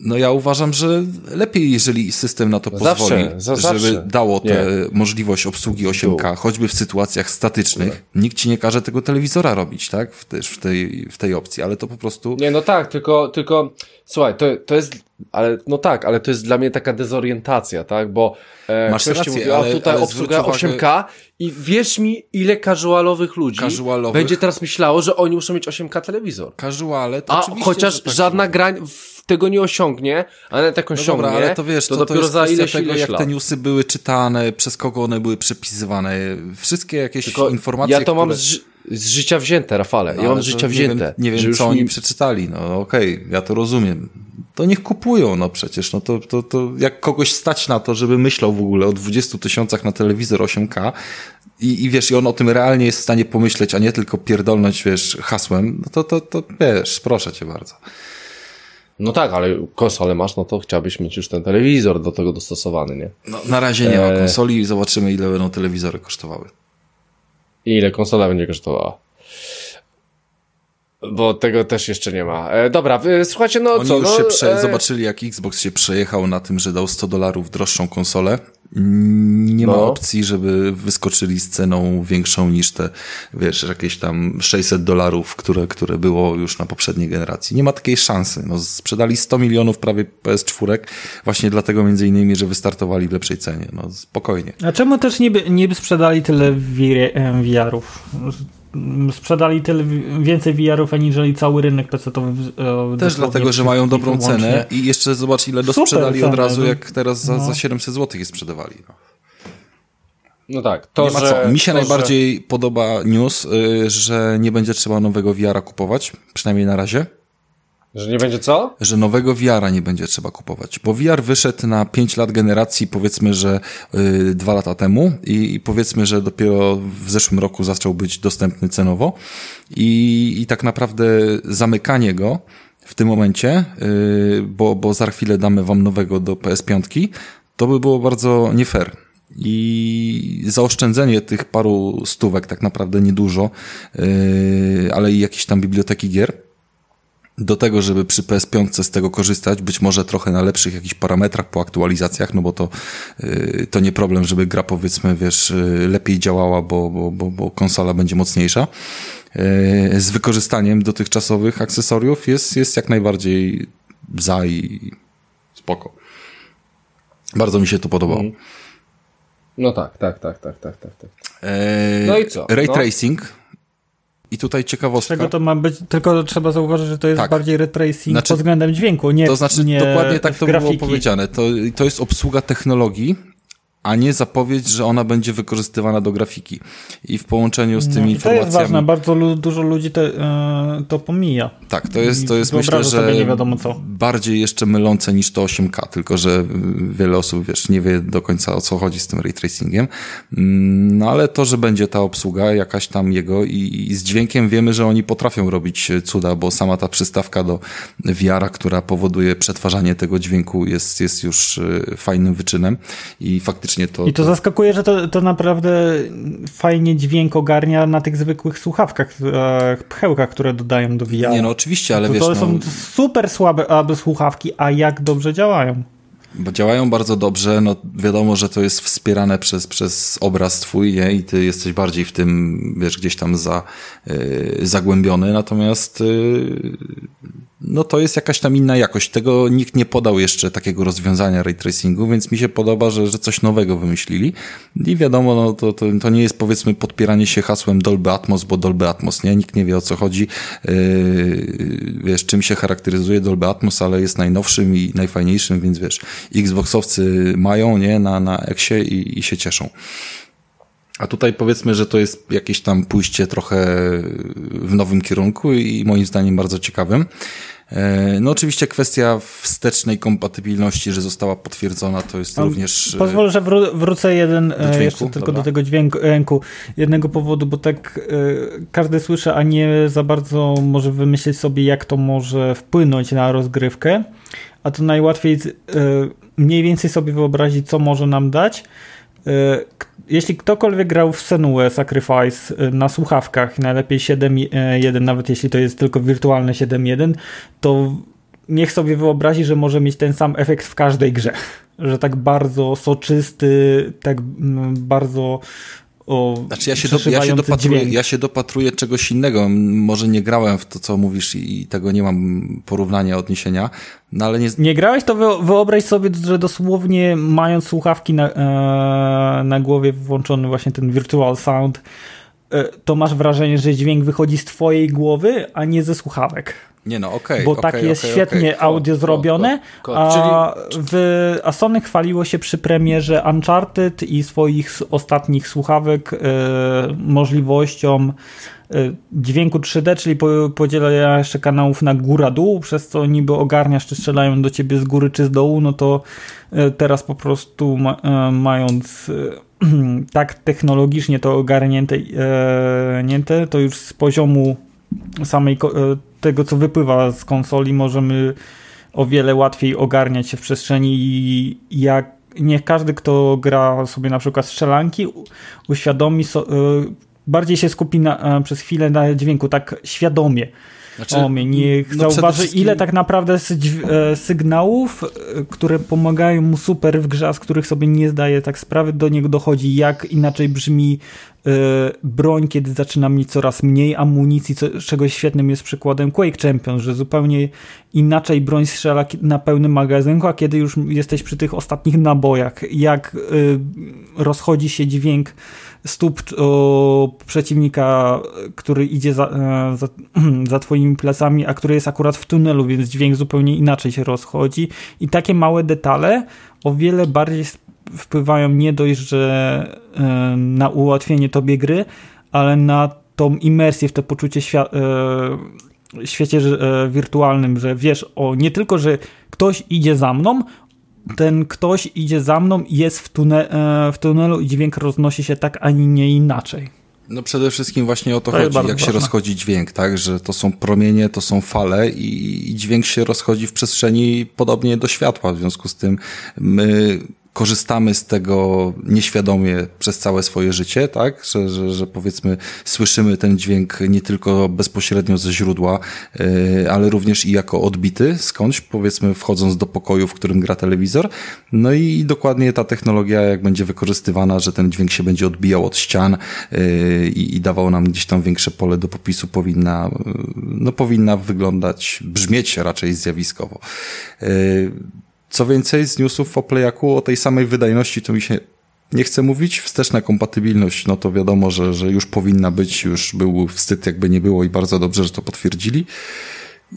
No ja uważam, że lepiej, jeżeli system na to No pozwoli, zawsze, za- żeby zawsze. dało tę Nie. możliwość obsługi 8K, choćby w sytuacjach statycznych. Nikt ci nie każe tego telewizora robić, tak? W, też w, tej, w tej opcji, ale to po prostu... Nie, no tak, tylko, tylko, słuchaj, to, to jest, ale, no tak, ale to jest dla mnie taka dezorientacja, tak, bo e, Masz rację, mówi, a ale- tutaj ale obsługa zwróć uwagę- 8K i wierz mi, ile casualowych ludzi Casualowych? będzie teraz myślało, że oni muszą mieć 8K telewizor. Casuale, to A chociaż tak żadna gra w- tego nie osiągnie, a nawet jak No osiągnie, dobra, ale to wiesz, to, to, to dopiero jest za ileś, tego, jak lat. te newsy były czytane, przez kogo one były przepisywane. Wszystkie jakieś Tylko informacje, ja to mam które... z, ży- z życia wzięte, Rafale. No, ja mam ale z to życia nie wzięte. Wiem, nie wiem, co oni mi- przeczytali. No okej, ja to rozumiem. To niech kupują, no przecież. No to, to, to jak kogoś stać na to, żeby myślał w ogóle o 20 tysiącach na telewizor 8K i, i wiesz, i on o tym realnie jest w stanie pomyśleć, a nie tylko pierdolnąć, wiesz, hasłem, no to, to, to wiesz, proszę cię bardzo. No tak, ale konsolę masz, no to chciałbyś mieć już ten telewizor do tego dostosowany, nie? No, na razie nie ma Eee. konsoli i zobaczymy, ile będą telewizory kosztowały. I ile konsola będzie kosztowała? Bo tego też jeszcze nie ma. E, dobra, wy, słuchajcie, no Oni co? już no, się prze... e, zobaczyli, jak Xbox się przejechał na tym, że dał 100 dolarów droższą konsolę. Nie ma No. opcji, żeby wyskoczyli z ceną większą niż te, wiesz, jakieś tam 600 dolarów, które, które było już na poprzedniej generacji. Nie ma takiej szansy. No, sprzedali 100 milionów prawie PS4 właśnie dlatego między innymi, że wystartowali w lepszej cenie. No spokojnie. A czemu też nie, by- nie by sprzedali tyle VR-ów? Sprzedali tyle wi- więcej VR-ów, aniżeli cały rynek PC-towy. e, Też dlatego, że mają dobrą wszystkich cenę łącznie. i jeszcze zobacz, ile dosprzedali od razu, no. jak teraz za, No. za 700 zł je sprzedawali. No. No tak, to, nie ma że, co. Mi się to, najbardziej podoba news, y, że nie będzie trzeba nowego VR-a kupować, przynajmniej na razie, Że, nie będzie co? że nowego VR-a nie będzie trzeba kupować, bo VR wyszedł na 5 lat generacji, powiedzmy, że y, dwa lata temu i, powiedzmy, że dopiero w zeszłym roku zaczął być dostępny cenowo i, i tak naprawdę zamykanie go w tym momencie, y, bo, bo za chwilę damy wam nowego do PS5, to by było bardzo nie fair. I zaoszczędzenie tych paru stówek, tak naprawdę niedużo, yy, ale i jakieś tam biblioteki gier, do tego, żeby przy PS5 z tego korzystać, być może trochę na lepszych jakichś parametrach po aktualizacjach, no bo to, yy, to nie problem, żeby gra powiedzmy, wiesz, yy, lepiej działała, bo, bo, bo, bo konsola będzie mocniejsza. Yy, z wykorzystaniem dotychczasowych akcesoriów jest, jest jak najbardziej za i spoko. Bardzo mi się to podobało. Mhm. No tak, tak, tak, tak, tak, tak. tak. Eee, No i co? Ray No. tracing. I tutaj ciekawostka. Czego to ma być? Tylko trzeba zauważyć, że to jest Tak. bardziej ray tracing Znaczy- pod względem dźwięku, nie To znaczy, nie dokładnie tak to grafiki. było powiedziane. To, to jest obsługa technologii, a nie zapowiedź, że ona będzie wykorzystywana do grafiki. I w połączeniu z tymi No, to informacjami. jest ważne, bardzo lu- dużo ludzi te, e, to pomija. Tak, to jest, to jest myślę, że bardziej jeszcze mylące niż to 8K, tylko że wiele osób, wiesz, nie wie do końca o co chodzi z tym ray tracingiem. Mm, No ale to, że będzie ta obsługa jakaś tam jego i, i z dźwiękiem wiemy, że oni potrafią robić cuda, bo sama ta przystawka do VR-a, która powoduje przetwarzanie tego dźwięku jest, jest już y, fajnym wyczynem i faktycznie to... I to zaskakuje, że to, to naprawdę fajnie dźwięk ogarnia na tych zwykłych słuchawkach, e, pchełkach, które dodają do VR. Nie no, oczywiście, ale to, wiesz, to no, są super słabe aby słuchawki, a jak dobrze działają. Bo działają bardzo dobrze, no wiadomo, że to jest wspierane przez, przez obraz twój, nie? I ty jesteś bardziej w tym, wiesz, gdzieś tam za, y, zagłębiony, natomiast y, no to jest jakaś tam inna jakość. Tego nikt nie podał jeszcze takiego rozwiązania ray tracingu, więc mi się podoba, że, że coś nowego wymyślili. I wiadomo, no to, to, to nie jest powiedzmy podpieranie się hasłem Dolby Atmos, bo Dolby Atmos, nie? Nikt nie wie o co chodzi. Yy, wiesz, czym się charakteryzuje Dolby Atmos, ale jest najnowszym i najfajniejszym, więc wiesz, Xboxowcy mają, nie? Na, na Exie i, i się cieszą. A tutaj powiedzmy, że to jest jakieś tam pójście trochę w nowym kierunku i moim zdaniem bardzo ciekawym. E, No oczywiście kwestia wstecznej kompatybilności, że została potwierdzona, to jest również... e, Pozwól, że wró- wrócę jeden e, dźwięku? jeszcze tylko Dobra. do tego dźwięku jednego powodu, bo tak e, każdy słyszy, a nie za bardzo może wymyślić sobie, jak to może wpłynąć na rozgrywkę. A to najłatwiej e, mniej więcej sobie wyobrazić, co może nam dać. E, Jeśli ktokolwiek grał w Senue Sacrifice e, na słuchawkach, najlepiej 7.1, nawet jeśli to jest tylko wirtualne 7.1, to niech sobie wyobrazi, że może mieć ten sam efekt w każdej grze. Że tak bardzo soczysty, tak mm, bardzo o, znaczy ja się, do, ja, się dopatruję, ja się dopatruję czegoś innego. Może nie grałem w to, co mówisz i tego nie mam porównania, odniesienia, no ale nie... Nie grałeś, to wyobraź sobie, że dosłownie mając słuchawki na, e, na głowie włączony właśnie ten virtual sound, e, to masz wrażenie, że dźwięk wychodzi z twojej głowy, a nie ze słuchawek. Nie no, okej. Okay, bo okay, tak jest okay, świetnie audio zrobione. A, w, a Sony chwaliło się przy premierze Uncharted i swoich ostatnich słuchawek e, możliwością e, dźwięku 3D, czyli po, podzielenia jeszcze kanałów na góra-dół, przez co niby ogarniasz, czy strzelają do ciebie z góry, czy z dołu, no to e, teraz po prostu ma, mając tak technologicznie to ogarnięte, to już z poziomu samej tego, co wypływa z konsoli, możemy o wiele łatwiej ogarniać się w przestrzeni i jak niech każdy, kto gra sobie na przykład strzelanki, uświadomi, so, y, bardziej się skupi na, e, przez chwilę na dźwięku, tak świadomie. Znaczy, o mnie, niech no zauważy, wszystkim... ile tak naprawdę e, sygnałów, e, które pomagają mu super w grze, z których sobie nie zdaje tak sprawy, do niego dochodzi, jak inaczej brzmi e, broń, kiedy zaczyna mieć coraz mniej amunicji, co, czego świetnym jest przykładem Quake Champion, że zupełnie inaczej broń strzela na pełnym magazynku, a kiedy już jesteś przy tych ostatnich nabojach, jak rozchodzi się dźwięk stóp o, przeciwnika, który idzie za, e, za, za twoimi plecami, a który jest akurat w tunelu, więc dźwięk zupełnie inaczej się rozchodzi. I takie małe detale o wiele bardziej wpływają nie dość, że e, na ułatwienie tobie gry, ale na tą imersję w to poczucie świata e, świecie wirtualnym, że wiesz o nie tylko, że ktoś idzie za mną, ten ktoś idzie za mną i jest w, tune e, w tunelu i dźwięk roznosi się tak, ani nie inaczej. No przede wszystkim właśnie o to, to chodzi, jak ważne. się rozchodzi dźwięk, tak, że to są promienie, to są fale i, i dźwięk się rozchodzi w przestrzeni podobnie do światła, w związku z tym my korzystamy z tego nieświadomie przez całe swoje życie, tak? Że, że, że powiedzmy słyszymy ten dźwięk nie tylko bezpośrednio ze źródła, yy, ale również i jako odbity skądś, powiedzmy wchodząc do pokoju, w którym gra telewizor. No i dokładnie ta technologia, jak będzie wykorzystywana, że ten dźwięk się będzie odbijał od ścian yy, i, i dawał nam gdzieś tam większe pole do popisu, powinna, no powinna wyglądać, brzmieć raczej zjawiskowo. Yy, co więcej, z newsów o Playaku o tej samej wydajności to mi się nie chcę mówić. Wsteczna kompatybilność, no to wiadomo, że, że już powinna być, już był wstyd jakby nie było i bardzo dobrze, że to potwierdzili.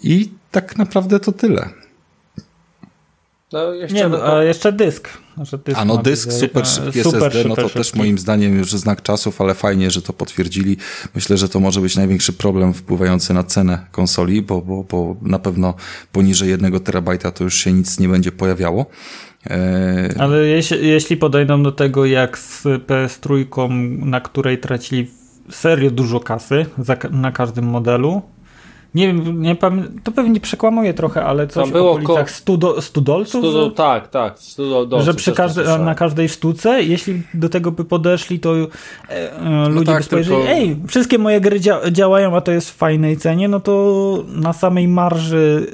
I tak naprawdę to tyle. No, jeszcze, nie, no, a jeszcze dysk. Dysk a no dysk, super szybki super, SSD, no to szybki. też moim zdaniem już znak czasów, ale fajnie, że to potwierdzili. Myślę, że to może być największy problem wpływający na cenę konsoli, bo, bo, bo na pewno poniżej jednego terabajta to już się nic nie będzie pojawiało. E, ale jeśli, jeśli podejdą do tego jak z PS3, na której tracili serio dużo kasy za, na każdym modelu, nie wiem, nie pamiętam, to pewnie przekłamuje trochę, ale coś Tam było w okolicach studo, studolców? Studo, że, tak, tak, studolców. Że przy każde, na każdej sztuce, jeśli do tego by podeszli, to e, e, ludzie tak, by spojrzeli, tylko... ej, wszystkie moje gry dzia działają, a to jest w fajnej cenie, no to na samej marży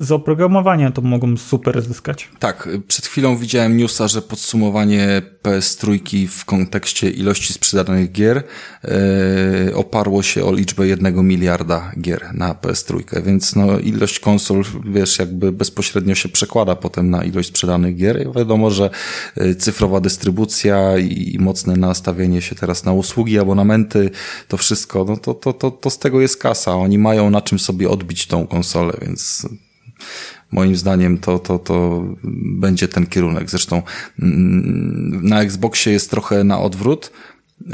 y, z oprogramowania to mogą super zyskać. Tak, przed chwilą widziałem newsa, że podsumowanie PS3 w kontekście ilości sprzedanych gier y, oparło się o liczbę jednego miliarda gier na PS3, więc no ilość konsol, wiesz, jakby bezpośrednio się przekłada potem na ilość sprzedanych gier. I wiadomo, że y, cyfrowa dystrybucja i mocne nastawienie się teraz na usługi, abonamenty, to wszystko, no to, to, to, to z tego jest kasa. Oni mają na czym sobie odbić tą konsolę, więc moim zdaniem to, to, to będzie ten kierunek. Zresztą mm, na Xboxie jest trochę na odwrót.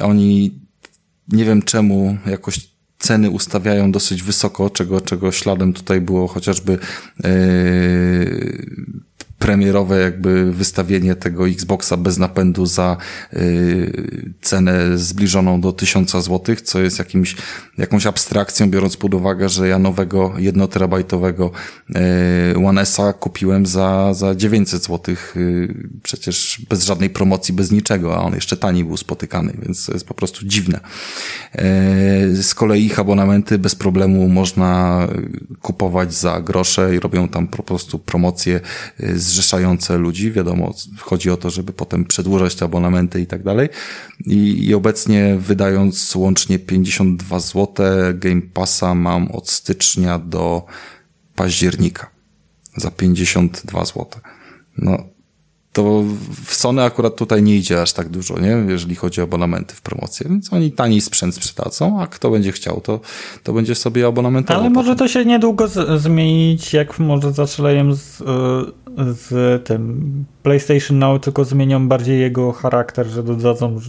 Oni nie wiem czemu jakoś ceny ustawiają dosyć wysoko, czego, czego śladem tutaj było chociażby yy, premierowe jakby wystawienie tego Xboxa bez napędu za y, cenę zbliżoną do 1000 zł, co jest jakimś, jakąś abstrakcją, biorąc pod uwagę, że ja nowego jednoterabajtowego y, One S-a kupiłem za, za 900 zł, y, przecież bez żadnej promocji, bez niczego, a on jeszcze taniej był spotykany, więc to jest po prostu dziwne. Y, z kolei ich abonamenty bez problemu można kupować za grosze i robią tam po prostu promocje y, zrzeszające ludzi. Wiadomo, chodzi o to, żeby potem przedłużać te abonamenty i tak dalej. I, i obecnie wydając łącznie 52 zł, Game Passa mam od stycznia do października za 52 zł. No, to w Sony akurat tutaj nie idzie aż tak dużo, nie? jeżeli chodzi o abonamenty w promocję, więc oni taniej sprzęt sprzedadzą, a kto będzie chciał, to, to będzie sobie abonamentował. Ale może to się niedługo z- zmienić, jak może zaczeleją z, y, z tym PlayStation Now, tylko zmienią bardziej jego charakter, że dodadzą,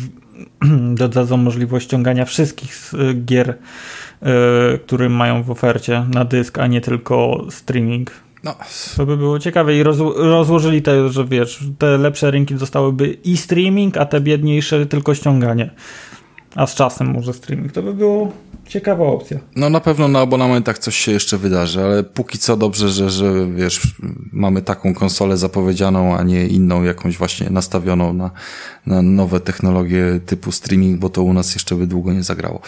dodadzą możliwość ściągania wszystkich z- gier, y, które mają w ofercie na dysk, a nie tylko streaming. No, To by było ciekawe i rozło- rozłożyli te, że wiesz, te lepsze rynki dostałyby i streaming, a te biedniejsze tylko ściąganie. A z czasem może streaming. To by było ciekawa opcja. no na pewno na abonamentach coś się jeszcze wydarzy, ale póki co dobrze, że, że wiesz, mamy taką konsolę zapowiedzianą, a nie inną jakąś właśnie nastawioną na, na nowe technologie typu streaming, bo to u nas jeszcze by długo nie zagrało.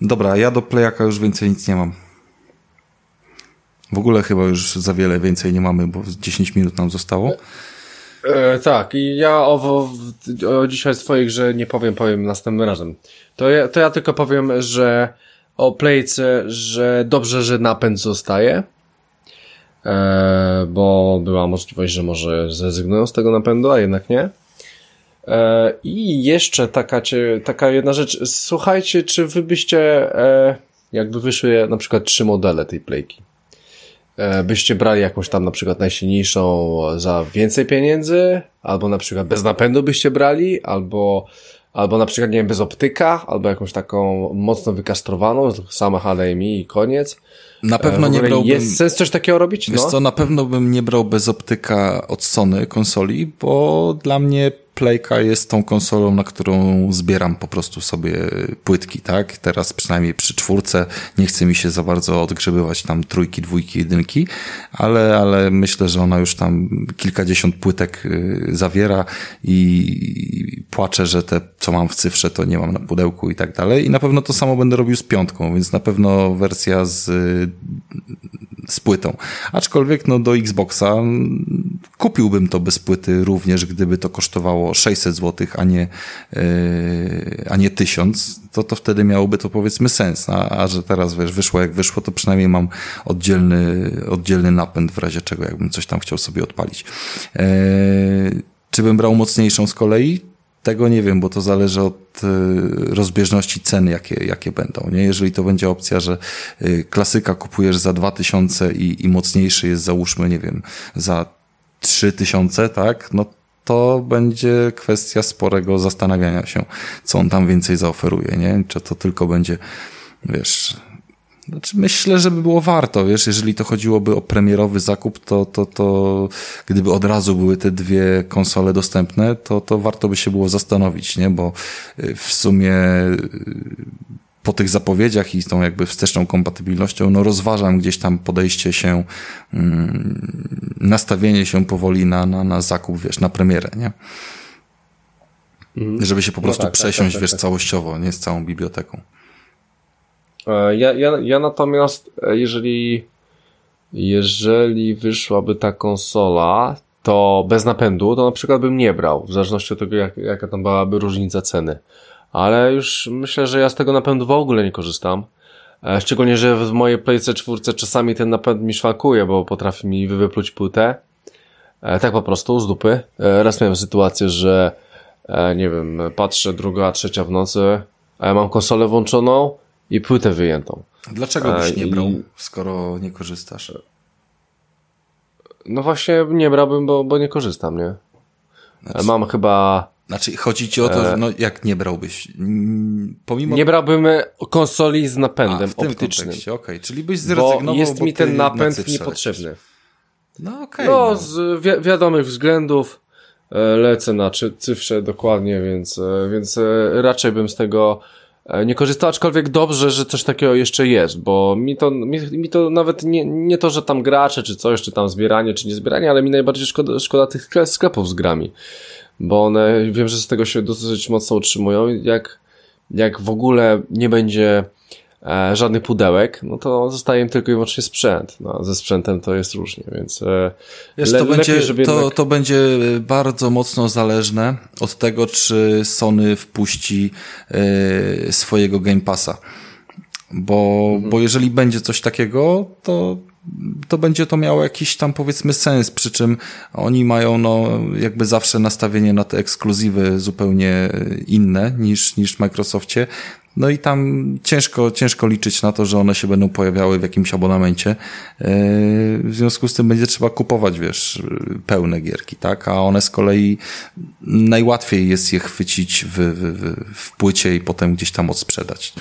Dobra, ja do Playaka już więcej nic nie mam. W ogóle chyba już za wiele więcej nie mamy, bo 10 minut nam zostało. E, tak, i ja o, o dzisiaj swoich grze nie powiem, powiem następnym razem. To ja, to ja tylko powiem, że o Playce, że dobrze, że napęd zostaje, e, bo była możliwość, że może zrezygnują z tego napędu, a jednak nie. E, I jeszcze taka, taka jedna rzecz. Słuchajcie, czy wy byście, e, jakby wyszły na przykład trzy modele tej Playki, byście brali jakąś tam na przykład najsilniejszą za więcej pieniędzy, albo na przykład bez napędu byście brali, albo, albo na przykład, nie wiem, bez optyka, albo jakąś taką mocno wykastrowaną, sama HDMI i koniec. Na E, pewno nie brałbym... Jest sens coś takiego robić? Wiesz No. co, na pewno bym nie brał bez optyka od Sony konsoli, bo dla mnie Playka jest tą konsolą, na którą zbieram po prostu sobie płytki, tak? Teraz przynajmniej przy czwórce nie chce mi się za bardzo odgrzebywać tam trójki, dwójki, jedynki, ale, ale myślę, że ona już tam kilkadziesiąt płytek y, zawiera i płaczę, że te, co mam w cyfrze, to nie mam na pudełku i tak dalej. I na pewno to samo będę robił z piątką, więc na pewno wersja z z płytą. Aczkolwiek no do Xboxa kupiłbym to bez płyty również, gdyby to kosztowało 600 zł, a nie, yy, a nie 1000, to, to wtedy miałoby to powiedzmy sens. A, a że teraz wiesz, wyszło jak wyszło, to przynajmniej mam oddzielny, oddzielny napęd w razie czego, jakbym coś tam chciał sobie odpalić. Yy, czy bym brał mocniejszą z kolei? Tego nie wiem, bo to zależy od y, rozbieżności cen, jakie, jakie będą. Nie? Jeżeli to będzie opcja, że klasyka kupujesz za 2000 i, i mocniejszy jest załóżmy, nie wiem, za 3000, tak? No to będzie kwestia sporego zastanawiania się, co on tam więcej zaoferuje, nie? Czy to tylko będzie, wiesz, znaczy myślę, że by było warto, wiesz, jeżeli to chodziłoby o premierowy zakup, to, to, to gdyby od razu były te dwie konsole dostępne, to, to warto by się było zastanowić, nie? Bo y, w sumie po tych zapowiedziach i z tą jakby wsteczną kompatybilnością, no rozważam gdzieś tam podejście się, mm, nastawienie się powoli na, na, na zakup, wiesz, na premierę, nie? Żeby się po No prostu tak, tak, przesiąść, tak, wiesz, tak. całościowo, nie z całą biblioteką. E, Ja, ja, ja natomiast, e, jeżeli, jeżeli wyszłaby ta konsola, to bez napędu, to na przykład bym nie brał, w zależności od tego, jak, jaka tam byłaby różnica ceny. Ale już myślę, że ja z tego napędu w ogóle nie korzystam. E, Szczególnie, że w mojej Playce 4 czasami ten napęd mi szwankuje, bo potrafi mi wypluć płytę. E, Tak po prostu, z dupy. E, Raz miałem sytuację, że nie wiem, patrzę druga, trzecia w nocy, a ja mam konsolę włączoną i płytę wyjętą. Dlaczego byś nie i- brał, skoro nie korzystasz? No właśnie nie brałbym, bo, bo nie korzystam, nie? E, Mam chyba... Znaczy, chodzi ci o to, że no jak nie brałbyś? Mm, Pomimo... E, Nie brałbym e, konsoli z A, napędem w tym optycznym. okej. Czyli byś Bo zrezygnował, jest bo mi ten na napęd niepotrzebny. No okej. No, no. z wi wiadomych względów e, lecę na cy- cyfrze dokładnie, więc, e, więc e, raczej bym z tego e, nie korzystał, aczkolwiek dobrze, że coś takiego jeszcze jest, bo mi to, mi, mi to nawet nie, nie to, że tam gracze, czy coś, czy tam zbieranie, czy nie zbieranie, ale mi najbardziej szkoda, szkoda tych skle- sklepów z grami, bo one, wiem, że z tego się dosyć mocno utrzymują, jak, jak w ogóle nie będzie e, żadnych pudełek, no to zostaje im tylko i wyłącznie sprzęt. No, ze sprzętem to jest różnie, więc e, Wiesz, le- to, będzie, lepiej, to, jednak... to będzie bardzo mocno zależne od tego, czy Sony wpuści e, swojego Game Passa. Bo, Mhm. bo jeżeli będzie coś takiego, to, to będzie to miało jakiś tam powiedzmy sens, przy czym oni mają no jakby zawsze nastawienie na te ekskluzywy zupełnie inne niż, niż w Microsoftie. No i tam ciężko, ciężko liczyć na to, że one się będą pojawiały w jakimś abonamencie. Yy, W związku z tym będzie trzeba kupować, wiesz, pełne gierki, tak? A one z kolei najłatwiej jest je chwycić w, w, w, w płycie i potem gdzieś tam odsprzedać.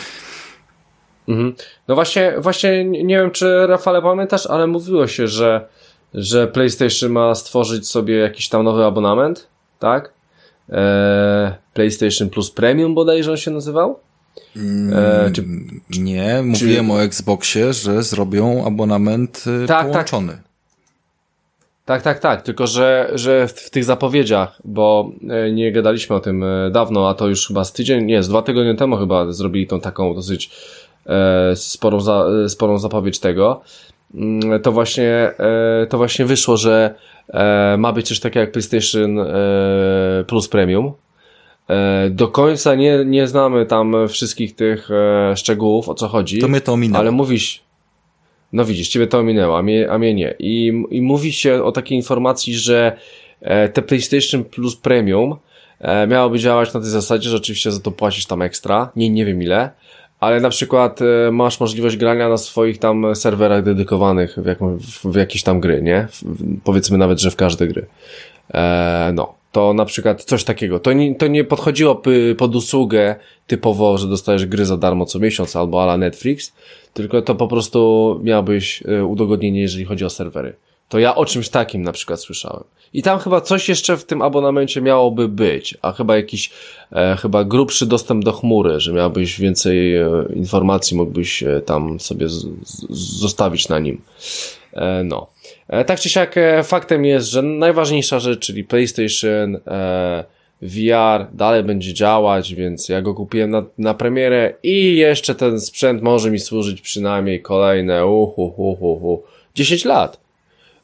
Mhm. No właśnie, właśnie nie wiem, czy Rafale pamiętasz, ale mówiło się, że, że PlayStation ma stworzyć sobie jakiś tam nowy abonament, tak? Eee, PlayStation Plus Premium bodajże on się nazywał? E, czy- Nie, mówiłem o Xboxie, że zrobią abonament y, Tak, połączony. Tak, tak, tak, tylko że, że w, tych zapowiedziach, bo e, nie gadaliśmy o tym e, dawno, a to już chyba z tydzień, nie, z dwa tygodnie temu chyba zrobili tą taką dosyć e, sporą, za, e, sporą zapowiedź tego, Mm, to właśnie, e, to właśnie wyszło, że e, ma być coś takiego jak PlayStation e, Plus Premium. E, do końca nie, nie znamy tam wszystkich tych e, szczegółów, o co chodzi. To mnie to ominęło. Ale mówisz, no widzisz, ciebie to ominęło, a mnie, a mnie nie. I, I mówi się o takiej informacji, że e, te PlayStation Plus Premium e, miałoby działać na tej zasadzie, że oczywiście za to płacisz tam ekstra, nie, nie wiem ile, ale na przykład e, masz możliwość grania na swoich tam serwerach dedykowanych w, jaką, w, jakieś tam gry, nie? W, powiedzmy nawet, że w każde gry. E, no, to na przykład coś takiego. To nie, to nie podchodziło pod usługę typowo, że dostajesz gry za darmo co miesiąc albo ala Netflix, tylko to po prostu miałbyś e, udogodnienie, jeżeli chodzi o serwery. To ja o czymś takim na przykład słyszałem. I tam chyba coś jeszcze w tym abonamencie miałoby być, a chyba jakiś e, chyba grubszy dostęp do chmury, że miałbyś więcej e, informacji, mógłbyś e, tam sobie z, z, zostawić na nim. E, no. E, tak czy siak e, faktem jest, że najważniejsza rzecz, czyli PlayStation VR dalej będzie działać, więc ja go kupiłem na, na premierę i jeszcze ten sprzęt może mi służyć przynajmniej kolejne uhu, uhu, uhu, 10 lat.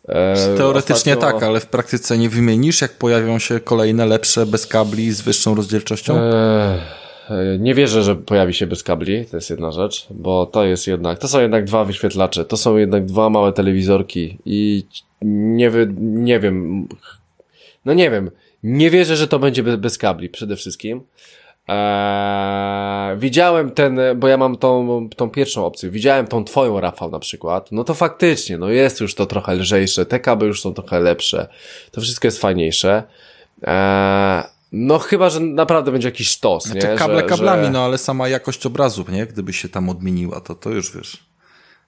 E, Teoretycznie ostatnio- tak, ale w praktyce nie wymienisz, jak pojawią się kolejne lepsze, bez kabli, z wyższą rozdzielczością? Eee, Nie wierzę, że pojawi się bez kabli, to jest jedna rzecz, bo to jest jednak, to są jednak dwa wyświetlacze, to są jednak dwa małe telewizorki i nie, wy, nie wiem, no nie wiem, nie wierzę, że to będzie bez kabli przede wszystkim. Eee, widziałem ten, bo ja mam tą, tą pierwszą opcję, widziałem tą twoją Rafał na przykład, no to faktycznie, no jest już to trochę lżejsze, te kable już są trochę lepsze, to wszystko jest fajniejsze. Eee, no chyba, że naprawdę będzie jakiś sztos, nie? Znaczy, kable że, kablami, że... no ale sama jakość obrazu, nie? Gdyby się tam odmieniła, to to już wiesz,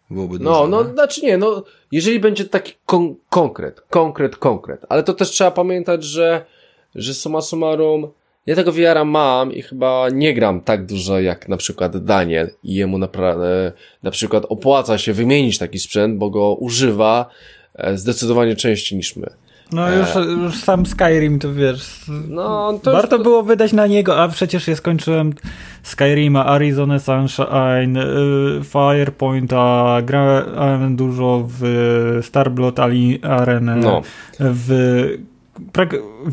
byłoby No, dużo. no, nie? znaczy nie, no, jeżeli będzie taki kon konkret, konkret, konkret, ale to też trzeba pamiętać, że, że summa summarum, ja tego VR-a mam i chyba nie gram tak dużo jak na przykład Daniel i jemu naprawdę, na przykład opłaca się wymienić taki sprzęt, bo go używa e, zdecydowanie częściej niż my. No już, już sam Skyrim to wiesz. No, to warto już, było wydać na niego, a przecież ja skończyłem Skyrima, Arizona Sunshine, y, Firepointa, grałem dużo w Starblood Ali Arena, No. w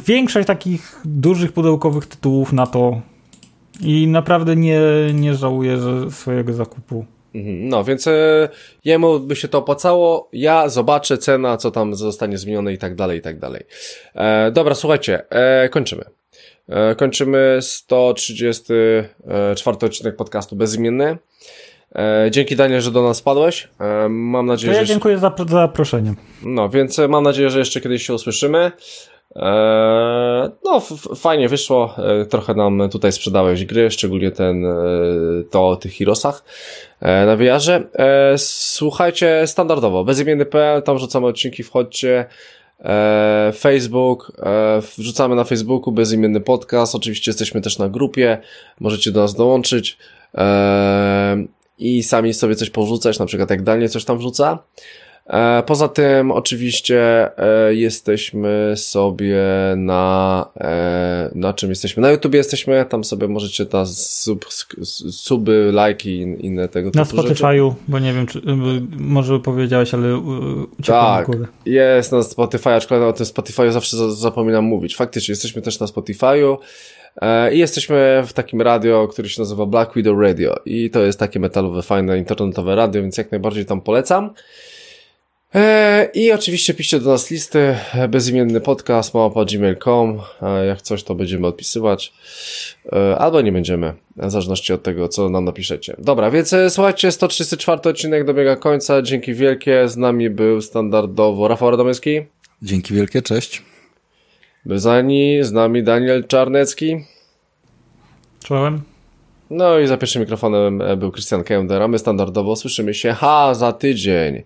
większość takich dużych pudełkowych tytułów na to i naprawdę nie, nie żałuję że swojego zakupu. Mhm, No, więc e, jemu by się to opłacało. Ja zobaczę cena, co tam zostanie zmienione i tak dalej, i tak dalej. E, dobra, słuchajcie, e, kończymy. E, kończymy 134 odcinek podcastu Bezimienny. E, dzięki Daniel, że do nas spadłeś. E, mam To nadzieję, ja że... dziękuję za, za zaproszenie. No, więc e, mam nadzieję, że jeszcze kiedyś się usłyszymy. Eee, no, fajnie wyszło. Eee, trochę nam tutaj sprzedałeś gry, szczególnie ten, e, to o tych Hirosach e, na VR-ze. E, słuchajcie, standardowo, bezimienny.pl, tam wrzucamy odcinki, wchodźcie. Facebook, wrzucamy na Facebooku bezimienny podcast. Oczywiście jesteśmy też na grupie, możecie do nas dołączyć i sami sobie coś powrzucać, na przykład jak Daniel coś tam wrzuca. E, poza tym, oczywiście, e, jesteśmy sobie na. E, na czym jesteśmy? Na YouTube jesteśmy, tam sobie możecie na sub, suby, lajki i inne tego typu. Na Spotify'u, bo nie wiem, czy może powiedziałeś, ale tak, jest na Spotify, aczkolwiek o tym Spotify'u zawsze zapominam mówić. Faktycznie, jesteśmy też na Spotify'u. I jesteśmy w takim radio, który się nazywa Black Widow Radio. I to jest takie metalowe, fajne, internetowe radio, więc jak najbardziej tam polecam. E, I oczywiście piszcie do nas listy, bezimienny podcast, małpa.gmail.com, jak coś to będziemy odpisywać, e, albo nie będziemy, w zależności od tego, co nam napiszecie. Dobra, więc e, słuchajcie, 134 odcinek dobiega końca, dzięki wielkie, z nami był standardowo Rafał Radomyski. Dzięki wielkie, cześć. Był z nami, z nami Daniel Czarnecki. Czołem. No i za pierwszym mikrofonem e, był Christian Kender, a my standardowo słyszymy się ha za tydzień,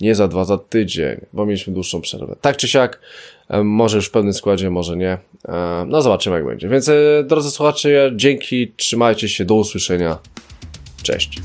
nie za dwa, za tydzień, bo mieliśmy dłuższą przerwę. Tak czy siak, e, może już w pełnym składzie, może nie. E, no zobaczymy jak będzie. Więc drodzy słuchacze, dzięki, trzymajcie się, do usłyszenia. Cześć.